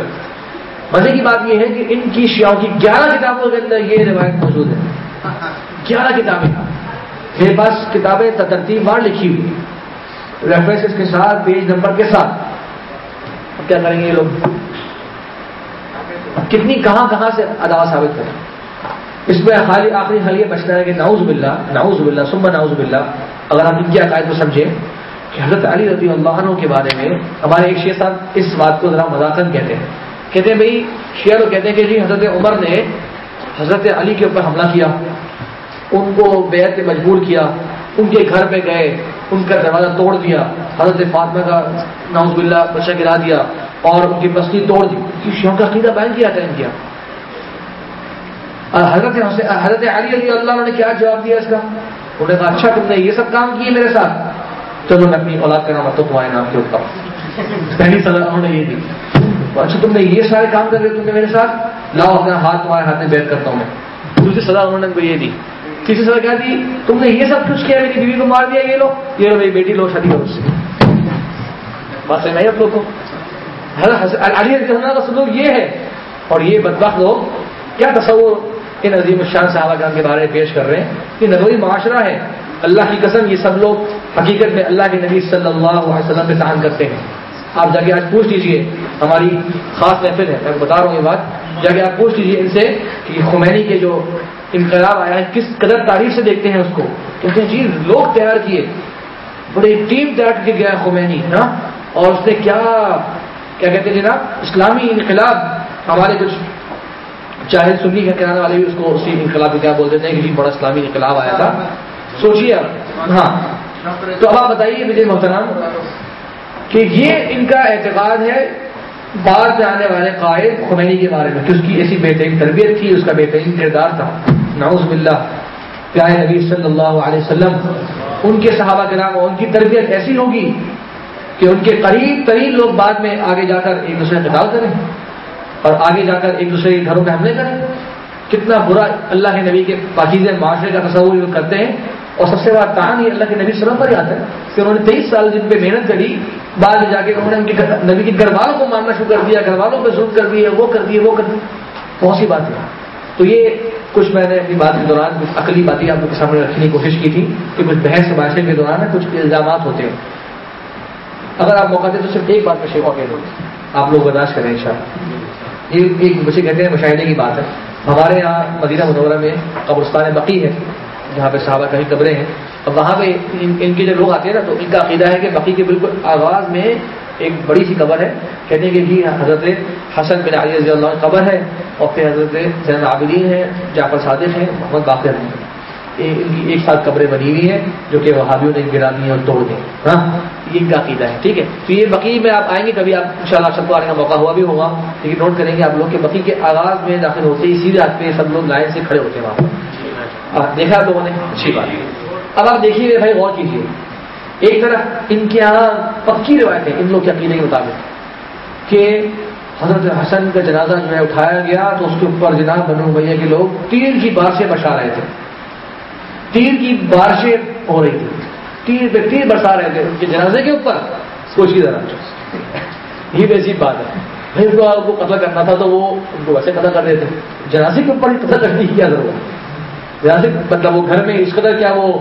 مزے کی بات یہ ہے کہ ان کی شیاؤں کی گیارہ کتابوں کے اندر یہ روایت موجود ہے۔ گیارہ کتابیں۔ میرے پاس کتابیں ترتیب بار لکھی ہوئی ریفرنس کے ساتھ پیج نمبر کے ساتھ۔ اب کیا کریں گے یہ لوگ؟ کتنی کہاں کہاں سے ادا ثابت کریں اس میں خالی آخری حل یہ بچتا ہے کہ ناؤز بلّہ ناؤز بلّہ سمبا ناؤز بلّہ اگر آپ ان کے عقائد کو سمجھیں کہ حضرت علی رضی اللہ عنہ کے بارے میں ہمارے ایک شیخ صاحب اس بات کو ذرا مذاکر کہتے ہیں۔ کہتے ہیں بھائی شیئر کہتے ہیں کہ جی حضرت عمر نے حضرت علی کے اوپر حملہ کیا، ان کو بیعت مجبور کیا، ان کے گھر پہ گئے، ان کا دروازہ توڑ دیا، حضرت فاطمہ کا نوز بلّہ بچہ گرا دیا، اور ان کی بستی توڑ دی۔ شیوں کا عقیدہ بیان کیا قائم کیا حضرت حضرت علی علی اللہ نے کیا جواب دیا اس کا؟ انہوں نے کہا اچھا تم نے یہ سب کام کیے میرے ساتھ۔ چلو، میں اپنی اولاد کا نام تو تمہارے نام کے اٹھتا ہوں پہلی سزا انہوں نے یہ دی اچھا تم نے یہ سارے کام کر رہے تم نے میرے ساتھ؟ لاؤ اپنا ہاتھ تمہارے ہاتھ میں بیت کرتا ہوں میں۔ دوسری سزا انہوں نے یہ دی تیسری سزا کیا دی تم نے یہ سب کچھ کیا میری بیوی کو مار دیا یہ لو۔ یہ لو میری بیٹی لو شادی کرو اس سے۔ بات سمجھ آپ لوگ کو؟ علی اللہ کا سلوک یہ ہے۔ اور یہ بدبخت لوگ کیا تصور ان عظیم الشان صحابہ کرام کے بارے میں پیش کر رہے ہیں؟ یہ نبوی معاشرہ ہے۔ اللہ کی قسم یہ سب لوگ حقیقت میں اللہ کے نبی صلی اللہ علیہ وسلم پہ تعان کرتے ہیں۔ آپ جا کے آج پوچھ لیجیے ہماری خاص محفل ہے، میں بتا رہا ہوں یہ بات۔ جا کے آپ پوچھ لیجیے ان سے کہ خمینی کے جو انقلاب آیا ہے، کس قدر تاریخ سے دیکھتے ہیں اس کو؟ کیونکہ جی لوگ تیار کیے۔ بڑی ٹیم تیار کے گیا خمینی نا؟ اور اس نے کیا کیا کہتے ہیں جناب؟ اسلامی انقلاب، ہمارے کچھ چاہے سنی کے کرانے والے بھی اس کو اسی انقلاب کیا بول دیتے ہیں کہ جی بڑا اسلامی انقلاب آیا تھا۔ سوچیے آپ۔ ہاں۔ تو اب آپ بتائیے مجھے محترم کہ یہ ان کا اعتقاد ہے بعد میں آنے والے قائد خمینی کے بارے میں، کہ اس کی ایسی بہترین تربیت تھی اس کا بہترین کردار تھا۔ نعوذ باللہ۔ پیارے نبی صلی اللہ علیہ وسلم، ان کے صحابہ کے نام ان کی تربیت ایسی ہوگی کہ ان کے قریب ترین لوگ بعد میں آگے جا کر ایک دوسرے قتال کریں اور آگے جا کر ایک دوسرے کے گھروں پہ حملے کریں۔ کتنا برا اللہ کے نبی کے پاکیز معاشرے کا تصور کرتے ہیں اور سب سے بڑا کہانی اللہ کے نبی سلم پر ہی آتا ہے کہ انہوں نے تیئیس سال جن پہ محنت کری، بعد جا کے انہوں نے ان کے نبی کے گھر والوں کو مارنا شروع کر دیا گھر والوں پہ ظلم کر دیے وہ کر دیے وہ کر دیے بہت سی بات ہے تو یہ کچھ میں نے اپنی بات کے دوران، کچھ عقلی باتیں آپ کے سامنے رکھنے کی کوشش کی تھی کہ کچھ بحث معاشرے کے دوران کچھ الزامات ہوتے ہیں۔ اگر آپ موقع دیں تو صرف ایک بات میں شیخ کہہ دوں آپ لوگ برداشت کریں ان یہ ایک مجھے کہتے ہیں مشاہدے کی بات ہے۔ ہمارے یہاں مدینہ منورہ میں قبرستان بقی ہے۔ جہاں پہ صحابہ کہیں قبریں ہیں، اب وہاں پہ ان کے جو لوگ آتے ہیں نا، تو ان کا عقیدہ ہے کہ بقی کے بالکل آغاز میں ایک بڑی سی قبر ہے۔ کہتے ہیں کہ جی ہاں، حضرت حسن بن علی رضی اللہ قبر ہے اور پھر حضرت زین عابدین ہیں، جعفر صادق ہیں، محمد باقر ہیں۔ ان کی ایک ساتھ قبریں بنی ہوئی ہیں جو کہ وہابیوں نے گرا دی اور توڑ دی ہاں یہ ان کا عقیدہ ہے، ٹھیک ہے۔ تو یہ بقی میں آپ آئیں گے، کبھی آپ ان شاء اللہ سب کو آنے کا موقع ہوا بھی ہوگا، لیکن نوٹ کریں گے آپ لوگ کہ بقی کے آغاز میں داخل ہوتے ہی سیدھے ہاتھ پہ سب لوگ لائن سے کھڑے ہوتے ہیں وہاں۔ اب دیکھا آپ لوگوں نے، اچھی بات۔ اب آپ دیکھیے بھائی، غور کیجیے۔ ایک طرف ان کے یہاں پکی روایتیں ان لوگ کے عقیدے کے مطابق، کہ حضرت حسن کا جنازہ جو ہے اٹھایا گیا تو اس کے اوپر جناب بنو بھیا کے لوگ تیر کی بات سے بچا رہے تھے۔ تیر کی بارشیں ہو رہی تھی تیر پہ تیر برسا رہے تھے، ان کے جنازے کے اوپر۔ سوچیے ذرا یہ ویسی بات ہے۔ بھائی، ان کو قتل کرنا تھا تو وہ ان کو ویسے قتل کر رہے تھے جنازے کے اوپر قتل کرنے کی کیا ضرورت مطلب وہ گھر میں اس قدر کیا وہ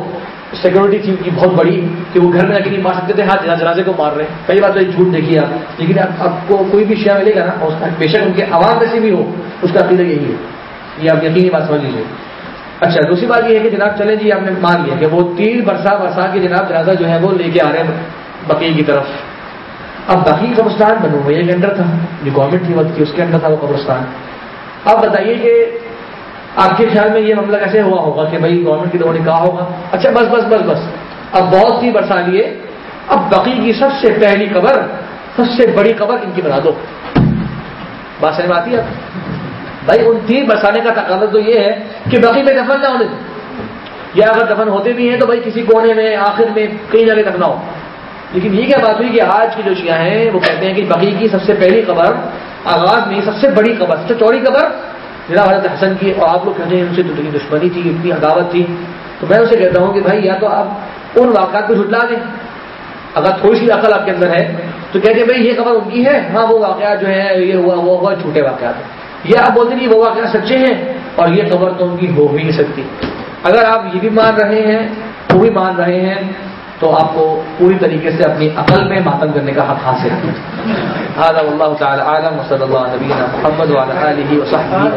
سیکورٹی تھی ان کی بہت بڑی کہ وہ گھر میں نہیں مار سکتے تھے ہاں جنازے کو مار رہے ہیں۔ پہلی بات تو جھوٹ دیکھیے آپ۔ لیکن آپ کو کوئی بھی شیا ملے گا نا بے شک ان کے آواز ایسی بھی ہو، اس کا عقیدہ یہی ہے۔ یہ آپ یقینی بات سمجھ لیجیے اچھا دوسری بات یہ ہے کہ جناب چلے جی آپ نے مان لیا کہ وہ تیر برسا برسا کے جناب جنازہ جو ہے وہ لے کے آ رہے ہیں بقی کی طرف۔ اب باقی قبرستان بنو بھیا کے انڈر تھا، جو گورنمنٹ کی وقت کی اس کے انڈر تھا وہ قبرستان۔ اب بتائیے کہ آپ کے خیال میں یہ معاملہ کیسے ہوا ہوگا کہ بھائی گورنمنٹ کی لوگوں نے کہا ہوگا؟ اچھا بس بس بس بس۔ اب بہت سی برسا لیے۔ اب بقی کی سب سے پہلی قبر، سب سے بڑی قبر ان کی بنا دو۔ بات سمجھ آتی ہے بھائی، ان تین برسانے کا تقاضا تو یہ ہے کہ بقی میں دفن نہ ہونے یا اگر دفن ہوتے بھی ہیں تو بھائی کسی کونے میں، آخر میں کئی جگہ دفنا ہو۔ لیکن یہ کیا بات ہوئی کہ آج کی جو شیعہ ہیں، وہ کہتے ہیں کہ بقی کی سب سے پہلی قبر آغاز میں سب سے بڑی قبر، سب سے چوڑی قبر میرا حضرت حسن کی اور آپ لوگ کہتے ہیں ان سے اتنی دشمنی تھی، اتنی عداوت تھی۔ تو میں اسے کہتا ہوں کہ بھائی یا تو آپ ان واقعات کو جھٹلا دیں۔ اگر تھوڑی سی عقل آپ کے اندر ہے، تو کہتے ہیں بھائی یہ خبر ان کی ہے۔ ہاں وہ واقعات جو ہے یہ ہوا، وہ ہوا چھوٹے واقعات ہیں۔ یہ آپ بولتے نہیں، وہ واقعات سچے ہیں اور یہ خبر تو ان کی ہو بھی نہیں سکتی۔ اگر آپ یہ بھی مان رہے ہیں، وہ بھی مان رہے ہیں تو آپ کو پوری طریقے سے اپنی عقل میں ماتم کرنے کا حق حاصل ہے۔ اللہ تعالی عالم صلی اللہ نبینا محمد علیہ وسلم